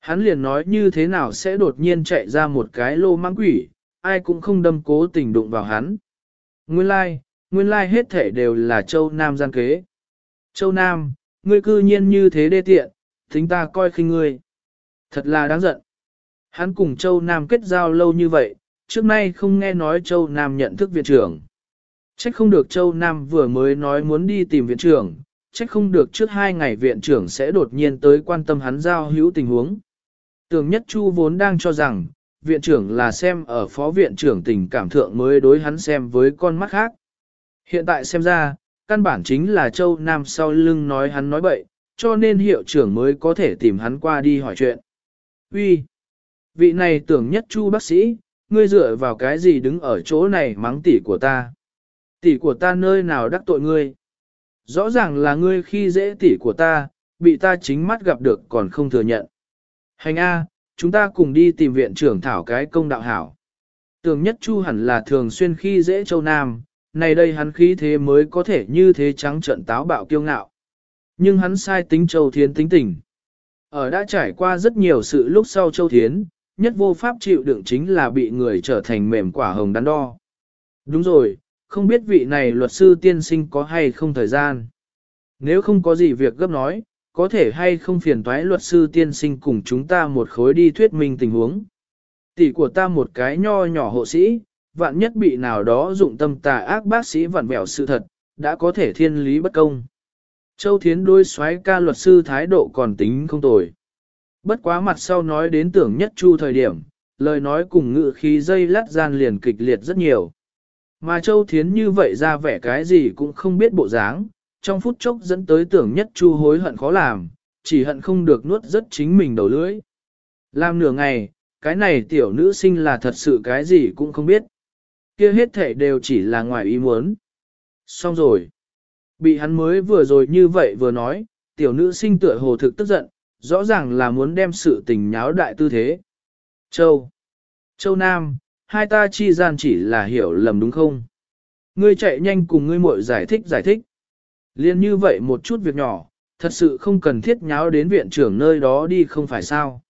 Hắn liền nói như thế nào sẽ đột nhiên chạy ra một cái lô mang quỷ, ai cũng không đâm cố tình đụng vào hắn. Nguyên lai, like, nguyên lai like hết thể đều là châu Nam gian kế. Châu Nam, ngươi cư nhiên như thế đê tiện, tính ta coi khinh ngươi. Thật là đáng giận. Hắn cùng châu Nam kết giao lâu như vậy, trước nay không nghe nói châu Nam nhận thức viện trưởng. Trách không được châu Nam vừa mới nói muốn đi tìm viện trưởng, trách không được trước hai ngày viện trưởng sẽ đột nhiên tới quan tâm hắn giao hữu tình huống. Tường Nhất Chu vốn đang cho rằng, viện trưởng là xem ở phó viện trưởng tình cảm thượng mới đối hắn xem với con mắt khác. Hiện tại xem ra, căn bản chính là Châu Nam sau lưng nói hắn nói bậy, cho nên hiệu trưởng mới có thể tìm hắn qua đi hỏi chuyện. Uy, Vị này tưởng nhất chu bác sĩ, ngươi dựa vào cái gì đứng ở chỗ này mắng tỷ của ta? Tỷ của ta nơi nào đắc tội ngươi? Rõ ràng là ngươi khi dễ tỷ của ta, bị ta chính mắt gặp được còn không thừa nhận. Hành A, chúng ta cùng đi tìm viện trưởng thảo cái công đạo hảo. Tường nhất chu hẳn là thường xuyên khi dễ châu Nam, này đây hắn khí thế mới có thể như thế trắng trận táo bạo kiêu ngạo. Nhưng hắn sai tính châu thiến tính tình. Ở đã trải qua rất nhiều sự lúc sau châu thiến, nhất vô pháp chịu đựng chính là bị người trở thành mềm quả hồng đắn đo. Đúng rồi, không biết vị này luật sư tiên sinh có hay không thời gian. Nếu không có gì việc gấp nói, có thể hay không phiền toái luật sư tiên sinh cùng chúng ta một khối đi thuyết minh tình huống. Tỷ của ta một cái nho nhỏ hộ sĩ, vạn nhất bị nào đó dụng tâm tà ác bác sĩ vặn vẹo sự thật, đã có thể thiên lý bất công. Châu Thiến đôi xoáy ca luật sư thái độ còn tính không tồi. Bất quá mặt sau nói đến tưởng nhất chu thời điểm, lời nói cùng ngự khí dây lát gian liền kịch liệt rất nhiều. Mà Châu Thiến như vậy ra vẻ cái gì cũng không biết bộ dáng, trong phút chốc dẫn tới tưởng nhất chu hối hận khó làm, chỉ hận không được nuốt rất chính mình đầu lưỡi. Làm nửa ngày, cái này tiểu nữ sinh là thật sự cái gì cũng không biết. kia hết thể đều chỉ là ngoài ý muốn. Xong rồi. Bị hắn mới vừa rồi như vậy vừa nói, tiểu nữ sinh tựa hồ thực tức giận, rõ ràng là muốn đem sự tình nháo đại tư thế. Châu. Châu Nam, hai ta chi gian chỉ là hiểu lầm đúng không? Ngươi chạy nhanh cùng ngươi muội giải thích giải thích. Liên như vậy một chút việc nhỏ, thật sự không cần thiết nháo đến viện trưởng nơi đó đi không phải sao.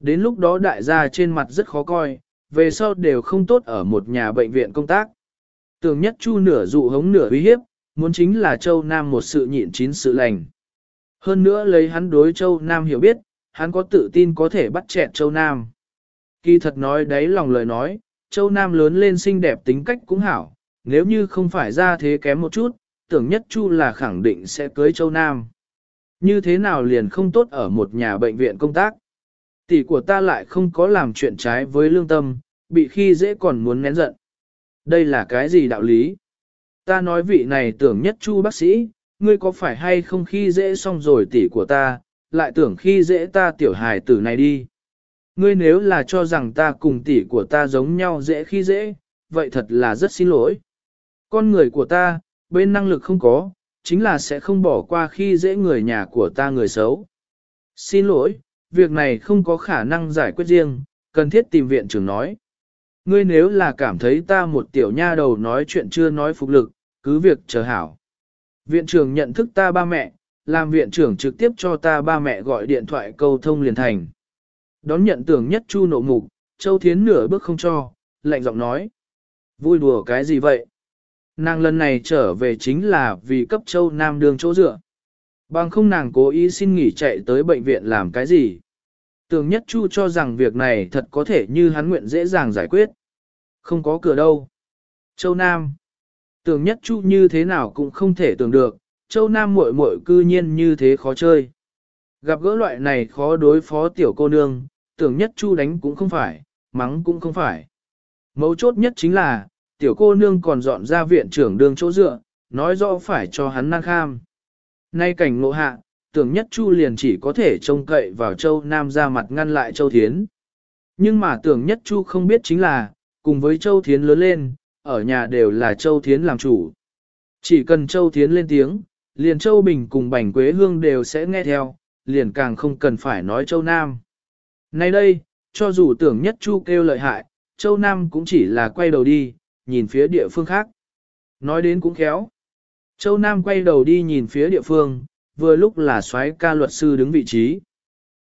Đến lúc đó đại gia trên mặt rất khó coi, về sau đều không tốt ở một nhà bệnh viện công tác. Tưởng nhất chu nửa dụ hống nửa uy hiếp, muốn chính là Châu Nam một sự nhịn chín sự lành. Hơn nữa lấy hắn đối Châu Nam hiểu biết, hắn có tự tin có thể bắt chẹt Châu Nam. Kỳ thật nói đấy lòng lời nói, Châu Nam lớn lên xinh đẹp tính cách cũng hảo, nếu như không phải ra thế kém một chút, tưởng nhất Chu là khẳng định sẽ cưới Châu Nam. Như thế nào liền không tốt ở một nhà bệnh viện công tác. Tỷ của ta lại không có làm chuyện trái với lương tâm, bị khi dễ còn muốn nén giận. Đây là cái gì đạo lý? Ta nói vị này tưởng nhất Chu bác sĩ, ngươi có phải hay không khi dễ xong rồi tỷ của ta, lại tưởng khi dễ ta tiểu hài tử này đi. Ngươi nếu là cho rằng ta cùng tỷ của ta giống nhau dễ khi dễ, vậy thật là rất xin lỗi. Con người của ta, bên năng lực không có, chính là sẽ không bỏ qua khi dễ người nhà của ta người xấu. Xin lỗi, việc này không có khả năng giải quyết riêng, cần thiết tìm viện trưởng nói. Ngươi nếu là cảm thấy ta một tiểu nha đầu nói chuyện chưa nói phục lực, cứ việc chờ hảo. Viện trưởng nhận thức ta ba mẹ, làm viện trưởng trực tiếp cho ta ba mẹ gọi điện thoại câu thông liền thành. Đón nhận tưởng nhất chu nộ mục, Châu Thiến nửa bước không cho, lạnh giọng nói. Vui đùa cái gì vậy? Nàng lần này trở về chính là vì cấp Châu Nam đường chỗ dựa. Bằng không nàng cố ý xin nghỉ chạy tới bệnh viện làm cái gì. Tưởng nhất chu cho rằng việc này thật có thể như hắn nguyện dễ dàng giải quyết. Không có cửa đâu. Châu Nam. Tưởng nhất chu như thế nào cũng không thể tưởng được, châu Nam muội muội cư nhiên như thế khó chơi. Gặp gỡ loại này khó đối phó tiểu cô nương, tưởng nhất chu đánh cũng không phải, mắng cũng không phải. Mấu chốt nhất chính là, tiểu cô nương còn dọn ra viện trưởng đường chỗ dựa, nói rõ phải cho hắn năng kham. Nay cảnh ngộ hạ, tưởng nhất chu liền chỉ có thể trông cậy vào châu Nam ra mặt ngăn lại châu Thiến. Nhưng mà tưởng nhất chu không biết chính là, cùng với châu Thiến lớn lên, ở nhà đều là châu Thiến làm chủ. Chỉ cần châu Thiến lên tiếng, liền châu Bình cùng Bành Quế Hương đều sẽ nghe theo, liền càng không cần phải nói châu Nam. Nay đây, cho dù tưởng nhất chu kêu lợi hại, Châu Nam cũng chỉ là quay đầu đi, nhìn phía địa phương khác. Nói đến cũng khéo. Châu Nam quay đầu đi nhìn phía địa phương, vừa lúc là soái ca luật sư đứng vị trí.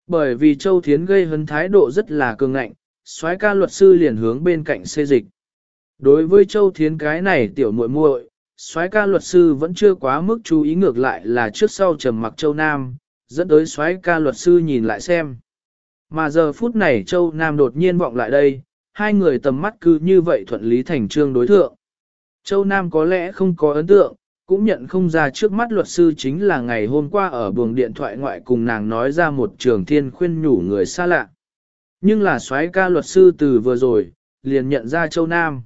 Bởi vì Châu Thiến gây hấn thái độ rất là cường ngạnh, soái ca luật sư liền hướng bên cạnh xê dịch. Đối với Châu Thiến cái này tiểu muội muội, soái ca luật sư vẫn chưa quá mức chú ý ngược lại là trước sau trầm mặc Châu Nam, dẫn tới soái ca luật sư nhìn lại xem. Mà giờ phút này Châu Nam đột nhiên vọng lại đây, hai người tầm mắt cứ như vậy thuận lý thành trương đối thượng. Châu Nam có lẽ không có ấn tượng, cũng nhận không ra trước mắt luật sư chính là ngày hôm qua ở buồng điện thoại ngoại cùng nàng nói ra một trường thiên khuyên nhủ người xa lạ. Nhưng là soái ca luật sư từ vừa rồi, liền nhận ra Châu Nam.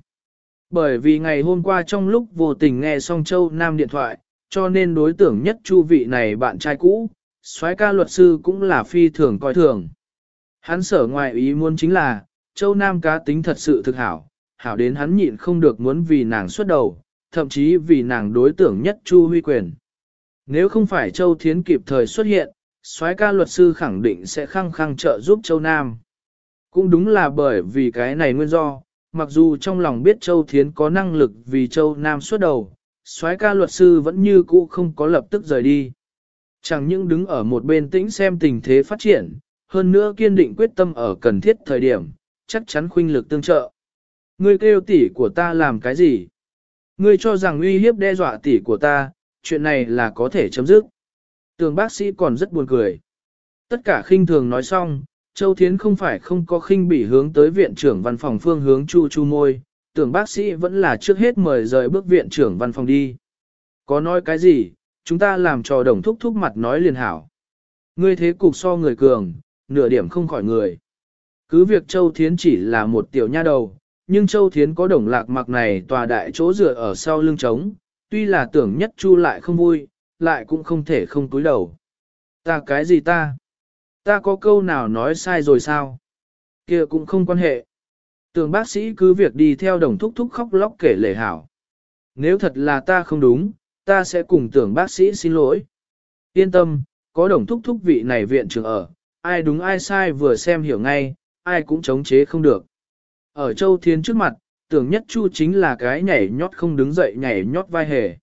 Bởi vì ngày hôm qua trong lúc vô tình nghe xong Châu Nam điện thoại, cho nên đối tưởng nhất chu vị này bạn trai cũ, soái ca luật sư cũng là phi thường coi thường. Hắn sở ngoài ý muốn chính là, Châu Nam cá tính thật sự thực hảo, hảo đến hắn nhịn không được muốn vì nàng xuất đầu, thậm chí vì nàng đối tưởng nhất Chu Huy Quyền. Nếu không phải Châu Thiến kịp thời xuất hiện, soái ca luật sư khẳng định sẽ khăng khăng trợ giúp Châu Nam. Cũng đúng là bởi vì cái này nguyên do, mặc dù trong lòng biết Châu Thiến có năng lực vì Châu Nam xuất đầu, soái ca luật sư vẫn như cũ không có lập tức rời đi. Chẳng những đứng ở một bên tĩnh xem tình thế phát triển, hơn nữa kiên định quyết tâm ở cần thiết thời điểm, chắc chắn khuynh lực tương trợ. Ngươi kêu tỷ của ta làm cái gì? Ngươi cho rằng uy hiếp đe dọa tỷ của ta, chuyện này là có thể chấm dứt. Tường bác sĩ còn rất buồn cười. Tất cả khinh thường nói xong, Châu Thiến không phải không có khinh bị hướng tới viện trưởng văn phòng phương hướng chu chu môi, tưởng bác sĩ vẫn là trước hết mời rời bước viện trưởng văn phòng đi. Có nói cái gì, chúng ta làm trò đồng thúc thúc mặt nói liền hảo. Ngươi thế cục so người cường, nửa điểm không khỏi người. Cứ việc Châu Thiến chỉ là một tiểu nha đầu, nhưng Châu Thiến có đồng lạc mặc này tòa đại chỗ dựa ở sau lưng trống, tuy là tưởng nhất chu lại không vui, lại cũng không thể không túi đầu. Ta cái gì ta? Ta có câu nào nói sai rồi sao? kia cũng không quan hệ. Tưởng bác sĩ cứ việc đi theo đồng thúc thúc khóc lóc kể lể hảo. Nếu thật là ta không đúng, ta sẽ cùng tưởng bác sĩ xin lỗi. Yên tâm, có đồng thúc thúc vị này viện trưởng ở, ai đúng ai sai vừa xem hiểu ngay, ai cũng chống chế không được. Ở Châu Thiên trước mặt, tưởng nhất chu chính là cái nhảy nhót không đứng dậy nhảy nhót vai hề.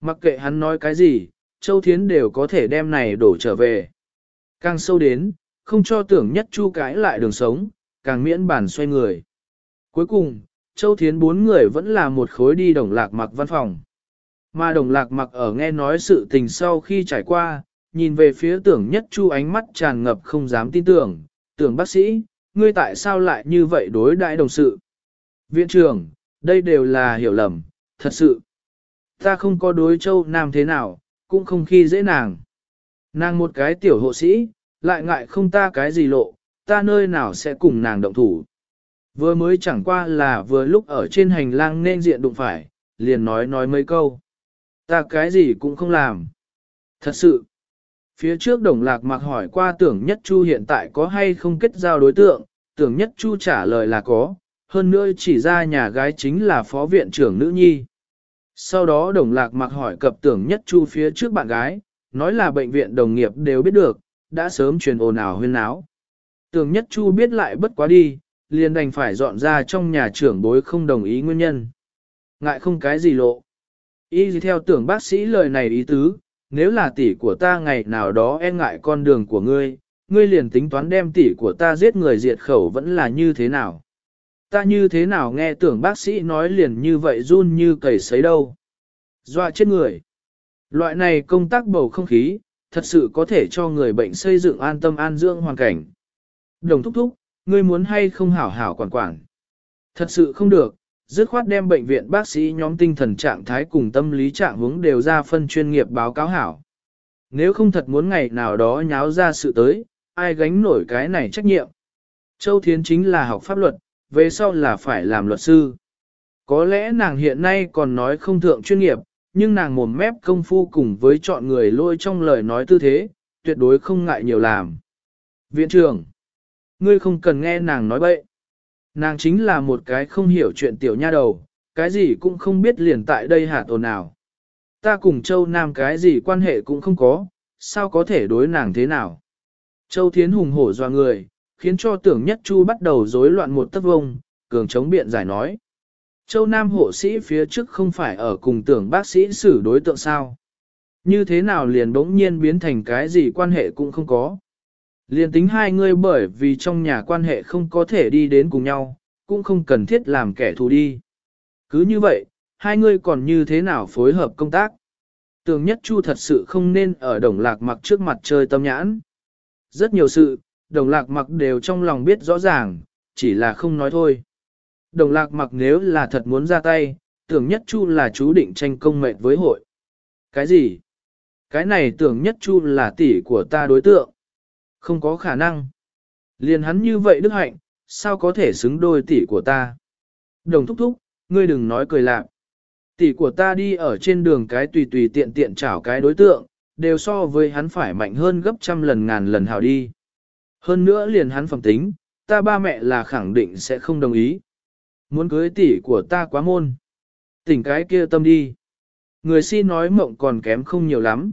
Mặc kệ hắn nói cái gì, Châu Thiến đều có thể đem này đổ trở về. Càng sâu đến, không cho tưởng nhất chu cái lại đường sống, càng miễn bản xoay người. Cuối cùng, Châu Thiến bốn người vẫn là một khối đi đồng lạc mặc văn phòng. Mà đồng lạc mặc ở nghe nói sự tình sau khi trải qua, nhìn về phía tưởng nhất chu ánh mắt tràn ngập không dám tin tưởng, tưởng bác sĩ, ngươi tại sao lại như vậy đối đại đồng sự? Viện trưởng, đây đều là hiểu lầm, thật sự. Ta không có đối châu nam thế nào, cũng không khi dễ nàng. Nàng một cái tiểu hộ sĩ, lại ngại không ta cái gì lộ, ta nơi nào sẽ cùng nàng động thủ. Vừa mới chẳng qua là vừa lúc ở trên hành lang nên diện đụng phải, liền nói nói mấy câu. Ta cái gì cũng không làm. Thật sự, Phía trước đồng lạc mặc hỏi qua tưởng nhất chu hiện tại có hay không kết giao đối tượng, tưởng nhất chu trả lời là có, hơn nữa chỉ ra nhà gái chính là phó viện trưởng nữ nhi. Sau đó đồng lạc mặc hỏi cập tưởng nhất chu phía trước bạn gái, nói là bệnh viện đồng nghiệp đều biết được, đã sớm truyền ồn ào huyên náo. Tưởng nhất chu biết lại bất quá đi, liền đành phải dọn ra trong nhà trưởng bối không đồng ý nguyên nhân. Ngại không cái gì lộ. Y theo tưởng bác sĩ lời này ý tứ, nếu là tỷ của ta ngày nào đó e ngại con đường của ngươi, ngươi liền tính toán đem tỷ của ta giết người diệt khẩu vẫn là như thế nào. Ta như thế nào nghe tưởng bác sĩ nói liền như vậy run như cầy sấy đâu. Dọa chết người. Loại này công tác bầu không khí, thật sự có thể cho người bệnh xây dựng an tâm an dưỡng hoàn cảnh. Đồng thúc thúc, ngươi muốn hay không hảo hảo quản quản. Thật sự không được, dứt khoát đem bệnh viện bác sĩ nhóm tinh thần trạng thái cùng tâm lý trạng hướng đều ra phân chuyên nghiệp báo cáo hảo. Nếu không thật muốn ngày nào đó nháo ra sự tới, ai gánh nổi cái này trách nhiệm. Châu Thiến chính là học pháp luật, về sau là phải làm luật sư. Có lẽ nàng hiện nay còn nói không thượng chuyên nghiệp, nhưng nàng mồm mép công phu cùng với chọn người lôi trong lời nói tư thế, tuyệt đối không ngại nhiều làm. Viện trưởng, ngươi không cần nghe nàng nói bậy. Nàng chính là một cái không hiểu chuyện tiểu nha đầu, cái gì cũng không biết liền tại đây hạt ồn nào. Ta cùng Châu Nam cái gì quan hệ cũng không có, sao có thể đối nàng thế nào. Châu Thiến hùng hổ doa người, khiến cho tưởng nhất chu bắt đầu rối loạn một tấc vông, cường chống biện giải nói. Châu Nam hộ sĩ phía trước không phải ở cùng tưởng bác sĩ xử đối tượng sao. Như thế nào liền bỗng nhiên biến thành cái gì quan hệ cũng không có. Liền tính hai người bởi vì trong nhà quan hệ không có thể đi đến cùng nhau, cũng không cần thiết làm kẻ thù đi. Cứ như vậy, hai người còn như thế nào phối hợp công tác. Tường nhất chu thật sự không nên ở đồng lạc mặc trước mặt chơi tâm nhãn. Rất nhiều sự, đồng lạc mặc đều trong lòng biết rõ ràng, chỉ là không nói thôi. Đồng lạc mặc nếu là thật muốn ra tay, tưởng nhất chu là chú định tranh công mệnh với hội. Cái gì? Cái này tưởng nhất chu là tỷ của ta đối tượng. Không có khả năng. Liền hắn như vậy đức hạnh, sao có thể xứng đôi tỷ của ta? Đồng thúc thúc, ngươi đừng nói cười lạc. Tỷ của ta đi ở trên đường cái tùy tùy tiện tiện chảo cái đối tượng, đều so với hắn phải mạnh hơn gấp trăm lần ngàn lần hào đi. Hơn nữa liền hắn phẩm tính, ta ba mẹ là khẳng định sẽ không đồng ý. Muốn cưới tỷ của ta quá môn. Tỉnh cái kia tâm đi. Người si nói mộng còn kém không nhiều lắm.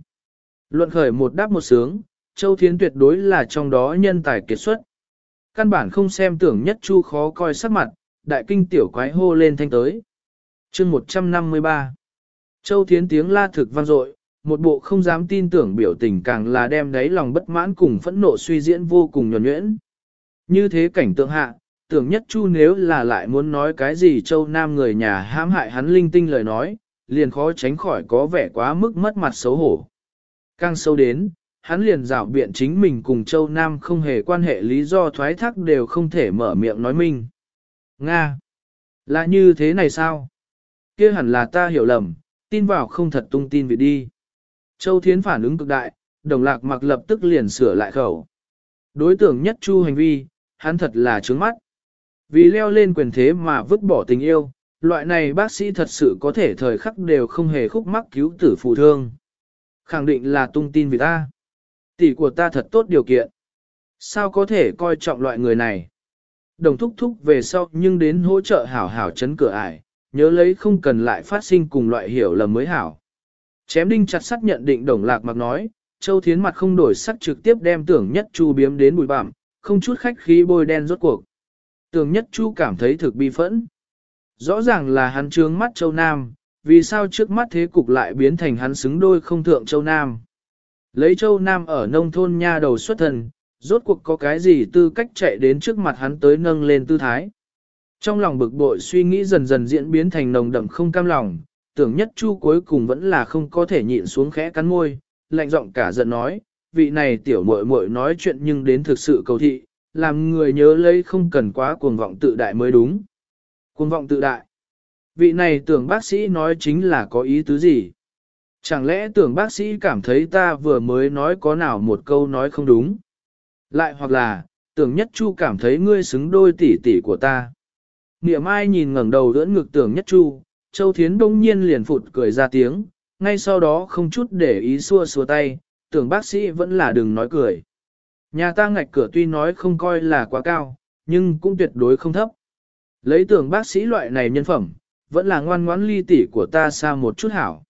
Luận khởi một đáp một sướng, Châu Thiến tuyệt đối là trong đó nhân tài kiệt xuất. Căn bản không xem tưởng nhất chu khó coi sắc mặt, đại kinh tiểu quái hô lên thanh tới. chương 153 Châu Thiến tiếng la thực vang dội, một bộ không dám tin tưởng biểu tình càng là đem đáy lòng bất mãn cùng phẫn nộ suy diễn vô cùng nhuẩn nhuyễn. Như thế cảnh tượng hạ, tưởng nhất chu nếu là lại muốn nói cái gì châu nam người nhà hãm hại hắn linh tinh lời nói, liền khó tránh khỏi có vẻ quá mức mất mặt xấu hổ. Càng sâu đến, hắn liền rảo biện chính mình cùng châu nam không hề quan hệ lý do thoái thác đều không thể mở miệng nói minh. Nga! Là như thế này sao? kia hẳn là ta hiểu lầm, tin vào không thật tung tin vị đi. Châu Thiến phản ứng cực đại, đồng lạc mặc lập tức liền sửa lại khẩu. Đối tượng nhất chu hành vi, hắn thật là trướng mắt. Vì leo lên quyền thế mà vứt bỏ tình yêu, loại này bác sĩ thật sự có thể thời khắc đều không hề khúc mắc cứu tử phụ thương. Khẳng định là tung tin vì ta. Tỷ của ta thật tốt điều kiện. Sao có thể coi trọng loại người này? Đồng thúc thúc về sau nhưng đến hỗ trợ hảo hảo chấn cửa ải, nhớ lấy không cần lại phát sinh cùng loại hiểu lầm mới hảo. Chém đinh chặt sắt nhận định đồng lạc mặc nói, Châu Thiến mặt không đổi sắc trực tiếp đem tưởng nhất chu biếm đến bụi bặm, không chút khách khí bôi đen rốt cuộc. Tưởng nhất chu cảm thấy thực bi phẫn. Rõ ràng là hắn trướng mắt Châu Nam, vì sao trước mắt thế cục lại biến thành hắn xứng đôi không thượng Châu Nam. Lấy Châu Nam ở nông thôn nha đầu xuất thần, rốt cuộc có cái gì tư cách chạy đến trước mặt hắn tới nâng lên tư thái. Trong lòng bực bội suy nghĩ dần dần diễn biến thành nồng đậm không cam lòng, tưởng nhất chu cuối cùng vẫn là không có thể nhịn xuống khẽ cắn môi, lạnh giọng cả giận nói, vị này tiểu muội muội nói chuyện nhưng đến thực sự cầu thị, làm người nhớ lấy không cần quá cuồng vọng tự đại mới đúng. Cuồng vọng tự đại. Vị này tưởng bác sĩ nói chính là có ý tứ gì? Chẳng lẽ tưởng bác sĩ cảm thấy ta vừa mới nói có nào một câu nói không đúng? Lại hoặc là, tưởng nhất chu cảm thấy ngươi xứng đôi tỷ tỷ của ta. Niệm ai nhìn ngẩng đầu đỡ ngực tưởng nhất chu, Châu Thiến đông nhiên liền phụt cười ra tiếng, ngay sau đó không chút để ý xua xua tay, tưởng bác sĩ vẫn là đừng nói cười. Nhà ta ngạch cửa tuy nói không coi là quá cao, nhưng cũng tuyệt đối không thấp. Lấy tưởng bác sĩ loại này nhân phẩm, vẫn là ngoan ngoãn ly tỷ của ta xa một chút hảo.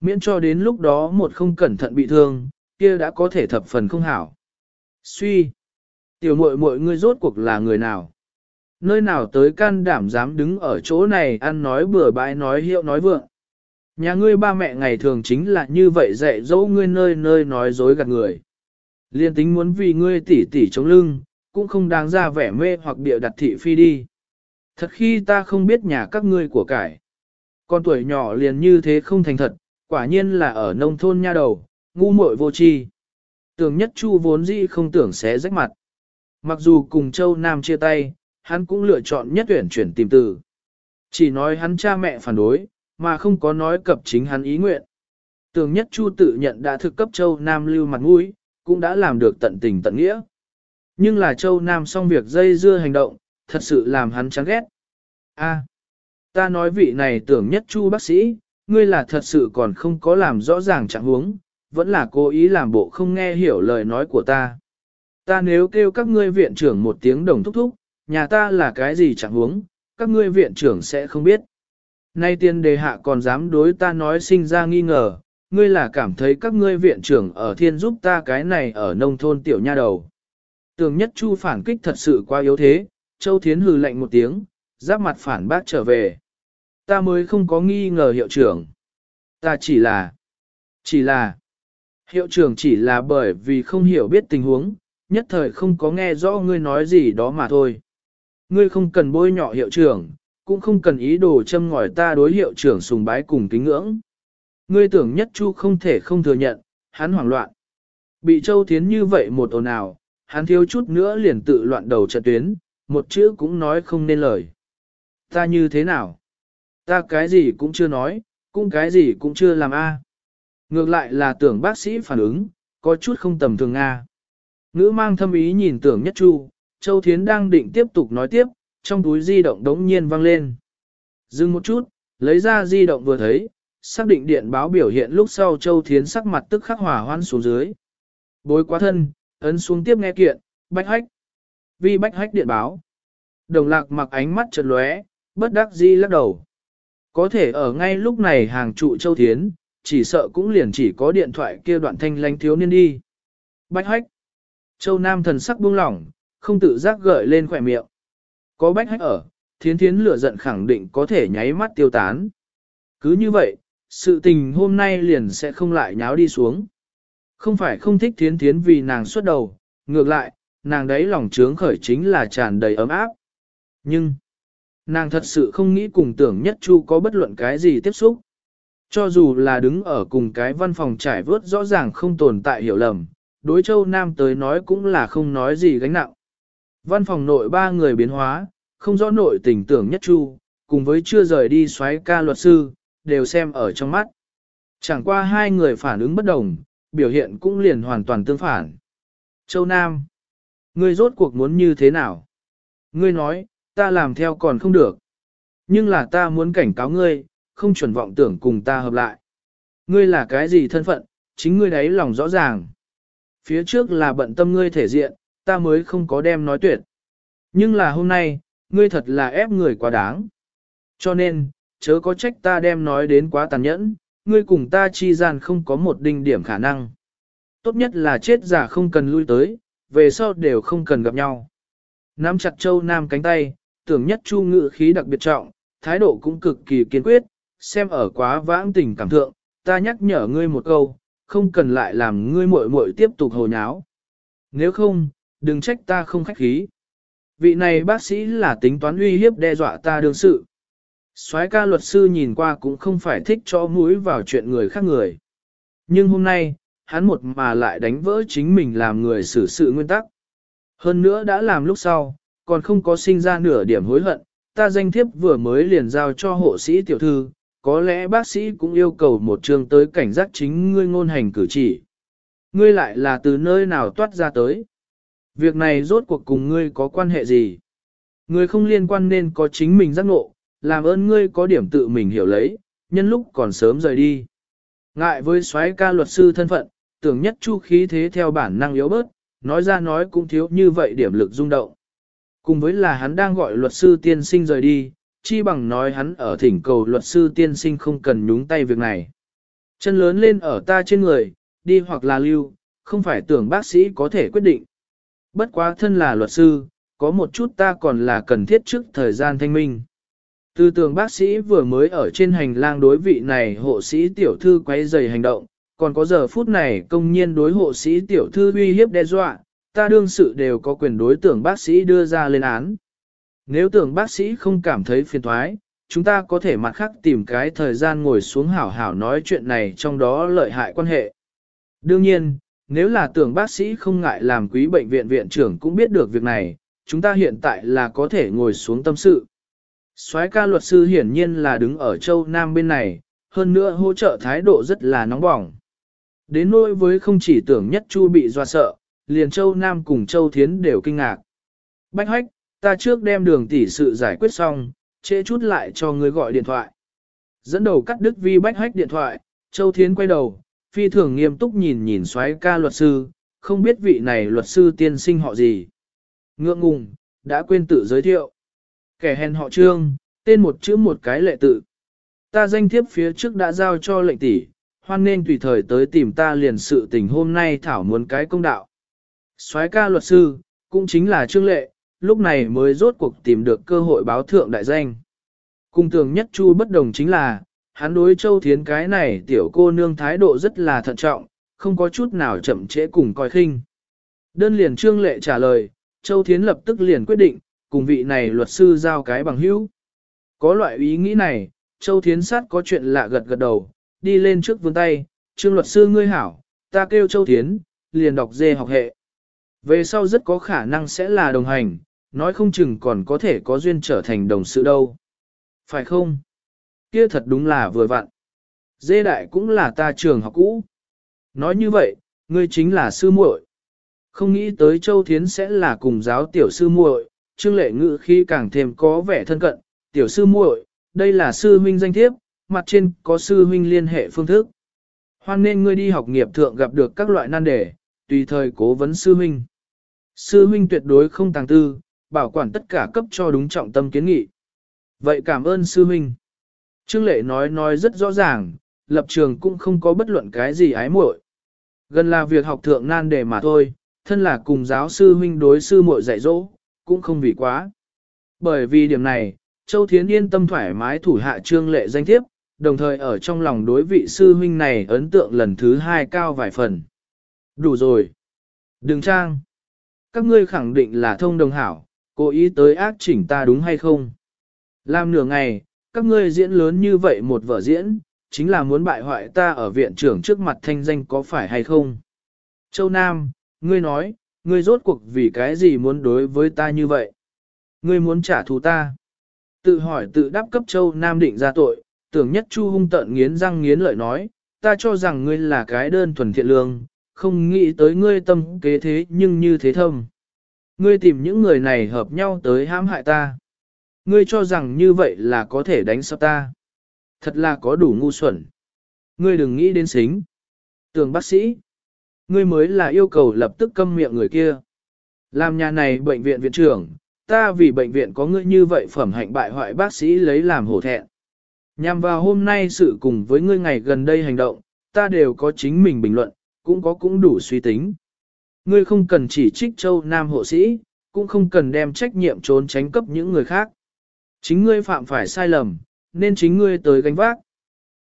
Miễn cho đến lúc đó một không cẩn thận bị thương, kia đã có thể thập phần không hảo. Suy! Tiểu muội muội ngươi rốt cuộc là người nào? Nơi nào tới can đảm dám đứng ở chỗ này ăn nói bừa bãi nói hiệu nói vượng. Nhà ngươi ba mẹ ngày thường chính là như vậy dạy dỗ ngươi nơi nơi nói dối gạt người. Liên tính muốn vì ngươi tỉ tỉ chống lưng, cũng không đáng ra vẻ mê hoặc bịa đặt thị phi đi. Thật khi ta không biết nhà các ngươi của cải. Con tuổi nhỏ liền như thế không thành thật, quả nhiên là ở nông thôn nha đầu, ngu muội vô tri. Tưởng nhất chu vốn dĩ không tưởng sẽ rách mặt. Mặc dù cùng châu Nam chia tay, hắn cũng lựa chọn nhất tuyển chuyển tìm từ. Chỉ nói hắn cha mẹ phản đối, mà không có nói cập chính hắn ý nguyện. Tường nhất chu tự nhận đã thực cấp châu Nam lưu mặt mũi, cũng đã làm được tận tình tận nghĩa. Nhưng là châu Nam xong việc dây dưa hành động, thật sự làm hắn chán ghét. A, ta nói vị này tưởng nhất chu bác sĩ, ngươi là thật sự còn không có làm rõ ràng trạng huống, vẫn là cố ý làm bộ không nghe hiểu lời nói của ta. Ta nếu kêu các ngươi viện trưởng một tiếng đồng thúc thúc, nhà ta là cái gì chẳng huống, các ngươi viện trưởng sẽ không biết. Nay tiên đề hạ còn dám đối ta nói sinh ra nghi ngờ, ngươi là cảm thấy các ngươi viện trưởng ở thiên giúp ta cái này ở nông thôn tiểu nha đầu. Tường nhất chu phản kích thật sự quá yếu thế, Châu Thiến hừ lạnh một tiếng, giáp mặt phản bác trở về. Ta mới không có nghi ngờ hiệu trưởng. Ta chỉ là, chỉ là, hiệu trưởng chỉ là bởi vì không hiểu biết tình huống, nhất thời không có nghe rõ ngươi nói gì đó mà thôi. Ngươi không cần bôi nhọ hiệu trưởng, cũng không cần ý đồ châm ngòi ta đối hiệu trưởng sùng bái cùng kính ngưỡng. Ngươi tưởng nhất chu không thể không thừa nhận, hắn hoảng loạn. Bị Châu Thiến như vậy một ồn ào, hắn thiếu chút nữa liền tự loạn đầu trận tuyến, một chữ cũng nói không nên lời. Ta như thế nào? Ta cái gì cũng chưa nói, cũng cái gì cũng chưa làm a. Ngược lại là tưởng bác sĩ phản ứng, có chút không tầm thường a. Ngữ mang thâm ý nhìn tưởng nhất chu, Châu Thiến đang định tiếp tục nói tiếp, trong túi di động đống nhiên vang lên. Dừng một chút, lấy ra di động vừa thấy, xác định điện báo biểu hiện lúc sau Châu Thiến sắc mặt tức khắc hỏa hoan xuống dưới. Bối quá thân, ấn xuống tiếp nghe kiện, bách hách. Vi bách hách điện báo. Đồng lạc mặc ánh mắt chợt lóe, bất đắc di lắc đầu. Có thể ở ngay lúc này hàng trụ Châu Thiến, chỉ sợ cũng liền chỉ có điện thoại kia đoạn thanh lánh thiếu niên đi. Bách hách. Châu Nam thần sắc buông lỏng, không tự giác gợi lên khỏe miệng. Có bách hách ở, thiến thiến lửa giận khẳng định có thể nháy mắt tiêu tán. Cứ như vậy, sự tình hôm nay liền sẽ không lại nháo đi xuống. Không phải không thích thiến thiến vì nàng xuất đầu, ngược lại, nàng đấy lòng trướng khởi chính là tràn đầy ấm áp. Nhưng, nàng thật sự không nghĩ cùng tưởng nhất chu có bất luận cái gì tiếp xúc. Cho dù là đứng ở cùng cái văn phòng trải vớt rõ ràng không tồn tại hiểu lầm, đối châu Nam tới nói cũng là không nói gì gánh nặng. Văn phòng nội ba người biến hóa, không rõ nội tình tưởng nhất chu, cùng với chưa rời đi xoáy ca luật sư, đều xem ở trong mắt. Chẳng qua hai người phản ứng bất đồng, biểu hiện cũng liền hoàn toàn tương phản. Châu Nam, ngươi rốt cuộc muốn như thế nào? Ngươi nói, ta làm theo còn không được. Nhưng là ta muốn cảnh cáo ngươi, không chuẩn vọng tưởng cùng ta hợp lại. Ngươi là cái gì thân phận, chính ngươi đấy lòng rõ ràng. Phía trước là bận tâm ngươi thể diện, ta mới không có đem nói tuyệt. Nhưng là hôm nay, ngươi thật là ép người quá đáng. Cho nên, chớ có trách ta đem nói đến quá tàn nhẫn, ngươi cùng ta chi gian không có một đinh điểm khả năng. Tốt nhất là chết giả không cần lui tới, về sau đều không cần gặp nhau. Nắm chặt châu nam cánh tay, tưởng nhất chu ngự khí đặc biệt trọng, thái độ cũng cực kỳ kiên quyết, xem ở quá vãng tình cảm thượng, ta nhắc nhở ngươi một câu, không cần lại làm ngươi muội muội tiếp tục hồ nháo. Nếu không, đừng trách ta không khách khí. Vị này bác sĩ là tính toán uy hiếp đe dọa ta đương sự. soái ca luật sư nhìn qua cũng không phải thích cho mũi vào chuyện người khác người. Nhưng hôm nay, hắn một mà lại đánh vỡ chính mình làm người xử sự nguyên tắc. Hơn nữa đã làm lúc sau, còn không có sinh ra nửa điểm hối hận, ta danh thiếp vừa mới liền giao cho hộ sĩ tiểu thư, có lẽ bác sĩ cũng yêu cầu một trường tới cảnh giác chính ngươi ngôn hành cử chỉ. Ngươi lại là từ nơi nào toát ra tới. Việc này rốt cuộc cùng ngươi có quan hệ gì? Ngươi không liên quan nên có chính mình giác ngộ, làm ơn ngươi có điểm tự mình hiểu lấy, nhân lúc còn sớm rời đi. Ngại với soái ca luật sư thân phận, tưởng nhất chu khí thế theo bản năng yếu bớt, nói ra nói cũng thiếu như vậy điểm lực rung động. Cùng với là hắn đang gọi luật sư tiên sinh rời đi, chi bằng nói hắn ở thỉnh cầu luật sư tiên sinh không cần nhúng tay việc này. Chân lớn lên ở ta trên người, đi hoặc là lưu, không phải tưởng bác sĩ có thể quyết định. Bất quá thân là luật sư, có một chút ta còn là cần thiết trước thời gian thanh minh. Tư tưởng bác sĩ vừa mới ở trên hành lang đối vị này hộ sĩ tiểu thư quay dày hành động, còn có giờ phút này công nhiên đối hộ sĩ tiểu thư uy hiếp đe dọa, ta đương sự đều có quyền đối tưởng bác sĩ đưa ra lên án. Nếu tưởng bác sĩ không cảm thấy phiền thoái, chúng ta có thể mặt khác tìm cái thời gian ngồi xuống hảo hảo nói chuyện này trong đó lợi hại quan hệ. Đương nhiên, nếu là tưởng bác sĩ không ngại làm quý bệnh viện viện trưởng cũng biết được việc này, chúng ta hiện tại là có thể ngồi xuống tâm sự. soái ca luật sư hiển nhiên là đứng ở châu Nam bên này, hơn nữa hỗ trợ thái độ rất là nóng bỏng. Đến nỗi với không chỉ tưởng nhất chu bị doa sợ, liền châu Nam cùng châu Thiến đều kinh ngạc. Bách hách, ta trước đem đường tỷ sự giải quyết xong, trễ chút lại cho người gọi điện thoại. Dẫn đầu cắt đứt vi bách hách điện thoại, châu Thiến quay đầu, phi thường nghiêm túc nhìn nhìn xoáy ca luật sư, không biết vị này luật sư tiên sinh họ gì. Ngượng ngùng, đã quên tự giới thiệu. Kẻ hèn họ trương, tên một chữ một cái lệ tự. Ta danh thiếp phía trước đã giao cho lệnh tỷ, hoan nên tùy thời tới tìm ta liền sự tình hôm nay thảo muốn cái công đạo soái ca luật sư, cũng chính là trương lệ, lúc này mới rốt cuộc tìm được cơ hội báo thượng đại danh. Cung tường nhất chu bất đồng chính là, hắn đối châu thiến cái này tiểu cô nương thái độ rất là thận trọng, không có chút nào chậm trễ cùng coi khinh. Đơn liền trương lệ trả lời, châu thiến lập tức liền quyết định, cùng vị này luật sư giao cái bằng hữu. Có loại ý nghĩ này, châu thiến sát có chuyện lạ gật gật đầu, đi lên trước vươn tay, trương luật sư ngươi hảo, ta kêu châu thiến, liền đọc dê học hệ. Về sau rất có khả năng sẽ là đồng hành, nói không chừng còn có thể có duyên trở thành đồng sự đâu. Phải không? Kia thật đúng là vừa vặn. Dê đại cũng là ta trường học cũ. Nói như vậy, ngươi chính là sư muội. Không nghĩ tới Châu Thiến sẽ là cùng giáo tiểu sư muội, Trương Lệ Ngữ khi càng thêm có vẻ thân cận, tiểu sư muội, đây là sư huynh danh thiếp, mặt trên có sư huynh liên hệ phương thức. Hoan nên ngươi đi học nghiệp thượng gặp được các loại nan đề, tùy thời cố vấn sư huynh. Sư huynh tuyệt đối không tàng tư, bảo quản tất cả cấp cho đúng trọng tâm kiến nghị. Vậy cảm ơn sư huynh. Trương Lệ nói nói rất rõ ràng, lập trường cũng không có bất luận cái gì ái muội. Gần là việc học thượng nan đề mà thôi, thân là cùng giáo sư huynh đối sư muội dạy dỗ, cũng không vì quá. Bởi vì điểm này, Châu Thiến yên tâm thoải mái thủ hạ Trương Lệ danh thiếp, đồng thời ở trong lòng đối vị sư huynh này ấn tượng lần thứ hai cao vài phần. Đủ rồi. Đừng trang. Các ngươi khẳng định là thông đồng hảo, cố ý tới ác chỉnh ta đúng hay không? Làm nửa ngày, các ngươi diễn lớn như vậy một vở diễn, chính là muốn bại hoại ta ở viện trưởng trước mặt thanh danh có phải hay không? Châu Nam, ngươi nói, ngươi rốt cuộc vì cái gì muốn đối với ta như vậy? Ngươi muốn trả thù ta? Tự hỏi tự đáp cấp Châu Nam định ra tội, tưởng nhất chu hung tận nghiến răng nghiến lợi nói, ta cho rằng ngươi là cái đơn thuần thiện lương, không nghĩ tới ngươi tâm kế thế nhưng như thế thâm. Ngươi tìm những người này hợp nhau tới hãm hại ta. Ngươi cho rằng như vậy là có thể đánh sập ta. Thật là có đủ ngu xuẩn. Ngươi đừng nghĩ đến xính. Tường bác sĩ. Ngươi mới là yêu cầu lập tức câm miệng người kia. Làm nhà này bệnh viện viện trưởng, ta vì bệnh viện có ngươi như vậy phẩm hạnh bại hoại bác sĩ lấy làm hổ thẹn. Nhằm vào hôm nay sự cùng với ngươi ngày gần đây hành động, ta đều có chính mình bình luận, cũng có cũng đủ suy tính. Ngươi không cần chỉ trích châu nam hộ sĩ, cũng không cần đem trách nhiệm trốn tránh cấp những người khác. Chính ngươi phạm phải sai lầm, nên chính ngươi tới gánh vác.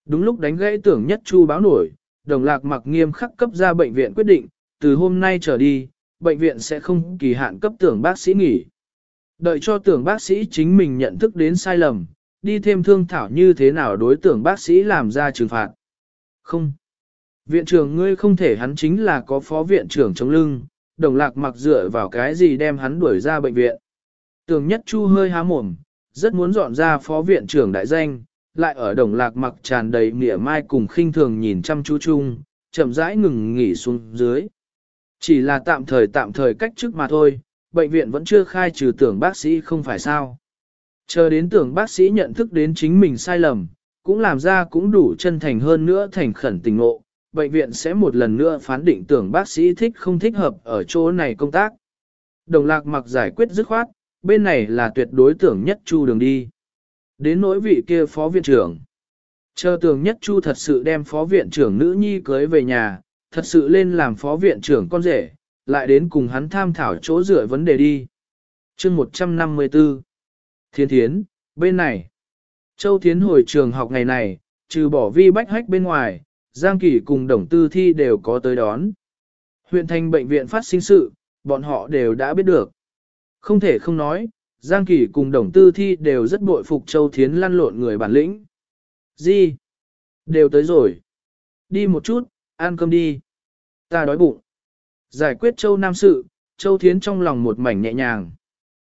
Đúng lúc đánh gãy tưởng nhất chu báo nổi, đồng lạc mặc nghiêm khắc cấp ra bệnh viện quyết định, từ hôm nay trở đi, bệnh viện sẽ không kỳ hạn cấp tưởng bác sĩ nghỉ. Đợi cho tưởng bác sĩ chính mình nhận thức đến sai lầm, đi thêm thương thảo như thế nào đối tưởng bác sĩ làm ra trừng phạt. Không. Viện trưởng ngươi không thể hắn chính là có phó viện trưởng chống lưng, đồng lạc mặc dựa vào cái gì đem hắn đuổi ra bệnh viện. Tưởng nhất chu hơi há mồm, rất muốn dọn ra phó viện trưởng đại danh, lại ở đồng lạc mặc tràn đầy mỉa mai cùng khinh thường nhìn chăm chú chung, chậm rãi ngừng nghỉ xuống dưới. Chỉ là tạm thời tạm thời cách chức mà thôi, bệnh viện vẫn chưa khai trừ tưởng bác sĩ không phải sao. Chờ đến tưởng bác sĩ nhận thức đến chính mình sai lầm, cũng làm ra cũng đủ chân thành hơn nữa thành khẩn tình ngộ, bệnh viện sẽ một lần nữa phán định tưởng bác sĩ thích không thích hợp ở chỗ này công tác. Đồng lạc mặc giải quyết dứt khoát, bên này là tuyệt đối tưởng nhất chu đường đi. Đến nỗi vị kia phó viện trưởng. Chờ tưởng nhất chu thật sự đem phó viện trưởng nữ nhi cưới về nhà, thật sự lên làm phó viện trưởng con rể, lại đến cùng hắn tham thảo chỗ rửa vấn đề đi. chương 154 Thiên Thiến, bên này. Châu Thiến hồi trường học ngày này, trừ bỏ vi bách hách bên ngoài, Giang Kỳ cùng Đồng Tư Thi đều có tới đón. Huyện thành bệnh viện phát sinh sự, bọn họ đều đã biết được. Không thể không nói, Giang Kỳ cùng Đồng Tư Thi đều rất bội phục Châu Thiến lăn lộn người bản lĩnh. Gì? Đều tới rồi. Đi một chút, ăn cơm đi. Ta đói bụng. Giải quyết Châu Nam sự, Châu Thiến trong lòng một mảnh nhẹ nhàng.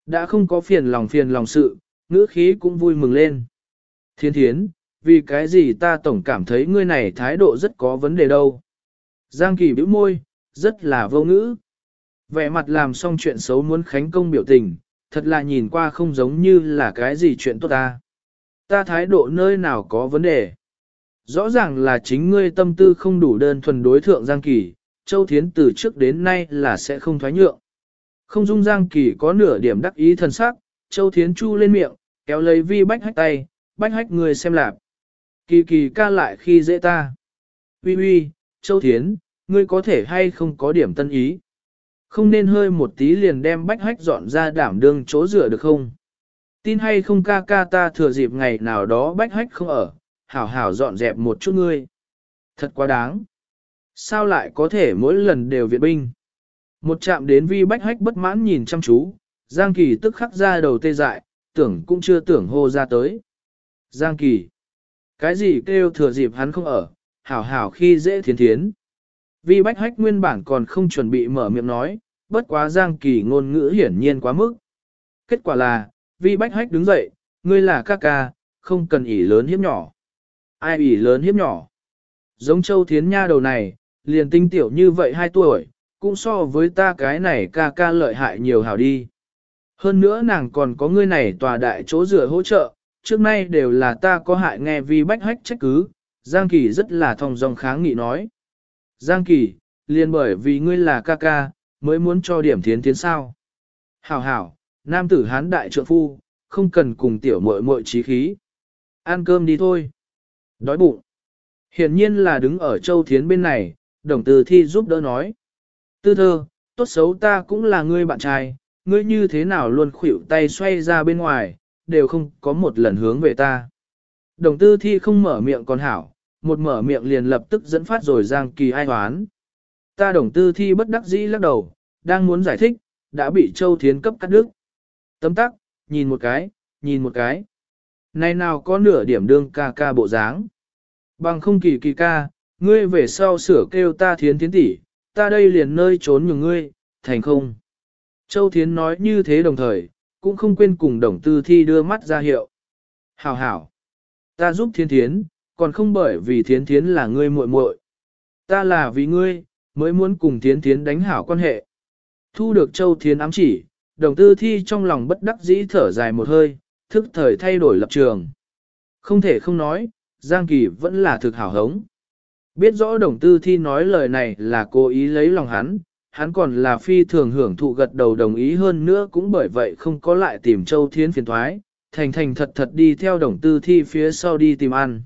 Đã không có phiền lòng phiền lòng sự, ngữ khí cũng vui mừng lên. Thiên thiến, vì cái gì ta tổng cảm thấy ngươi này thái độ rất có vấn đề đâu. Giang Kỳ bĩu môi, rất là vô ngữ. Vẻ mặt làm xong chuyện xấu muốn khánh công biểu tình, thật là nhìn qua không giống như là cái gì chuyện tốt ta. Ta thái độ nơi nào có vấn đề. Rõ ràng là chính ngươi tâm tư không đủ đơn thuần đối thượng Giang Kỳ, Châu Thiến từ trước đến nay là sẽ không thoái nhượng. Không dung Giang Kỳ có nửa điểm đắc ý thần sắc, Châu Thiến chu lên miệng, kéo lấy vi bách hách tay, bách hách người xem lạp. Kỳ kỳ ca lại khi dễ ta. Uy uy, Châu Thiến, ngươi có thể hay không có điểm tân ý. Không nên hơi một tí liền đem bách hách dọn ra đảm đương chỗ rửa được không? Tin hay không ca ca ta thừa dịp ngày nào đó bách hách không ở, hảo hảo dọn dẹp một chút ngươi. Thật quá đáng. Sao lại có thể mỗi lần đều viện binh? Một chạm đến vi bách hách bất mãn nhìn chăm chú, Giang Kỳ tức khắc ra đầu tê dại, tưởng cũng chưa tưởng hô ra tới. Giang Kỳ. Cái gì kêu thừa dịp hắn không ở, hảo hảo khi dễ thiến thiến. Vi bách hách nguyên bản còn không chuẩn bị mở miệng nói, bất quá Giang Kỳ ngôn ngữ hiển nhiên quá mức. Kết quả là, vi bách hách đứng dậy, ngươi là ca ca, không cần ỉ lớn hiếp nhỏ. Ai ỉ lớn hiếp nhỏ? Giống châu thiến nha đầu này, liền tinh tiểu như vậy 2 tuổi, cũng so với ta cái này ca ca lợi hại nhiều hảo đi. Hơn nữa nàng còn có ngươi này tòa đại chỗ rửa hỗ trợ, trước nay đều là ta có hại nghe vi bách hách trách cứ, Giang Kỳ rất là thong dong kháng nghị nói. Giang Kỳ, liền bởi vì ngươi là ca ca, mới muốn cho điểm thiến thiến sao. Hảo hảo, nam tử hán đại trượng phu, không cần cùng tiểu muội muội trí khí. Ăn cơm đi thôi. Đói bụng. Hiển nhiên là đứng ở châu thiến bên này, đồng từ thi giúp đỡ nói. Tư thơ, tốt xấu ta cũng là ngươi bạn trai, ngươi như thế nào luôn khuỷu tay xoay ra bên ngoài, đều không có một lần hướng về ta. Đồng tư thi không mở miệng còn hảo, một mở miệng liền lập tức dẫn phát rồi Giang Kỳ ai hoán. Ta đồng tư thi bất đắc dĩ lắc đầu, đang muốn giải thích, đã bị Châu Thiến cấp cắt đứt. Tấm tắc, nhìn một cái, nhìn một cái. Này nào có nửa điểm đương ca ca bộ dáng. Bằng không kỳ kỳ ca, ngươi về sau sửa kêu ta thiến thiến tỷ, ta đây liền nơi trốn nhường ngươi, thành không. Châu Thiến nói như thế đồng thời, cũng không quên cùng đồng tư thi đưa mắt ra hiệu. Hảo hảo, ta giúp thiên thiến, còn không bởi vì thiên thiến là ngươi muội muội, Ta là vì ngươi, mới muốn cùng thiên thiến đánh hảo quan hệ. Thu được Châu thiên ám chỉ, đồng tư thi trong lòng bất đắc dĩ thở dài một hơi, thức thời thay đổi lập trường. Không thể không nói, Giang Kỳ vẫn là thực hảo hống. Biết rõ đồng tư thi nói lời này là cố ý lấy lòng hắn, hắn còn là phi thường hưởng thụ gật đầu đồng ý hơn nữa cũng bởi vậy không có lại tìm Châu Thiến phiền thoái, thành thành thật thật đi theo đồng tư thi phía sau đi tìm ăn.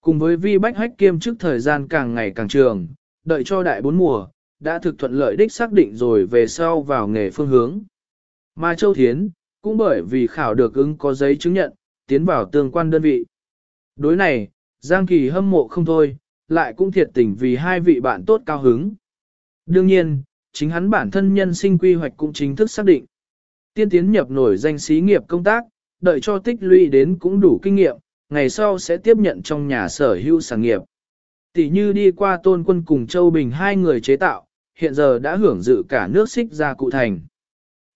Cùng với vi bách hách kiêm trước thời gian càng ngày càng trường, đợi cho đại bốn mùa, đã thực thuận lợi đích xác định rồi về sau vào nghề phương hướng. Mà Châu Thiến, cũng bởi vì khảo được ứng có giấy chứng nhận, tiến vào tương quan đơn vị. Đối này, Giang Kỳ hâm mộ không thôi, lại cũng thiệt tình vì hai vị bạn tốt cao hứng. Đương nhiên, chính hắn bản thân nhân sinh quy hoạch cũng chính thức xác định. Tiên tiến nhập nổi danh xí nghiệp công tác, đợi cho tích lũy đến cũng đủ kinh nghiệm, ngày sau sẽ tiếp nhận trong nhà sở hữu sản nghiệp. Tỷ như đi qua tôn quân cùng Châu Bình hai người chế tạo, hiện giờ đã hưởng dự cả nước xích ra cụ thành.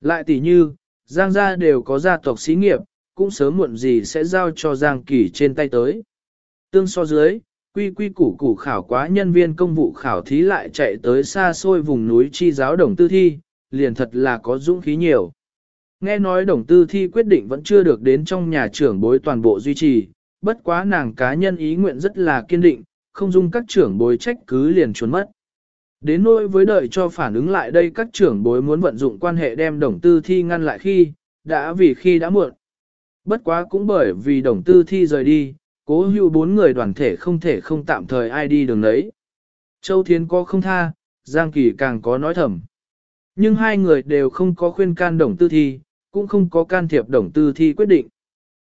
Lại tỷ như, Giang gia đều có gia tộc xí nghiệp, cũng sớm muộn gì sẽ giao cho Giang Kỳ trên tay tới. Tương so dưới, quy quy củ củ khảo quá nhân viên công vụ khảo thí lại chạy tới xa xôi vùng núi chi giáo đồng tư thi, liền thật là có dũng khí nhiều. Nghe nói đồng tư thi quyết định vẫn chưa được đến trong nhà trưởng bối toàn bộ duy trì, bất quá nàng cá nhân ý nguyện rất là kiên định, không dung các trưởng bối trách cứ liền trốn mất. Đến nỗi với đợi cho phản ứng lại đây các trưởng bối muốn vận dụng quan hệ đem đồng tư thi ngăn lại khi, đã vì khi đã muộn. Bất quá cũng bởi vì đồng tư thi rời đi, cố hữu bốn người đoàn thể không thể không tạm thời ai đi đường đấy. Châu Thiến có không tha, Giang Kỳ càng có nói thầm. Nhưng hai người đều không có khuyên can đồng tư thi, cũng không có can thiệp đồng tư thi quyết định.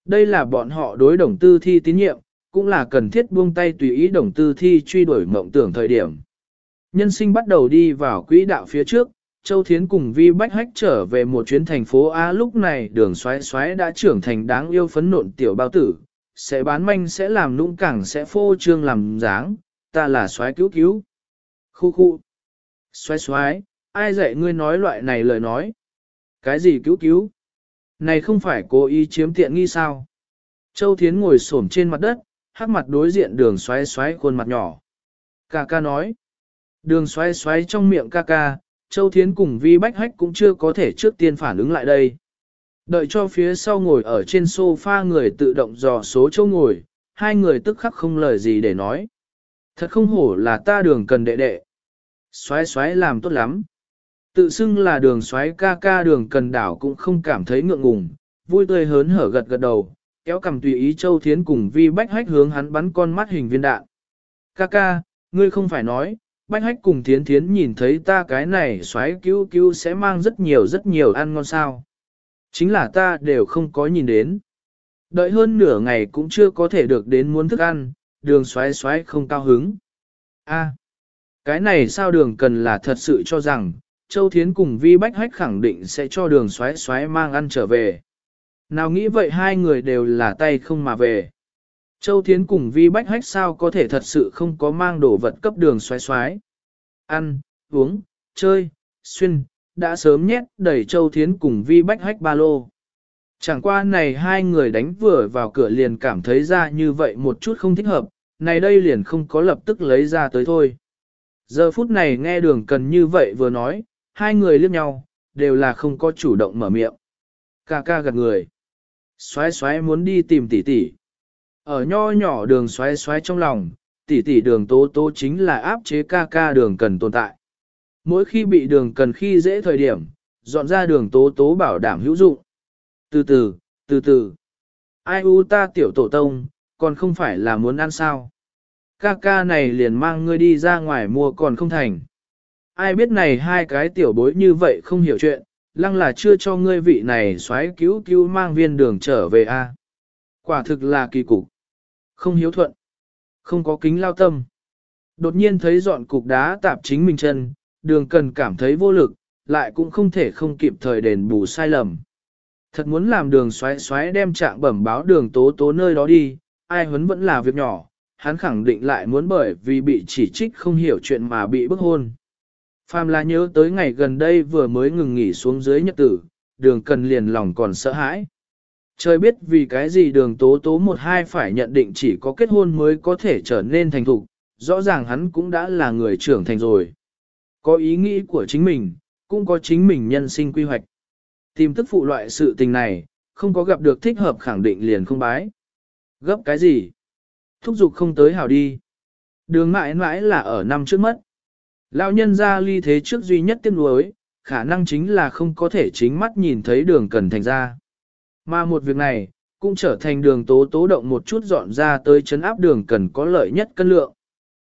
Đây là bọn họ đối đồng tư thi tín nhiệm, cũng là cần thiết buông tay tùy ý đồng tư thi truy đuổi mộng tưởng thời điểm. Nhân sinh bắt đầu đi vào quỹ đạo phía trước, Châu Thiến cùng Vi Bách Hách trở về một chuyến thành phố A lúc này đường xoáy xoáy đã trưởng thành đáng yêu phấn nộn tiểu bao tử, sẽ bán manh sẽ làm nũng cẳng sẽ phô trương làm dáng, ta là xoáy cứu cứu. Khu khu. Xoáy xoáy, ai dạy ngươi nói loại này lời nói? Cái gì cứu cứu? Này không phải cố ý chiếm tiện nghi sao? Châu Thiến ngồi xổm trên mặt đất, hắc mặt đối diện đường xoáy xoáy khuôn mặt nhỏ. Ca ca nói. Đường xoáy xoáy trong miệng ca ca, Châu Thiến cùng Vi Bách Hách cũng chưa có thể trước tiên phản ứng lại đây. Đợi cho phía sau ngồi ở trên sofa người tự động dò số châu ngồi, hai người tức khắc không lời gì để nói. Thật không hổ là ta đường cần đệ đệ. Xoái xoái làm tốt lắm. Tự xưng là đường xoái ca ca đường cần đảo cũng không cảm thấy ngượng ngùng, vui tươi hớn hở gật gật đầu, kéo cầm tùy ý châu thiến cùng vi bách hách hướng hắn bắn con mắt hình viên đạn. Ca ca, ngươi không phải nói, Bách hách cùng thiến thiến nhìn thấy ta cái này xoáy cứu cứu sẽ mang rất nhiều rất nhiều ăn ngon sao. Chính là ta đều không có nhìn đến. Đợi hơn nửa ngày cũng chưa có thể được đến muốn thức ăn, đường xoáy xoáy không cao hứng. A, cái này sao đường cần là thật sự cho rằng, Châu Thiến cùng Vi Bách Hách khẳng định sẽ cho đường xoáy xoáy mang ăn trở về. Nào nghĩ vậy hai người đều là tay không mà về. Châu Thiến cùng Vi Bách Hách sao có thể thật sự không có mang đồ vật cấp đường xoáy xoáy. Ăn, uống, chơi, xuyên, đã sớm nhét đẩy Châu Thiến cùng Vi Bách Hách ba lô. Chẳng qua này hai người đánh vừa vào cửa liền cảm thấy ra như vậy một chút không thích hợp, này đây liền không có lập tức lấy ra tới thôi. Giờ phút này nghe đường cần như vậy vừa nói, hai người liếc nhau, đều là không có chủ động mở miệng. Ca ca gật người. Xoái xoái muốn đi tìm tỷ tỷ. Ở nho nhỏ đường xoái xoái trong lòng, tỷ tỷ đường tố tố chính là áp chế ca ca đường cần tồn tại. Mỗi khi bị đường cần khi dễ thời điểm, dọn ra đường tố tố bảo đảm hữu dụng. Từ từ, từ từ. Ai u ta tiểu tổ tông, còn không phải là muốn ăn sao. Ca ca này liền mang ngươi đi ra ngoài mua còn không thành. Ai biết này hai cái tiểu bối như vậy không hiểu chuyện, lăng là chưa cho ngươi vị này xoáy cứu cứu mang viên đường trở về a. Quả thực là kỳ cục. Không hiếu thuận. Không có kính lao tâm. Đột nhiên thấy dọn cục đá tạp chính mình chân, đường cần cảm thấy vô lực, lại cũng không thể không kịp thời đền bù sai lầm. Thật muốn làm đường xoáy xoáy đem trạng bẩm báo đường tố tố nơi đó đi, ai huấn vẫn là việc nhỏ, hắn khẳng định lại muốn bởi vì bị chỉ trích không hiểu chuyện mà bị bức hôn. Phàm là nhớ tới ngày gần đây vừa mới ngừng nghỉ xuống dưới nhật tử, đường cần liền lòng còn sợ hãi. Trời biết vì cái gì đường tố tố một hai phải nhận định chỉ có kết hôn mới có thể trở nên thành thục, rõ ràng hắn cũng đã là người trưởng thành rồi. Có ý nghĩ của chính mình, cũng có chính mình nhân sinh quy hoạch. Tìm tức phụ loại sự tình này, không có gặp được thích hợp khẳng định liền không bái. Gấp cái gì? Thúc giục không tới hảo đi. Đường mãi mãi là ở năm trước mất. Lão nhân ra ly thế trước duy nhất tiếc nuối, khả năng chính là không có thể chính mắt nhìn thấy đường cần thành ra. Mà một việc này, cũng trở thành đường tố tố động một chút dọn ra tới chấn áp đường cần có lợi nhất cân lượng.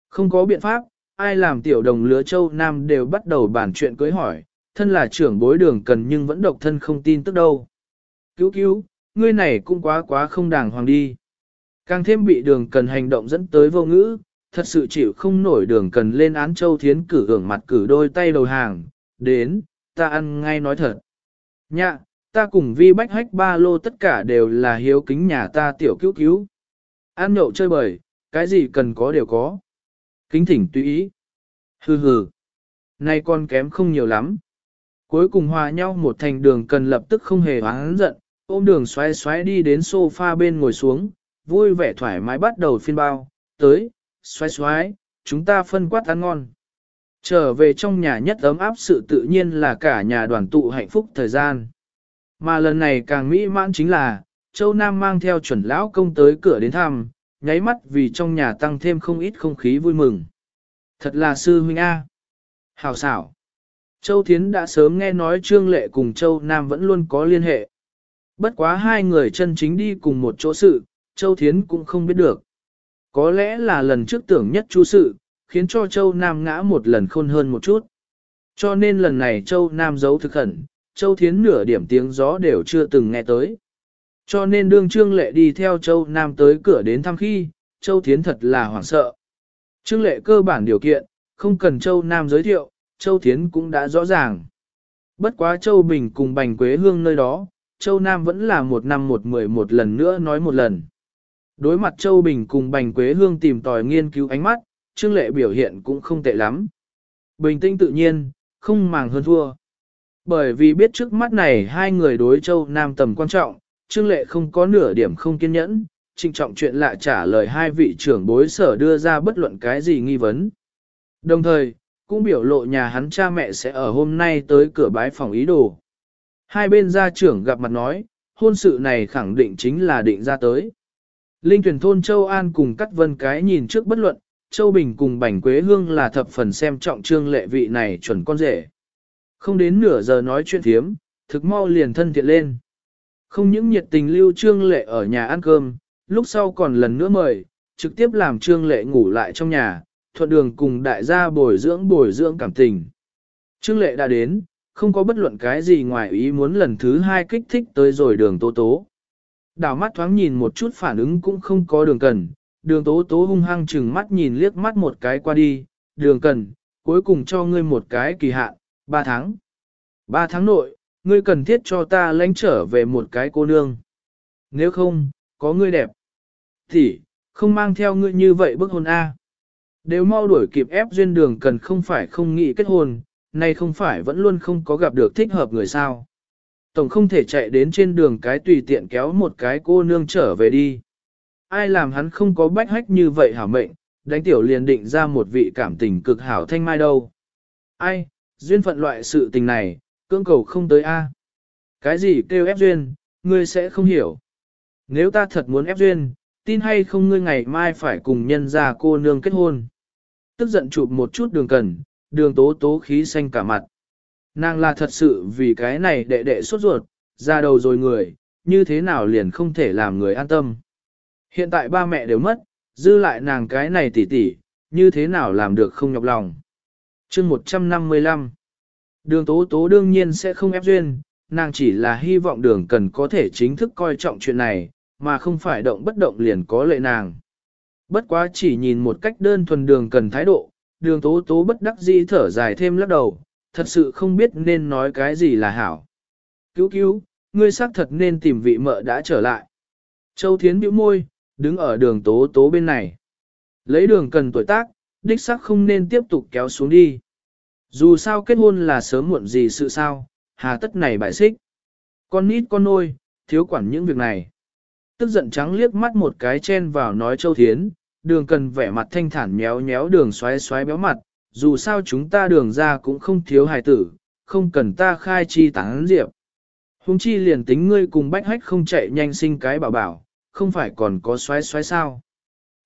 Không có biện pháp, ai làm tiểu đồng lứa châu Nam đều bắt đầu bàn chuyện cưới hỏi, thân là trưởng bối đường cần nhưng vẫn độc thân không tin tức đâu. Cứu cứu, ngươi này cũng quá quá không đàng hoàng đi. Càng thêm bị đường cần hành động dẫn tới vô ngữ, thật sự chịu không nổi đường cần lên án châu thiến cử hưởng mặt cử đôi tay đầu hàng, đến, ta ăn ngay nói thật. Nhạ, ta cùng vi bách hách ba lô tất cả đều là hiếu kính nhà ta tiểu cứu cứu. Ăn nhậu chơi bời, cái gì cần có đều có. Kính thỉnh tùy ý. Hừ hừ. Nay con kém không nhiều lắm. Cuối cùng hòa nhau một thành đường cần lập tức không hề oán giận, ôm đường xoay xoay đi đến sofa bên ngồi xuống, vui vẻ thoải mái bắt đầu phiên bao, tới, xoay xoay, chúng ta phân quát ăn ngon. Trở về trong nhà nhất ấm áp sự tự nhiên là cả nhà đoàn tụ hạnh phúc thời gian. Mà lần này càng mỹ mãn chính là, Châu Nam mang theo chuẩn lão công tới cửa đến thăm, nháy mắt vì trong nhà tăng thêm không ít không khí vui mừng. Thật là sư huynh A. Hào xảo. Châu Thiến đã sớm nghe nói Trương Lệ cùng Châu Nam vẫn luôn có liên hệ. Bất quá hai người chân chính đi cùng một chỗ sự, Châu Thiến cũng không biết được. Có lẽ là lần trước tưởng nhất chú sự, khiến cho Châu Nam ngã một lần khôn hơn một chút. Cho nên lần này Châu Nam giấu thực khẩn, Châu Thiến nửa điểm tiếng gió đều chưa từng nghe tới. Cho nên đương Trương Lệ đi theo Châu Nam tới cửa đến thăm khi, Châu Thiến thật là hoảng sợ. Trương Lệ cơ bản điều kiện, không cần Châu Nam giới thiệu, Châu Thiến cũng đã rõ ràng. Bất quá Châu Bình cùng Bành Quế Hương nơi đó, Châu Nam vẫn là một năm một mười một lần nữa nói một lần. Đối mặt Châu Bình cùng Bành Quế Hương tìm tòi nghiên cứu ánh mắt, Trương Lệ biểu hiện cũng không tệ lắm. Bình tĩnh tự nhiên, không màng hơn thua. Bởi vì biết trước mắt này hai người đối Châu Nam tầm quan trọng, Trương Lệ không có nửa điểm không kiên nhẫn, trinh trọng chuyện lạ trả lời hai vị trưởng bối sở đưa ra bất luận cái gì nghi vấn. Đồng thời, cũng biểu lộ nhà hắn cha mẹ sẽ ở hôm nay tới cửa bái phòng ý đồ. Hai bên gia trưởng gặp mặt nói, hôn sự này khẳng định chính là định ra tới. Linh tuyển thôn Châu An cùng Cắt Vân Cái nhìn trước bất luận, Châu Bình cùng Bành Quế Hương là thập phần xem trọng trương lệ vị này chuẩn con rể. Không đến nửa giờ nói chuyện thiếm, thực mau liền thân thiện lên. Không những nhiệt tình lưu trương lệ ở nhà ăn cơm, lúc sau còn lần nữa mời, trực tiếp làm trương lệ ngủ lại trong nhà, thuận đường cùng đại gia bồi dưỡng bồi dưỡng cảm tình. Trương lệ đã đến, không có bất luận cái gì ngoài ý muốn lần thứ hai kích thích tới rồi đường tố tố. Đảo mắt thoáng nhìn một chút phản ứng cũng không có đường cần, đường tố tố hung hăng chừng mắt nhìn liếc mắt một cái qua đi, đường cần, cuối cùng cho ngươi một cái kỳ hạn, ba tháng. ba tháng nội, ngươi cần thiết cho ta lánh trở về một cái cô nương. Nếu không, có ngươi đẹp. Thì, không mang theo ngươi như vậy bức hôn A. Đều mau đuổi kịp ép duyên đường cần không phải không nghĩ kết hôn, nay không phải vẫn luôn không có gặp được thích hợp người sao. Tổng không thể chạy đến trên đường cái tùy tiện kéo một cái cô nương trở về đi. Ai làm hắn không có bách hách như vậy hả mệnh, đánh tiểu liền định ra một vị cảm tình cực hảo thanh mai đâu. Ai, duyên phận loại sự tình này, cưỡng cầu không tới A. Cái gì kêu ép duyên, ngươi sẽ không hiểu. Nếu ta thật muốn ép duyên, tin hay không ngươi ngày mai phải cùng nhân gia cô nương kết hôn. Tức giận chụp một chút đường cần, đường tố tố khí xanh cả mặt. Nàng là thật sự vì cái này đệ đệ sốt ruột, ra đầu rồi người, như thế nào liền không thể làm người an tâm. Hiện tại ba mẹ đều mất, dư lại nàng cái này tỉ tỉ, như thế nào làm được không nhọc lòng. chương 155 Đường tố tố đương nhiên sẽ không ép duyên, nàng chỉ là hy vọng đường cần có thể chính thức coi trọng chuyện này, mà không phải động bất động liền có lệ nàng. Bất quá chỉ nhìn một cách đơn thuần đường cần thái độ, đường tố tố bất đắc dĩ thở dài thêm lắc đầu, thật sự không biết nên nói cái gì là hảo. Cứu cứu, ngươi xác thật nên tìm vị mợ đã trở lại. Châu Thiến bĩu môi, đứng ở đường tố tố bên này. Lấy đường cần tuổi tác, đích xác không nên tiếp tục kéo xuống đi. Dù sao kết hôn là sớm muộn gì sự sao, hà tất này bại xích. Con nít con nôi, thiếu quản những việc này. Tức giận trắng liếc mắt một cái chen vào nói Châu Thiến, đường cần vẻ mặt thanh thản méo méo đường xoáy xoáy béo mặt, dù sao chúng ta đường ra cũng không thiếu hài tử, không cần ta khai chi tán diệp. Hùng chi liền tính ngươi cùng bách hách không chạy nhanh sinh cái bảo bảo, không phải còn có xoáy xoáy sao.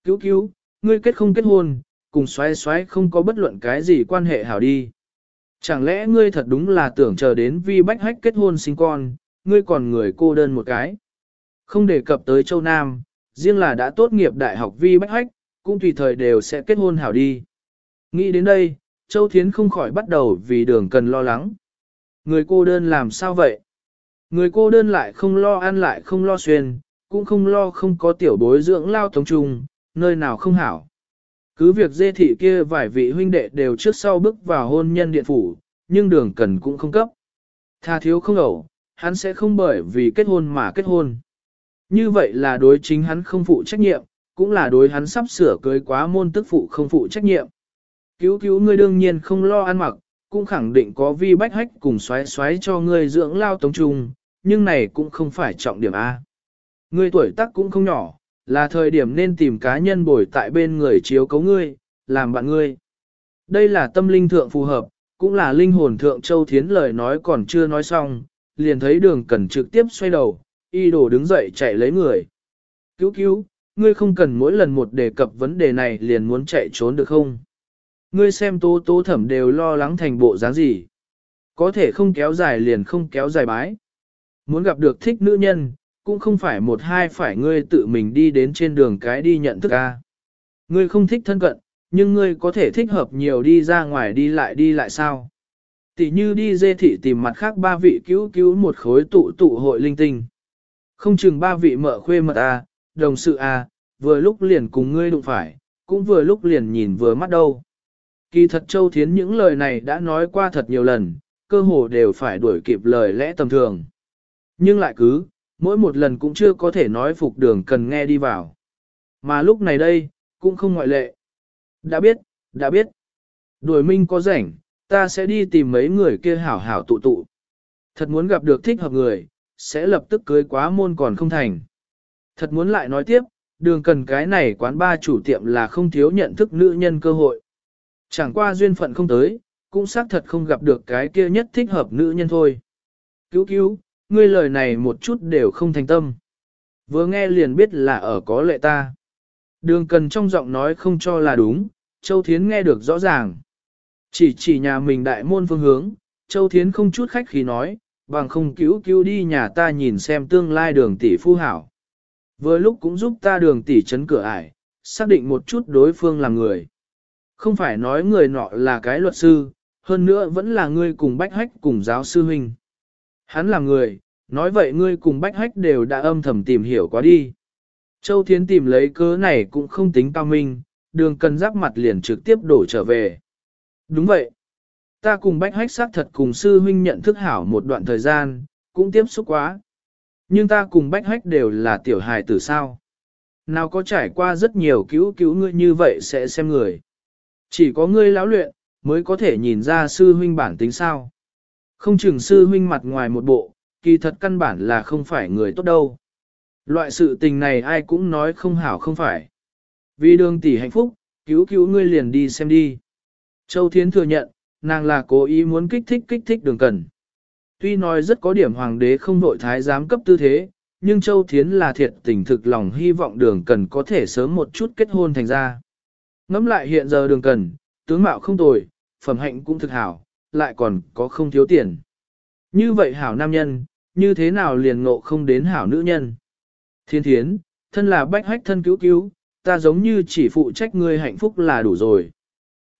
Cứu cứu, ngươi kết không kết hôn, cùng xoáy xoáy không có bất luận cái gì quan hệ hảo đi. Chẳng lẽ ngươi thật đúng là tưởng chờ đến vi bách hách kết hôn sinh con, ngươi còn người cô đơn một cái. Không đề cập tới châu Nam, riêng là đã tốt nghiệp đại học vi bách hách, cũng tùy thời đều sẽ kết hôn hảo đi. Nghĩ đến đây, Châu Thiến không khỏi bắt đầu vì đường cần lo lắng. Người cô đơn làm sao vậy? Người cô đơn lại không lo ăn lại không lo xuyên, cũng không lo không có tiểu bối dưỡng lao thống trùng, nơi nào không hảo. Cứ việc dê thị kia vài vị huynh đệ đều trước sau bước vào hôn nhân điện phủ, nhưng đường cần cũng không cấp. Tha thiếu không ẩu, hắn sẽ không bởi vì kết hôn mà kết hôn. Như vậy là đối chính hắn không phụ trách nhiệm, cũng là đối hắn sắp sửa cưới quá môn tức phụ không phụ trách nhiệm. Cứu cứu ngươi đương nhiên không lo ăn mặc, cũng khẳng định có vi bách hách cùng xoáy xoáy cho ngươi dưỡng lao tống trung, nhưng này cũng không phải trọng điểm A. Ngươi tuổi tác cũng không nhỏ, là thời điểm nên tìm cá nhân bồi tại bên người chiếu cấu ngươi, làm bạn ngươi. Đây là tâm linh thượng phù hợp, cũng là linh hồn thượng châu thiến lời nói còn chưa nói xong, liền thấy đường cần trực tiếp xoay đầu, y đồ đứng dậy chạy lấy người. Cứu cứu, ngươi không cần mỗi lần một đề cập vấn đề này liền muốn chạy trốn được không? Ngươi xem tố tố thẩm đều lo lắng thành bộ dáng gì. Có thể không kéo dài liền không kéo dài bái. Muốn gặp được thích nữ nhân, cũng không phải một hai phải ngươi tự mình đi đến trên đường cái đi nhận thức a. Ngươi không thích thân cận, nhưng ngươi có thể thích hợp nhiều đi ra ngoài đi lại đi lại sao? Tỷ như đi dê thị tìm mặt khác ba vị cứu cứu một khối tụ tụ hội linh tinh. Không chừng ba vị mợ khuê mật a, đồng sự a, vừa lúc liền cùng ngươi đụng phải, cũng vừa lúc liền nhìn vừa mắt đâu. Kỳ thật Châu Thiến những lời này đã nói qua thật nhiều lần, cơ hồ đều phải đuổi kịp lời lẽ tầm thường. Nhưng lại cứ, mỗi một lần cũng chưa có thể nói phục đường cần nghe đi vào. Mà lúc này đây, cũng không ngoại lệ. Đã biết, đã biết. Đuổi minh có rảnh, ta sẽ đi tìm mấy người kia hảo hảo tụ tụ. Thật muốn gặp được thích hợp người, sẽ lập tức cưới quá môn còn không thành. Thật muốn lại nói tiếp, đường cần cái này quán ba chủ tiệm là không thiếu nhận thức nữ nhân cơ hội. Chẳng qua duyên phận không tới, cũng xác thật không gặp được cái kia nhất thích hợp nữ nhân thôi. Cứu cứu, ngươi lời này một chút đều không thành tâm. Vừa nghe liền biết là ở có lệ ta. Đường cần trong giọng nói không cho là đúng, Châu Thiến nghe được rõ ràng. Chỉ chỉ nhà mình đại môn phương hướng, Châu Thiến không chút khách khí nói, bằng không cứu cứu đi nhà ta nhìn xem tương lai đường tỷ phu hảo. Vừa lúc cũng giúp ta đường tỷ chấn cửa ải, xác định một chút đối phương là người. Không phải nói người nọ là cái luật sư, hơn nữa vẫn là ngươi cùng bách hách cùng giáo sư huynh. Hắn là người, nói vậy ngươi cùng bách hách đều đã âm thầm tìm hiểu quá đi. Châu Thiến tìm lấy cớ này cũng không tính cao minh, đường cần giáp mặt liền trực tiếp đổ trở về. Đúng vậy. Ta cùng bách hách xác thật cùng sư huynh nhận thức hảo một đoạn thời gian, cũng tiếp xúc quá. Nhưng ta cùng bách hách đều là tiểu hài tử sao. Nào có trải qua rất nhiều cứu cứu ngươi như vậy sẽ xem người. Chỉ có ngươi lão luyện, mới có thể nhìn ra sư huynh bản tính sao. Không chừng sư huynh mặt ngoài một bộ, kỳ thật căn bản là không phải người tốt đâu. Loại sự tình này ai cũng nói không hảo không phải. Vì đường tỷ hạnh phúc, cứu cứu ngươi liền đi xem đi. Châu Thiến thừa nhận, nàng là cố ý muốn kích thích kích thích đường cần. Tuy nói rất có điểm hoàng đế không nội thái giám cấp tư thế, nhưng Châu Thiến là thiệt tình thực lòng hy vọng đường cần có thể sớm một chút kết hôn thành ra. Ngắm lại hiện giờ đường cần, tướng mạo không tồi, phẩm hạnh cũng thực hảo, lại còn có không thiếu tiền. Như vậy hảo nam nhân, như thế nào liền ngộ không đến hảo nữ nhân. Thiên thiến, thân là bách hách thân cứu cứu, ta giống như chỉ phụ trách ngươi hạnh phúc là đủ rồi.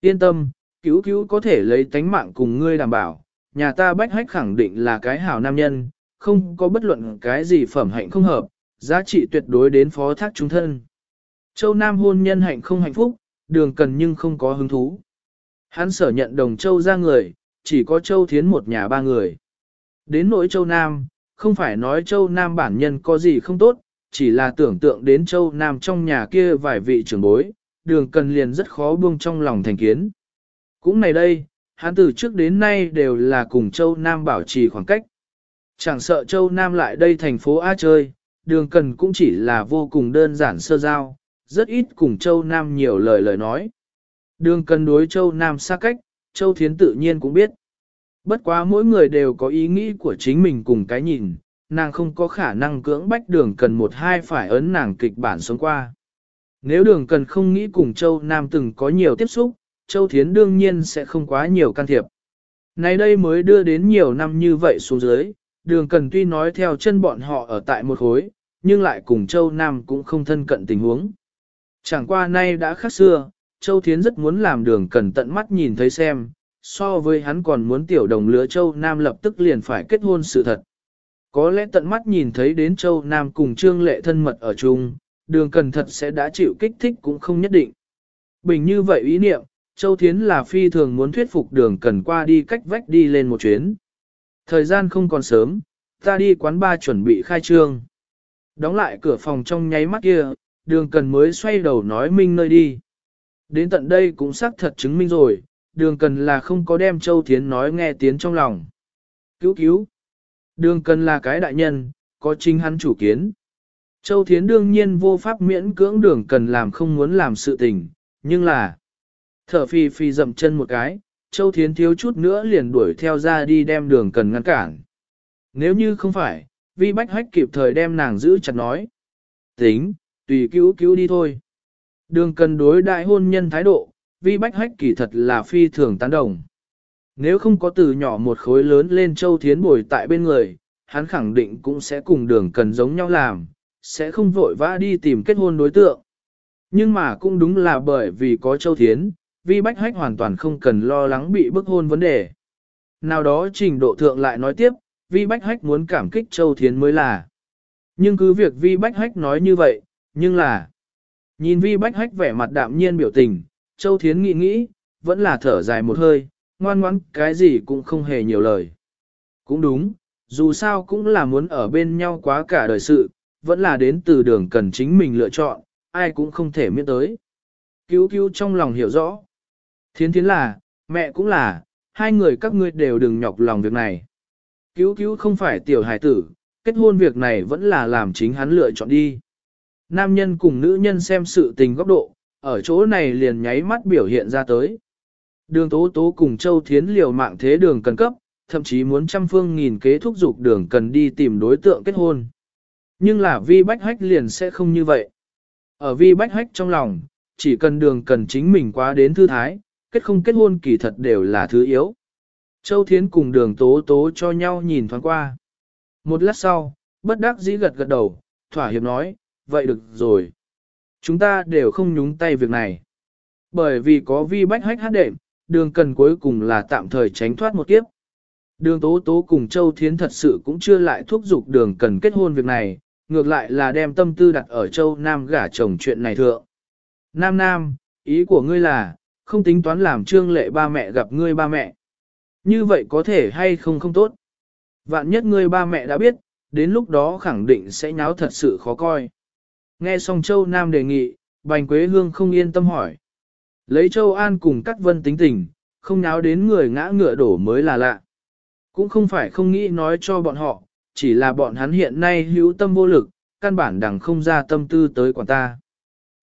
Yên tâm, cứu cứu có thể lấy tánh mạng cùng ngươi đảm bảo, nhà ta bách hách khẳng định là cái hảo nam nhân, không có bất luận cái gì phẩm hạnh không hợp, giá trị tuyệt đối đến phó thác chúng thân. Châu Nam hôn nhân hạnh không hạnh phúc, đường cần nhưng không có hứng thú. Hắn sở nhận đồng châu ra người, chỉ có châu thiến một nhà ba người. Đến nỗi châu Nam, không phải nói châu Nam bản nhân có gì không tốt, chỉ là tưởng tượng đến châu Nam trong nhà kia vài vị trưởng bối, đường cần liền rất khó buông trong lòng thành kiến. Cũng này đây, hắn từ trước đến nay đều là cùng châu Nam bảo trì khoảng cách. Chẳng sợ châu Nam lại đây thành phố A chơi, đường cần cũng chỉ là vô cùng đơn giản sơ giao, rất ít cùng châu Nam nhiều lời lời nói. Đường cần đối châu Nam xa cách, châu Thiến tự nhiên cũng biết. Bất quá mỗi người đều có ý nghĩ của chính mình cùng cái nhìn, nàng không có khả năng cưỡng bách đường cần một hai phải ấn nàng kịch bản sống qua. Nếu đường cần không nghĩ cùng châu Nam từng có nhiều tiếp xúc, châu Thiến đương nhiên sẽ không quá nhiều can thiệp. Này đây mới đưa đến nhiều năm như vậy xuống dưới, đường cần tuy nói theo chân bọn họ ở tại một khối, nhưng lại cùng châu Nam cũng không thân cận tình huống. Chẳng qua nay đã khác xưa, Châu Thiến rất muốn làm đường cần tận mắt nhìn thấy xem, so với hắn còn muốn tiểu đồng lứa Châu Nam lập tức liền phải kết hôn sự thật. Có lẽ tận mắt nhìn thấy đến Châu Nam cùng Trương Lệ thân mật ở chung, đường cần thật sẽ đã chịu kích thích cũng không nhất định. Bình như vậy ý niệm, Châu Thiến là phi thường muốn thuyết phục đường cần qua đi cách vách đi lên một chuyến. Thời gian không còn sớm, ta đi quán ba chuẩn bị khai trương. Đóng lại cửa phòng trong nháy mắt kia, đường cần mới xoay đầu nói minh nơi đi. Đến tận đây cũng xác thật chứng minh rồi, đường cần là không có đem Châu Thiến nói nghe tiếng trong lòng. Cứu cứu. Đường cần là cái đại nhân, có chính hắn chủ kiến. Châu Thiến đương nhiên vô pháp miễn cưỡng đường cần làm không muốn làm sự tình, nhưng là thở phi phi dậm chân một cái, Châu Thiến thiếu chút nữa liền đuổi theo ra đi đem đường cần ngăn cản. Nếu như không phải, vi bách hách kịp thời đem nàng giữ chặt nói. Tính, tùy cứu cứu đi thôi. Đường cần đối đại hôn nhân thái độ, vi bách hách kỳ thật là phi thường tán đồng. Nếu không có từ nhỏ một khối lớn lên châu thiến bồi tại bên người, hắn khẳng định cũng sẽ cùng đường cần giống nhau làm, sẽ không vội vã đi tìm kết hôn đối tượng. Nhưng mà cũng đúng là bởi vì có châu thiến, vi bách hách hoàn toàn không cần lo lắng bị bức hôn vấn đề. Nào đó trình độ thượng lại nói tiếp, vi bách hách muốn cảm kích châu thiến mới là. Nhưng cứ việc vi bách hách nói như vậy, nhưng là, nhìn vi bách hách vẻ mặt đạm nhiên biểu tình, Châu Thiến nghĩ nghĩ, vẫn là thở dài một hơi, ngoan ngoãn cái gì cũng không hề nhiều lời. Cũng đúng, dù sao cũng là muốn ở bên nhau quá cả đời sự, vẫn là đến từ đường cần chính mình lựa chọn, ai cũng không thể miễn tới. Cứu cứu trong lòng hiểu rõ. Thiến thiến là, mẹ cũng là, hai người các ngươi đều đừng nhọc lòng việc này. Cứu cứu không phải tiểu hài tử, kết hôn việc này vẫn là làm chính hắn lựa chọn đi. Nam nhân cùng nữ nhân xem sự tình góc độ, ở chỗ này liền nháy mắt biểu hiện ra tới. Đường tố tố cùng Châu Thiến liều mạng thế đường cần cấp, thậm chí muốn trăm phương nghìn kế thúc dục đường cần đi tìm đối tượng kết hôn. Nhưng là vi bách hách liền sẽ không như vậy. Ở vi bách hách trong lòng, chỉ cần đường cần chính mình quá đến thư thái, kết không kết hôn kỳ thật đều là thứ yếu. Châu Thiến cùng đường tố tố cho nhau nhìn thoáng qua. Một lát sau, bất đắc dĩ gật gật đầu, thỏa hiệp nói, vậy được rồi. Chúng ta đều không nhúng tay việc này. Bởi vì có vi bách hách hát đệm, đường cần cuối cùng là tạm thời tránh thoát một kiếp. Đường tố tố cùng Châu Thiến thật sự cũng chưa lại thúc giục đường cần kết hôn việc này, ngược lại là đem tâm tư đặt ở Châu Nam gả chồng chuyện này thượng. Nam Nam, ý của ngươi là, không tính toán làm trương lệ ba mẹ gặp ngươi ba mẹ. Như vậy có thể hay không không tốt. Vạn nhất ngươi ba mẹ đã biết, đến lúc đó khẳng định sẽ nháo thật sự khó coi. Nghe xong Châu Nam đề nghị, Bành Quế Hương không yên tâm hỏi. Lấy Châu An cùng Cát vân tính tình, không náo đến người ngã ngựa đổ mới là lạ. Cũng không phải không nghĩ nói cho bọn họ, chỉ là bọn hắn hiện nay hữu tâm vô lực, căn bản đằng không ra tâm tư tới quản ta.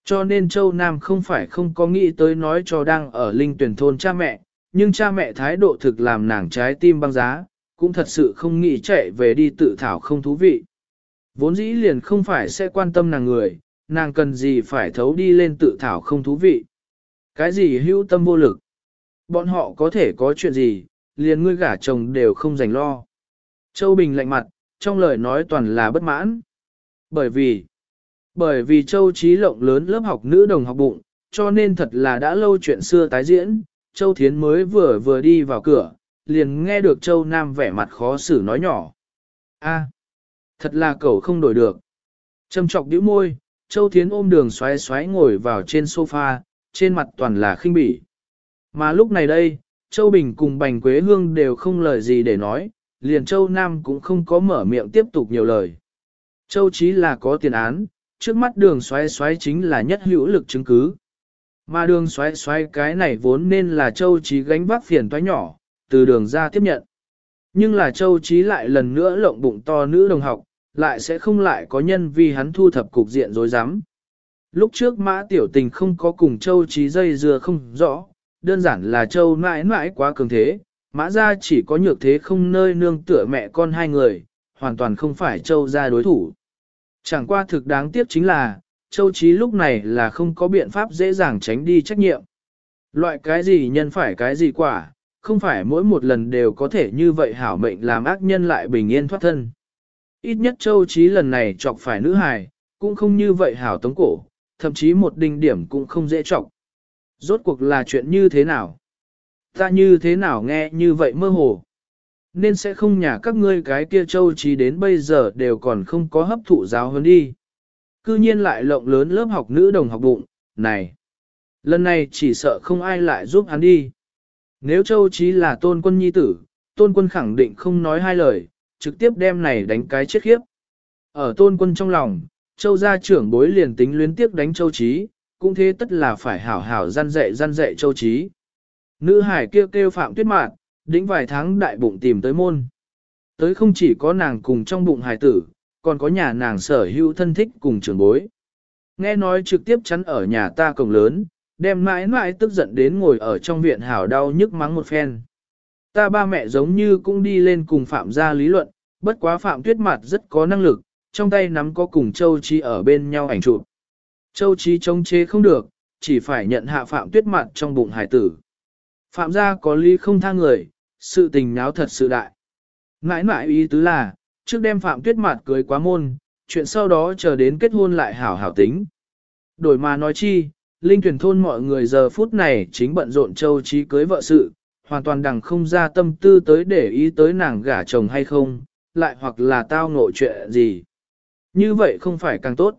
Cho nên Châu Nam không phải không có nghĩ tới nói cho đang ở linh tuyển thôn cha mẹ, nhưng cha mẹ thái độ thực làm nàng trái tim băng giá, cũng thật sự không nghĩ chạy về đi tự thảo không thú vị. Vốn dĩ liền không phải sẽ quan tâm nàng người, nàng cần gì phải thấu đi lên tự thảo không thú vị. Cái gì hữu tâm vô lực. Bọn họ có thể có chuyện gì, liền ngươi gả chồng đều không dành lo. Châu Bình lạnh mặt, trong lời nói toàn là bất mãn. Bởi vì, bởi vì Châu Trí Lộng lớn lớp học nữ đồng học bụng, cho nên thật là đã lâu chuyện xưa tái diễn, Châu Thiến mới vừa vừa đi vào cửa, liền nghe được Châu Nam vẻ mặt khó xử nói nhỏ. a thật là cậu không đổi được. Châm trọc đĩu môi, Châu Thiến ôm đường xoáy xoáy ngồi vào trên sofa, trên mặt toàn là khinh bỉ. Mà lúc này đây, Châu Bình cùng Bành Quế Hương đều không lời gì để nói, liền Châu Nam cũng không có mở miệng tiếp tục nhiều lời. Châu Chí là có tiền án, trước mắt đường xoáy xoáy chính là nhất hữu lực chứng cứ. Mà đường xoáy xoáy cái này vốn nên là Châu Chí gánh vác phiền toái nhỏ, từ đường ra tiếp nhận. Nhưng là Châu Chí lại lần nữa lộng bụng to nữ đồng học, lại sẽ không lại có nhân vì hắn thu thập cục diện dối rắm Lúc trước mã tiểu tình không có cùng Châu trí dây dưa không rõ, đơn giản là Châu mãi mãi quá cường thế, mã ra chỉ có nhược thế không nơi nương tựa mẹ con hai người, hoàn toàn không phải Châu ra đối thủ. Chẳng qua thực đáng tiếc chính là, Châu trí lúc này là không có biện pháp dễ dàng tránh đi trách nhiệm. Loại cái gì nhân phải cái gì quả, không phải mỗi một lần đều có thể như vậy hảo mệnh làm ác nhân lại bình yên thoát thân. Ít nhất Châu Chí lần này chọc phải nữ hài, cũng không như vậy hảo tống cổ, thậm chí một đinh điểm cũng không dễ chọc. Rốt cuộc là chuyện như thế nào? Ta như thế nào nghe như vậy mơ hồ? Nên sẽ không nhà các ngươi cái kia Châu Chí đến bây giờ đều còn không có hấp thụ giáo hơn đi. Cư nhiên lại lộng lớn lớp học nữ đồng học bụng, này. Lần này chỉ sợ không ai lại giúp hắn đi. Nếu Châu Chí là tôn quân nhi tử, tôn quân khẳng định không nói hai lời, trực tiếp đem này đánh cái chết khiếp. Ở tôn quân trong lòng, Châu gia trưởng bối liền tính luyến tiếc đánh Châu trí cũng thế tất là phải hảo hảo gian dạy gian dạy Châu trí Nữ hải kêu kêu phạm tuyết mạn, đĩnh vài tháng đại bụng tìm tới môn. Tới không chỉ có nàng cùng trong bụng hải tử, còn có nhà nàng sở hữu thân thích cùng trưởng bối. Nghe nói trực tiếp chắn ở nhà ta cổng lớn, đem mãi mãi tức giận đến ngồi ở trong viện hảo đau nhức mắng một phen. Ta ba mẹ giống như cũng đi lên cùng Phạm gia lý luận, bất quá Phạm Tuyết Mạt rất có năng lực, trong tay nắm có cùng Châu Chi ở bên nhau ảnh chụp. Châu Chi chống chế không được, chỉ phải nhận hạ Phạm Tuyết Mạt trong bụng hải tử. Phạm gia có lý không tha người, sự tình náo thật sự đại. Ngãi ngãi ý tứ là, trước đem Phạm Tuyết Mạt cưới quá môn, chuyện sau đó chờ đến kết hôn lại hảo hảo tính. Đổi mà nói chi, Linh tuyển thôn mọi người giờ phút này chính bận rộn châu trí cưới vợ sự, hoàn toàn đằng không ra tâm tư tới để ý tới nàng gả chồng hay không, lại hoặc là tao ngộ chuyện gì. Như vậy không phải càng tốt.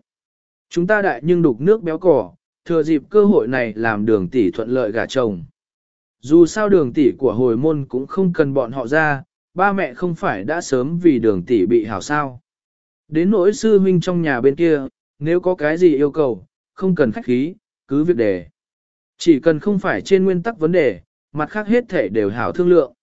Chúng ta đại nhưng đục nước béo cỏ, thừa dịp cơ hội này làm đường tỷ thuận lợi gả chồng. Dù sao đường tỷ của hồi môn cũng không cần bọn họ ra, ba mẹ không phải đã sớm vì đường tỷ bị hảo sao. Đến nỗi sư huynh trong nhà bên kia, nếu có cái gì yêu cầu, không cần khách khí, cứ việc đề. Chỉ cần không phải trên nguyên tắc vấn đề, mặt khác hết thể đều hảo thương lượng.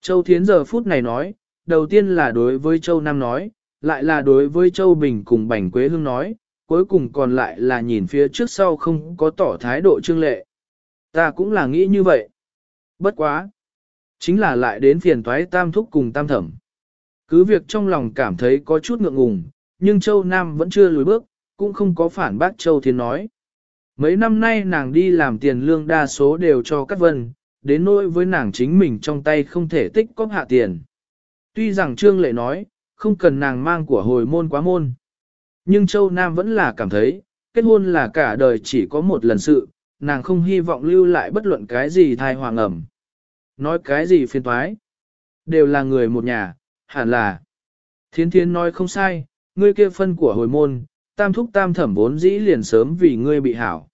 Châu Thiến giờ phút này nói, đầu tiên là đối với Châu Nam nói, lại là đối với Châu Bình cùng Bành Quế Hương nói, cuối cùng còn lại là nhìn phía trước sau không có tỏ thái độ trương lệ. Ta cũng là nghĩ như vậy. Bất quá. Chính là lại đến phiền toái tam thúc cùng tam thẩm. Cứ việc trong lòng cảm thấy có chút ngượng ngùng, nhưng Châu Nam vẫn chưa lùi bước, cũng không có phản bác Châu Thiến nói. Mấy năm nay nàng đi làm tiền lương đa số đều cho các vân, đến nỗi với nàng chính mình trong tay không thể tích cóp hạ tiền. Tuy rằng Trương Lệ nói, không cần nàng mang của hồi môn quá môn. Nhưng Châu Nam vẫn là cảm thấy, kết hôn là cả đời chỉ có một lần sự, nàng không hy vọng lưu lại bất luận cái gì thai hoàng ẩm. Nói cái gì phiền toái, đều là người một nhà, hẳn là. Thiến thiến nói không sai, ngươi kia phân của hồi môn, tam thúc tam thẩm vốn dĩ liền sớm vì ngươi bị hảo.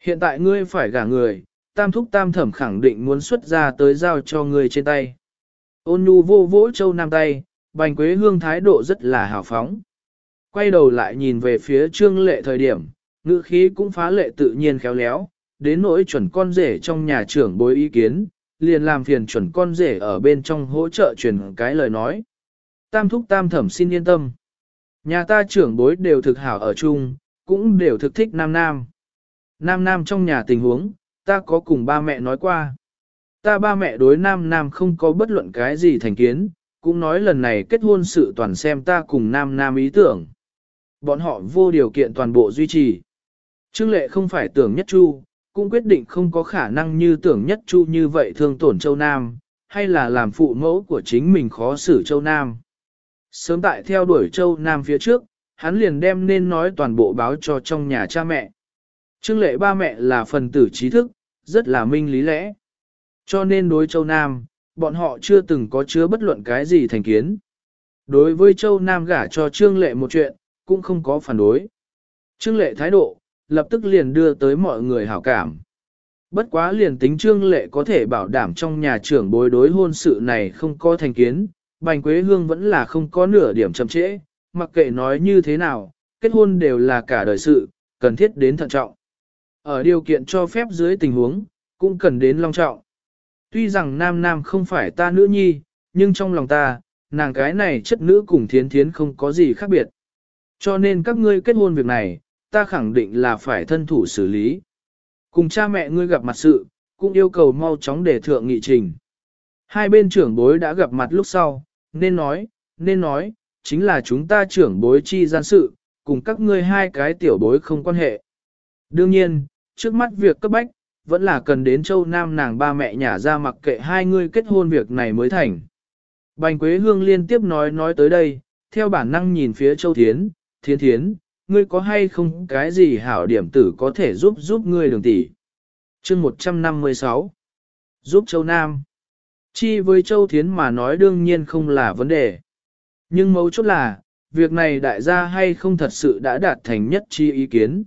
Hiện tại ngươi phải gả người, tam thúc tam thẩm khẳng định muốn xuất ra tới giao cho người trên tay. Ôn nhu vô vỗ châu nam tay, bành quế hương thái độ rất là hào phóng. Quay đầu lại nhìn về phía trương lệ thời điểm, ngữ khí cũng phá lệ tự nhiên khéo léo, đến nỗi chuẩn con rể trong nhà trưởng bối ý kiến, liền làm phiền chuẩn con rể ở bên trong hỗ trợ truyền cái lời nói. Tam thúc tam thẩm xin yên tâm. Nhà ta trưởng bối đều thực hảo ở chung, cũng đều thực thích nam nam. Nam nam trong nhà tình huống, ta có cùng ba mẹ nói qua. Ta ba mẹ đối nam nam không có bất luận cái gì thành kiến, cũng nói lần này kết hôn sự toàn xem ta cùng nam nam ý tưởng. Bọn họ vô điều kiện toàn bộ duy trì. Trương lệ không phải tưởng nhất chu, cũng quyết định không có khả năng như tưởng nhất chu như vậy thương tổn châu Nam, hay là làm phụ mẫu của chính mình khó xử châu Nam. Sớm tại theo đuổi châu Nam phía trước, hắn liền đem nên nói toàn bộ báo cho trong nhà cha mẹ. Trương lệ ba mẹ là phần tử trí thức, rất là minh lý lẽ. Cho nên đối châu Nam, bọn họ chưa từng có chứa bất luận cái gì thành kiến. Đối với châu Nam gả cho Trương lệ một chuyện, cũng không có phản đối. Trương lệ thái độ, lập tức liền đưa tới mọi người hảo cảm. Bất quá liền tính Trương lệ có thể bảo đảm trong nhà trưởng bối đối hôn sự này không có thành kiến, Bành Quế Hương vẫn là không có nửa điểm chậm trễ, mặc kệ nói như thế nào, kết hôn đều là cả đời sự, cần thiết đến thận trọng. Ở điều kiện cho phép dưới tình huống, cũng cần đến long trọng. Tuy rằng nam nam không phải ta nữ nhi, nhưng trong lòng ta, nàng cái này chất nữ cùng thiến thiến không có gì khác biệt. Cho nên các ngươi kết hôn việc này, ta khẳng định là phải thân thủ xử lý. Cùng cha mẹ ngươi gặp mặt sự, cũng yêu cầu mau chóng để thượng nghị trình. Hai bên trưởng bối đã gặp mặt lúc sau, nên nói, nên nói, chính là chúng ta trưởng bối chi gian sự, cùng các ngươi hai cái tiểu bối không quan hệ. Đương nhiên, trước mắt việc cấp bách, vẫn là cần đến châu Nam nàng ba mẹ nhà ra mặc kệ hai người kết hôn việc này mới thành. Bành Quế Hương liên tiếp nói nói tới đây, theo bản năng nhìn phía châu Thiến, Thiến Thiến, ngươi có hay không cái gì hảo điểm tử có thể giúp giúp ngươi đường tỷ. chương 156 Giúp châu Nam Chi với châu Thiến mà nói đương nhiên không là vấn đề. Nhưng mấu chốt là, việc này đại gia hay không thật sự đã đạt thành nhất chi ý kiến.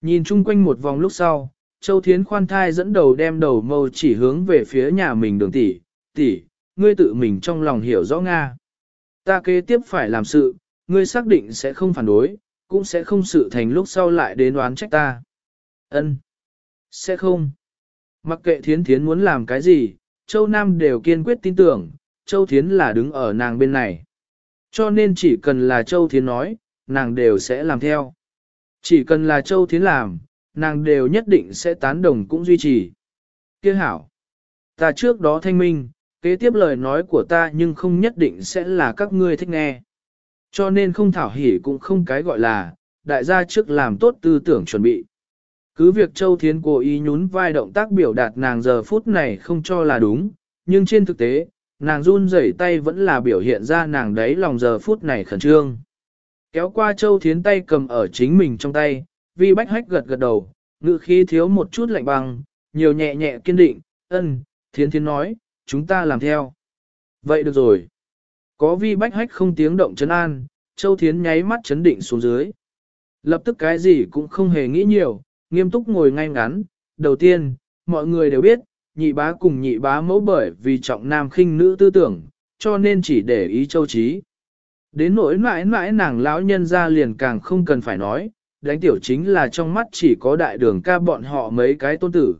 Nhìn chung quanh một vòng lúc sau, Châu Thiến khoan thai dẫn đầu đem đầu mâu chỉ hướng về phía nhà mình đường tỷ, tỷ, ngươi tự mình trong lòng hiểu rõ Nga. Ta kế tiếp phải làm sự, ngươi xác định sẽ không phản đối, cũng sẽ không sự thành lúc sau lại đến đoán trách ta. Ân, Sẽ không. Mặc kệ Thiến Thiến muốn làm cái gì, Châu Nam đều kiên quyết tin tưởng, Châu Thiến là đứng ở nàng bên này. Cho nên chỉ cần là Châu Thiến nói, nàng đều sẽ làm theo. Chỉ cần là Châu Thiến làm, nàng đều nhất định sẽ tán đồng cũng duy trì. Kia hảo, ta trước đó thanh minh, kế tiếp lời nói của ta nhưng không nhất định sẽ là các ngươi thích nghe. Cho nên không thảo hỉ cũng không cái gọi là, đại gia trước làm tốt tư tưởng chuẩn bị. Cứ việc Châu Thiến cố ý nhún vai động tác biểu đạt nàng giờ phút này không cho là đúng, nhưng trên thực tế, nàng run rẩy tay vẫn là biểu hiện ra nàng đấy lòng giờ phút này khẩn trương. Kéo qua Châu Thiến tay cầm ở chính mình trong tay, vi bách hách gật gật đầu, ngự khí thiếu một chút lạnh băng, nhiều nhẹ nhẹ kiên định, ân, Thiến Thiến nói, chúng ta làm theo. Vậy được rồi. Có vi bách hách không tiếng động chấn an, Châu Thiến nháy mắt chấn định xuống dưới. Lập tức cái gì cũng không hề nghĩ nhiều, nghiêm túc ngồi ngay ngắn. Đầu tiên, mọi người đều biết, nhị bá cùng nhị bá mẫu bởi vì trọng nam khinh nữ tư tưởng, cho nên chỉ để ý châu trí. Đến nỗi mãi mãi nàng lão nhân ra liền càng không cần phải nói, đánh tiểu chính là trong mắt chỉ có đại đường ca bọn họ mấy cái tôn tử.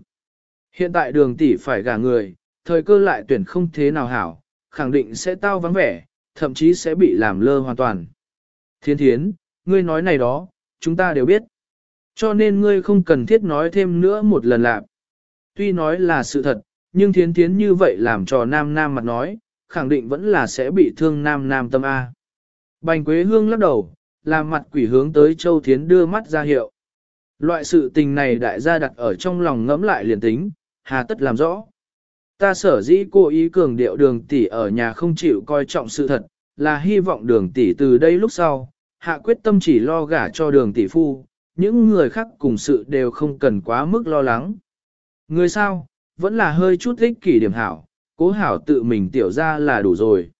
Hiện tại đường tỷ phải gả người, thời cơ lại tuyển không thế nào hảo, khẳng định sẽ tao vắng vẻ, thậm chí sẽ bị làm lơ hoàn toàn. Thiên thiến, ngươi nói này đó, chúng ta đều biết. Cho nên ngươi không cần thiết nói thêm nữa một lần lạc. Tuy nói là sự thật, nhưng thiến thiến như vậy làm cho nam nam mặt nói, khẳng định vẫn là sẽ bị thương nam nam tâm A. Bành Quế Hương lắc đầu, làm mặt quỷ hướng tới Châu Thiến đưa mắt ra hiệu. Loại sự tình này đại gia đặt ở trong lòng ngẫm lại liền tính, hà tất làm rõ. Ta sở dĩ cô ý cường điệu đường tỷ ở nhà không chịu coi trọng sự thật, là hy vọng đường tỷ từ đây lúc sau, hạ quyết tâm chỉ lo gả cho đường tỷ phu, những người khác cùng sự đều không cần quá mức lo lắng. Người sao, vẫn là hơi chút ích kỷ điểm hảo, cố hảo tự mình tiểu ra là đủ rồi.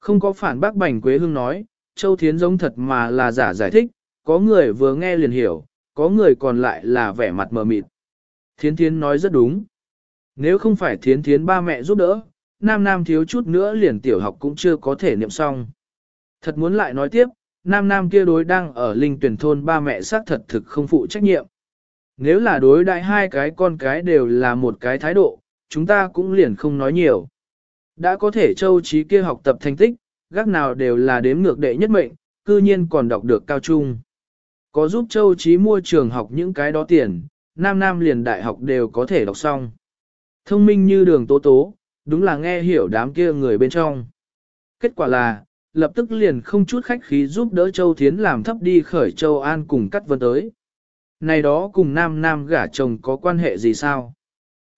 Không có phản bác Bành Quế Hương nói, Châu Thiến giống thật mà là giả giải thích, có người vừa nghe liền hiểu, có người còn lại là vẻ mặt mờ mịt. Thiến Thiến nói rất đúng. Nếu không phải Thiến Thiến ba mẹ giúp đỡ, Nam Nam thiếu chút nữa liền tiểu học cũng chưa có thể niệm xong. Thật muốn lại nói tiếp, Nam Nam kia đối đang ở linh tuyển thôn ba mẹ xác thật thực không phụ trách nhiệm. Nếu là đối đại hai cái con cái đều là một cái thái độ, chúng ta cũng liền không nói nhiều. Đã có thể châu trí kia học tập thành tích, gác nào đều là đếm ngược đệ nhất mệnh, cư nhiên còn đọc được cao trung. Có giúp châu trí mua trường học những cái đó tiền, nam nam liền đại học đều có thể đọc xong. Thông minh như đường tố tố, đúng là nghe hiểu đám kia người bên trong. Kết quả là, lập tức liền không chút khách khí giúp đỡ Châu Thiến làm thấp đi khởi Châu An cùng cắt vân tới. Này đó cùng nam nam gả chồng có quan hệ gì sao?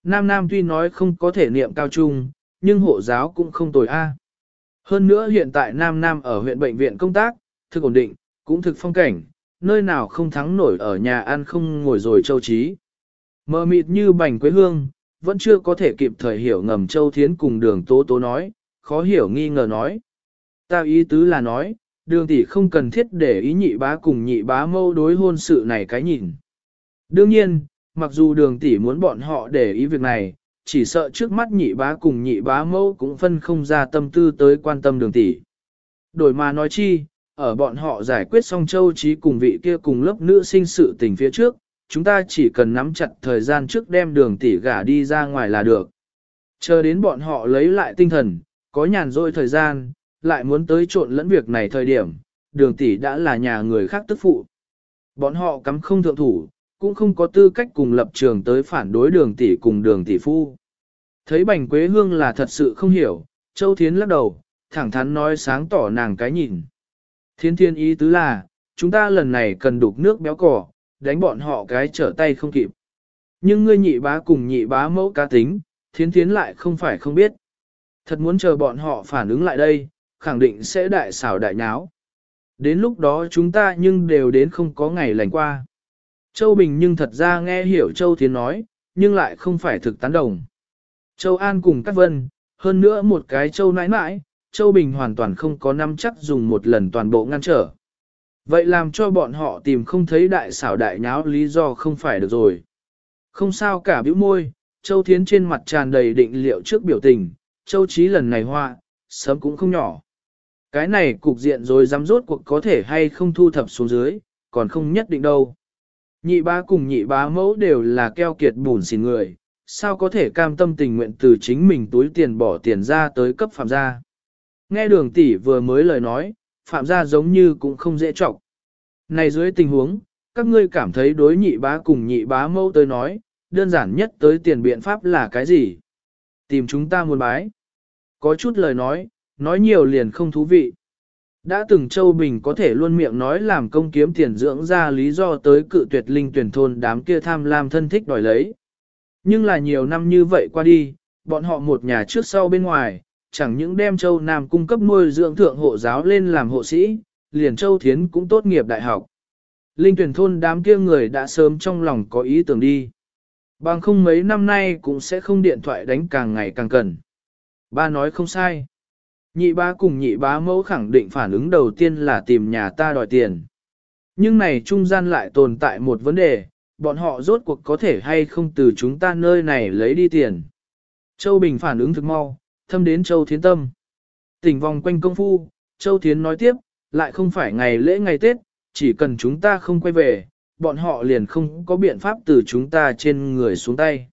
Nam nam tuy nói không có thể niệm cao trung, nhưng hộ giáo cũng không tồi a. Hơn nữa hiện tại nam nam ở huyện bệnh viện công tác, thực ổn định, cũng thực phong cảnh, nơi nào không thắng nổi ở nhà ăn không ngồi rồi châu trí. Mờ mịt như bành quế hương, vẫn chưa có thể kịp thời hiểu ngầm châu thiến cùng đường tố tố nói, khó hiểu nghi ngờ nói. Ta ý tứ là nói, đường tỷ không cần thiết để ý nhị bá cùng nhị bá mâu đối hôn sự này cái nhìn. Đương nhiên, mặc dù đường tỷ muốn bọn họ để ý việc này, chỉ sợ trước mắt nhị bá cùng nhị bá mẫu cũng phân không ra tâm tư tới quan tâm đường tỷ. Đổi mà nói chi, ở bọn họ giải quyết xong châu trí cùng vị kia cùng lớp nữ sinh sự tình phía trước, chúng ta chỉ cần nắm chặt thời gian trước đem đường tỷ gả đi ra ngoài là được. Chờ đến bọn họ lấy lại tinh thần, có nhàn rỗi thời gian, lại muốn tới trộn lẫn việc này thời điểm, đường tỷ đã là nhà người khác tức phụ. Bọn họ cắm không thượng thủ, cũng không có tư cách cùng lập trường tới phản đối đường tỷ cùng đường tỷ phu. Thấy bành quế hương là thật sự không hiểu, Châu Thiến lắc đầu, thẳng thắn nói sáng tỏ nàng cái nhìn. Thiên thiên ý tứ là, chúng ta lần này cần đục nước béo cỏ, đánh bọn họ cái trở tay không kịp. Nhưng ngươi nhị bá cùng nhị bá mẫu cá tính, thiến thiến lại không phải không biết. Thật muốn chờ bọn họ phản ứng lại đây, khẳng định sẽ đại xảo đại nháo. Đến lúc đó chúng ta nhưng đều đến không có ngày lành qua. Châu Bình nhưng thật ra nghe hiểu Châu Thiến nói, nhưng lại không phải thực tán đồng. Châu An cùng các vân, hơn nữa một cái Châu nãi nãi, Châu Bình hoàn toàn không có năm chắc dùng một lần toàn bộ ngăn trở. Vậy làm cho bọn họ tìm không thấy đại xảo đại nháo lý do không phải được rồi. Không sao cả bĩu môi, Châu Thiến trên mặt tràn đầy định liệu trước biểu tình, Châu Chí lần này hoa, sớm cũng không nhỏ. Cái này cục diện rồi dám rốt cuộc có thể hay không thu thập xuống dưới, còn không nhất định đâu. Nhị bá cùng nhị bá mẫu đều là keo kiệt bùn xỉn người, sao có thể cam tâm tình nguyện từ chính mình túi tiền bỏ tiền ra tới cấp phạm gia. Nghe đường tỷ vừa mới lời nói, phạm gia giống như cũng không dễ trọng. Này dưới tình huống, các ngươi cảm thấy đối nhị bá cùng nhị bá mẫu tới nói, đơn giản nhất tới tiền biện pháp là cái gì? Tìm chúng ta muốn bái. Có chút lời nói, nói nhiều liền không thú vị. Đã từng Châu Bình có thể luôn miệng nói làm công kiếm tiền dưỡng ra lý do tới cự tuyệt linh tuyển thôn đám kia tham lam thân thích đòi lấy. Nhưng là nhiều năm như vậy qua đi, bọn họ một nhà trước sau bên ngoài, chẳng những đem Châu Nam cung cấp nuôi dưỡng thượng hộ giáo lên làm hộ sĩ, liền Châu Thiến cũng tốt nghiệp đại học. Linh tuyển thôn đám kia người đã sớm trong lòng có ý tưởng đi. Bằng không mấy năm nay cũng sẽ không điện thoại đánh càng ngày càng cần. Ba nói không sai. Nhị bá cùng nhị bá mẫu khẳng định phản ứng đầu tiên là tìm nhà ta đòi tiền. Nhưng này trung gian lại tồn tại một vấn đề, bọn họ rốt cuộc có thể hay không từ chúng ta nơi này lấy đi tiền. Châu Bình phản ứng thực mau, thâm đến Châu Thiến Tâm. Tỉnh vòng quanh công phu, Châu Thiến nói tiếp, lại không phải ngày lễ ngày Tết, chỉ cần chúng ta không quay về, bọn họ liền không có biện pháp từ chúng ta trên người xuống tay.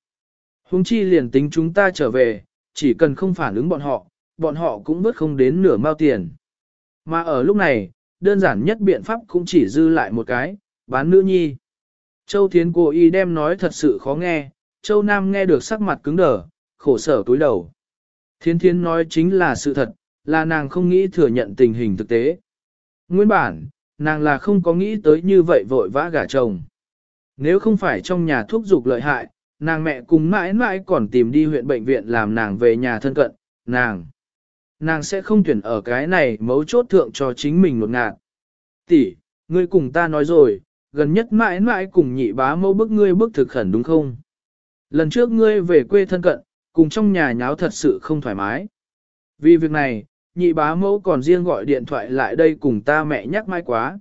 Hùng chi liền tính chúng ta trở về, chỉ cần không phản ứng bọn họ, bọn họ cũng vớt không đến nửa mao tiền. Mà ở lúc này, đơn giản nhất biện pháp cũng chỉ dư lại một cái, bán nữ nhi. Châu Thiến cô y đem nói thật sự khó nghe, Châu Nam nghe được sắc mặt cứng đờ, khổ sở túi đầu. Thiến Thiến nói chính là sự thật, là nàng không nghĩ thừa nhận tình hình thực tế. Nguyên bản, nàng là không có nghĩ tới như vậy vội vã gả chồng. Nếu không phải trong nhà thuốc dục lợi hại, nàng mẹ cùng mãi mãi còn tìm đi huyện bệnh viện làm nàng về nhà thân cận, nàng. Nàng sẽ không tuyển ở cái này mấu chốt thượng cho chính mình một ngạt. Tỷ, ngươi cùng ta nói rồi, gần nhất mãi mãi cùng nhị bá mẫu bức ngươi bức thực khẩn đúng không? Lần trước ngươi về quê thân cận, cùng trong nhà nháo thật sự không thoải mái. Vì việc này, nhị bá mẫu còn riêng gọi điện thoại lại đây cùng ta mẹ nhắc mai quá.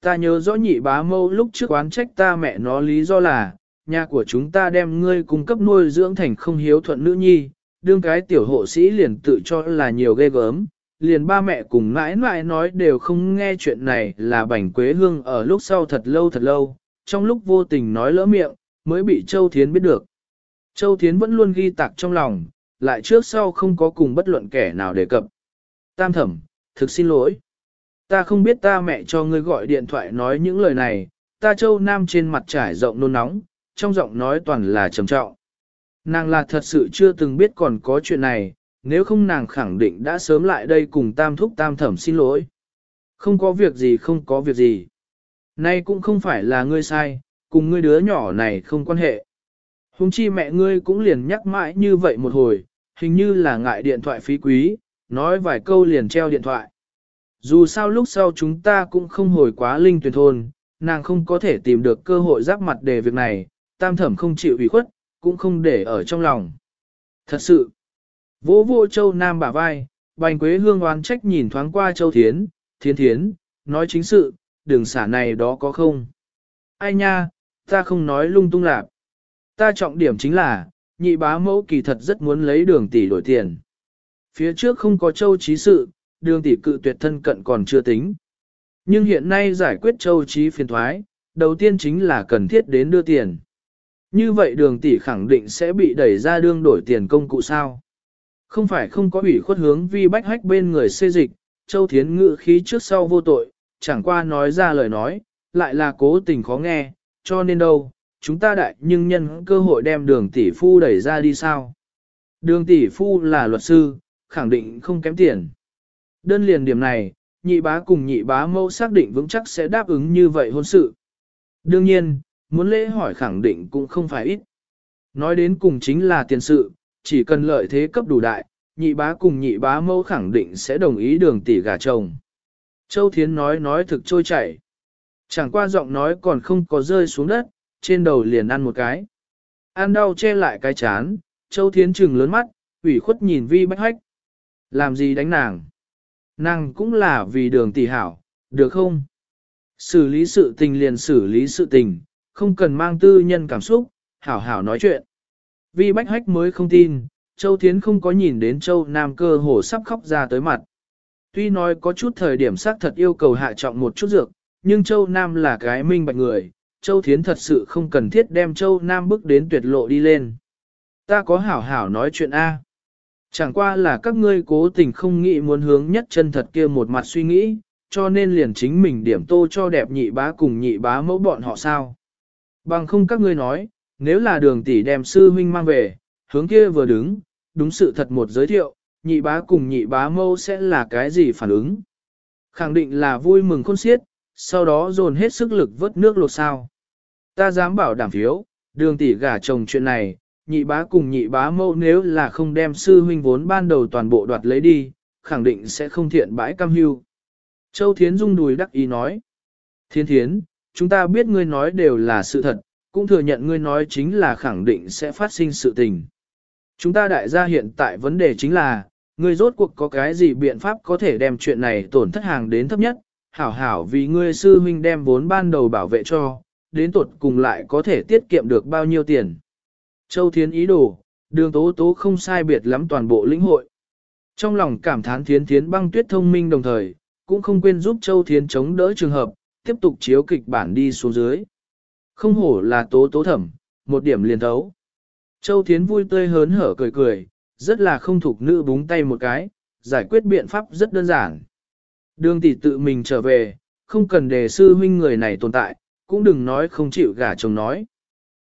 Ta nhớ rõ nhị bá mẫu lúc trước quán trách ta mẹ nó lý do là, nhà của chúng ta đem ngươi cung cấp nuôi dưỡng thành không hiếu thuận nữ nhi, đương cái tiểu hộ sĩ liền tự cho là nhiều ghê gớm, liền ba mẹ cùng mãi mãi nói đều không nghe chuyện này là bảnh quế hương ở lúc sau thật lâu thật lâu, trong lúc vô tình nói lỡ miệng, mới bị Châu Thiến biết được. Châu Thiến vẫn luôn ghi tạc trong lòng, lại trước sau không có cùng bất luận kẻ nào đề cập. Tam thẩm, thực xin lỗi. Ta không biết ta mẹ cho ngươi gọi điện thoại nói những lời này, ta Châu Nam trên mặt trải rộng nôn nóng, trong giọng nói toàn là trầm trọng. Nàng là thật sự chưa từng biết còn có chuyện này, nếu không nàng khẳng định đã sớm lại đây cùng tam thúc tam thẩm xin lỗi. Không có việc gì không có việc gì. Nay cũng không phải là ngươi sai, cùng ngươi đứa nhỏ này không quan hệ. Hùng chi mẹ ngươi cũng liền nhắc mãi như vậy một hồi, hình như là ngại điện thoại phí quý, nói vài câu liền treo điện thoại. Dù sao lúc sau chúng ta cũng không hồi quá linh tuyển thôn, nàng không có thể tìm được cơ hội giáp mặt để việc này, tam thẩm không chịu ủy khuất, cũng không để ở trong lòng. Thật sự, Vô vô châu Nam bả vai, bành quế hương oán trách nhìn thoáng qua châu Thiến, Thiên Thiến, nói chính sự, đường xả này đó có không? Ai nha, ta không nói lung tung lạc. Ta trọng điểm chính là, nhị bá mẫu kỳ thật rất muốn lấy đường tỷ đổi tiền. Phía trước không có châu trí sự, đường tỷ cự tuyệt thân cận còn chưa tính. Nhưng hiện nay giải quyết châu trí phiền thoái, đầu tiên chính là cần thiết đến đưa tiền. Như vậy đường tỷ khẳng định sẽ bị đẩy ra đương đổi tiền công cụ sao. Không phải không có ủy khuất hướng vi bách hách bên người xê dịch, Châu Thiến ngự khí trước sau vô tội, chẳng qua nói ra lời nói, lại là cố tình khó nghe, cho nên đâu, chúng ta đại nhưng nhân cơ hội đem đường tỷ phu đẩy ra đi sao. Đường tỷ phu là luật sư, khẳng định không kém tiền. Đơn liền điểm này, nhị bá cùng nhị bá mẫu xác định vững chắc sẽ đáp ứng như vậy hôn sự. Đương nhiên, muốn lễ hỏi khẳng định cũng không phải ít. Nói đến cùng chính là tiền sự, chỉ cần lợi thế cấp đủ đại, nhị bá cùng nhị bá mẫu khẳng định sẽ đồng ý đường tỷ gả chồng. Châu Thiến nói nói thực trôi chảy. Chẳng qua giọng nói còn không có rơi xuống đất, trên đầu liền ăn một cái. Ăn đau che lại cái chán, Châu Thiến trừng lớn mắt, ủy khuất nhìn vi bách hách. Làm gì đánh nàng? Nàng cũng là vì đường tỷ hảo, được không? Xử lý sự tình liền xử lý sự tình, không cần mang tư nhân cảm xúc, hảo hảo nói chuyện. Vi Bách Hách mới không tin, Châu Thiến không có nhìn đến Châu Nam cơ hồ sắp khóc ra tới mặt. Tuy nói có chút thời điểm xác thật yêu cầu hạ trọng một chút dược, nhưng Châu Nam là cái minh bạch người, Châu Thiến thật sự không cần thiết đem Châu Nam bước đến tuyệt lộ đi lên. Ta có hảo hảo nói chuyện A. Chẳng qua là các ngươi cố tình không nghĩ muốn hướng nhất chân thật kia một mặt suy nghĩ, cho nên liền chính mình điểm tô cho đẹp nhị bá cùng nhị bá mẫu bọn họ sao. Bằng không các ngươi nói, nếu là đường tỷ đem sư huynh mang về, hướng kia vừa đứng, đúng sự thật một giới thiệu, nhị bá cùng nhị bá mâu sẽ là cái gì phản ứng. Khẳng định là vui mừng khôn xiết, sau đó dồn hết sức lực vớt nước lột sao. Ta dám bảo đảm phiếu, đường tỷ gả chồng chuyện này, nhị bá cùng nhị bá mâu nếu là không đem sư huynh vốn ban đầu toàn bộ đoạt lấy đi, khẳng định sẽ không thiện bãi cam hưu. Châu Thiến Dung đùi đắc ý nói. Thiên Thiến, chúng ta biết ngươi nói đều là sự thật, cũng thừa nhận ngươi nói chính là khẳng định sẽ phát sinh sự tình. Chúng ta đại gia hiện tại vấn đề chính là, ngươi rốt cuộc có cái gì biện pháp có thể đem chuyện này tổn thất hàng đến thấp nhất, hảo hảo vì ngươi sư huynh đem vốn ban đầu bảo vệ cho, đến tuột cùng lại có thể tiết kiệm được bao nhiêu tiền. Châu Thiến ý đồ, đường tố tố không sai biệt lắm toàn bộ lĩnh hội. Trong lòng cảm thán Thiến Thiến băng tuyết thông minh đồng thời, cũng không quên giúp Châu Thiến chống đỡ trường hợp, tiếp tục chiếu kịch bản đi xuống dưới. Không hổ là tố tố thẩm, một điểm liền thấu. Châu Thiến vui tươi hớn hở cười cười, rất là không thuộc nữ búng tay một cái, giải quyết biện pháp rất đơn giản. Đường tỷ tự mình trở về, không cần đề sư huynh người này tồn tại, cũng đừng nói không chịu gả chồng nói.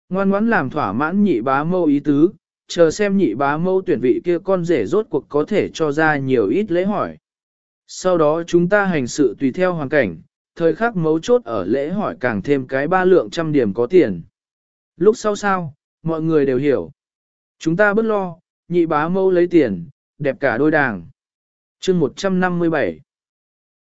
Ngoan ngoãn làm thỏa mãn nhị bá mâu ý tứ, chờ xem nhị bá mâu tuyển vị kia con rể rốt cuộc có thể cho ra nhiều ít lễ hỏi. Sau đó chúng ta hành sự tùy theo hoàn cảnh, thời khắc mấu chốt ở lễ hỏi càng thêm cái ba lượng trăm điểm có tiền. Lúc sau sao, mọi người đều hiểu. Chúng ta bất lo, nhị bá mâu lấy tiền, đẹp cả đôi đàng. chương 157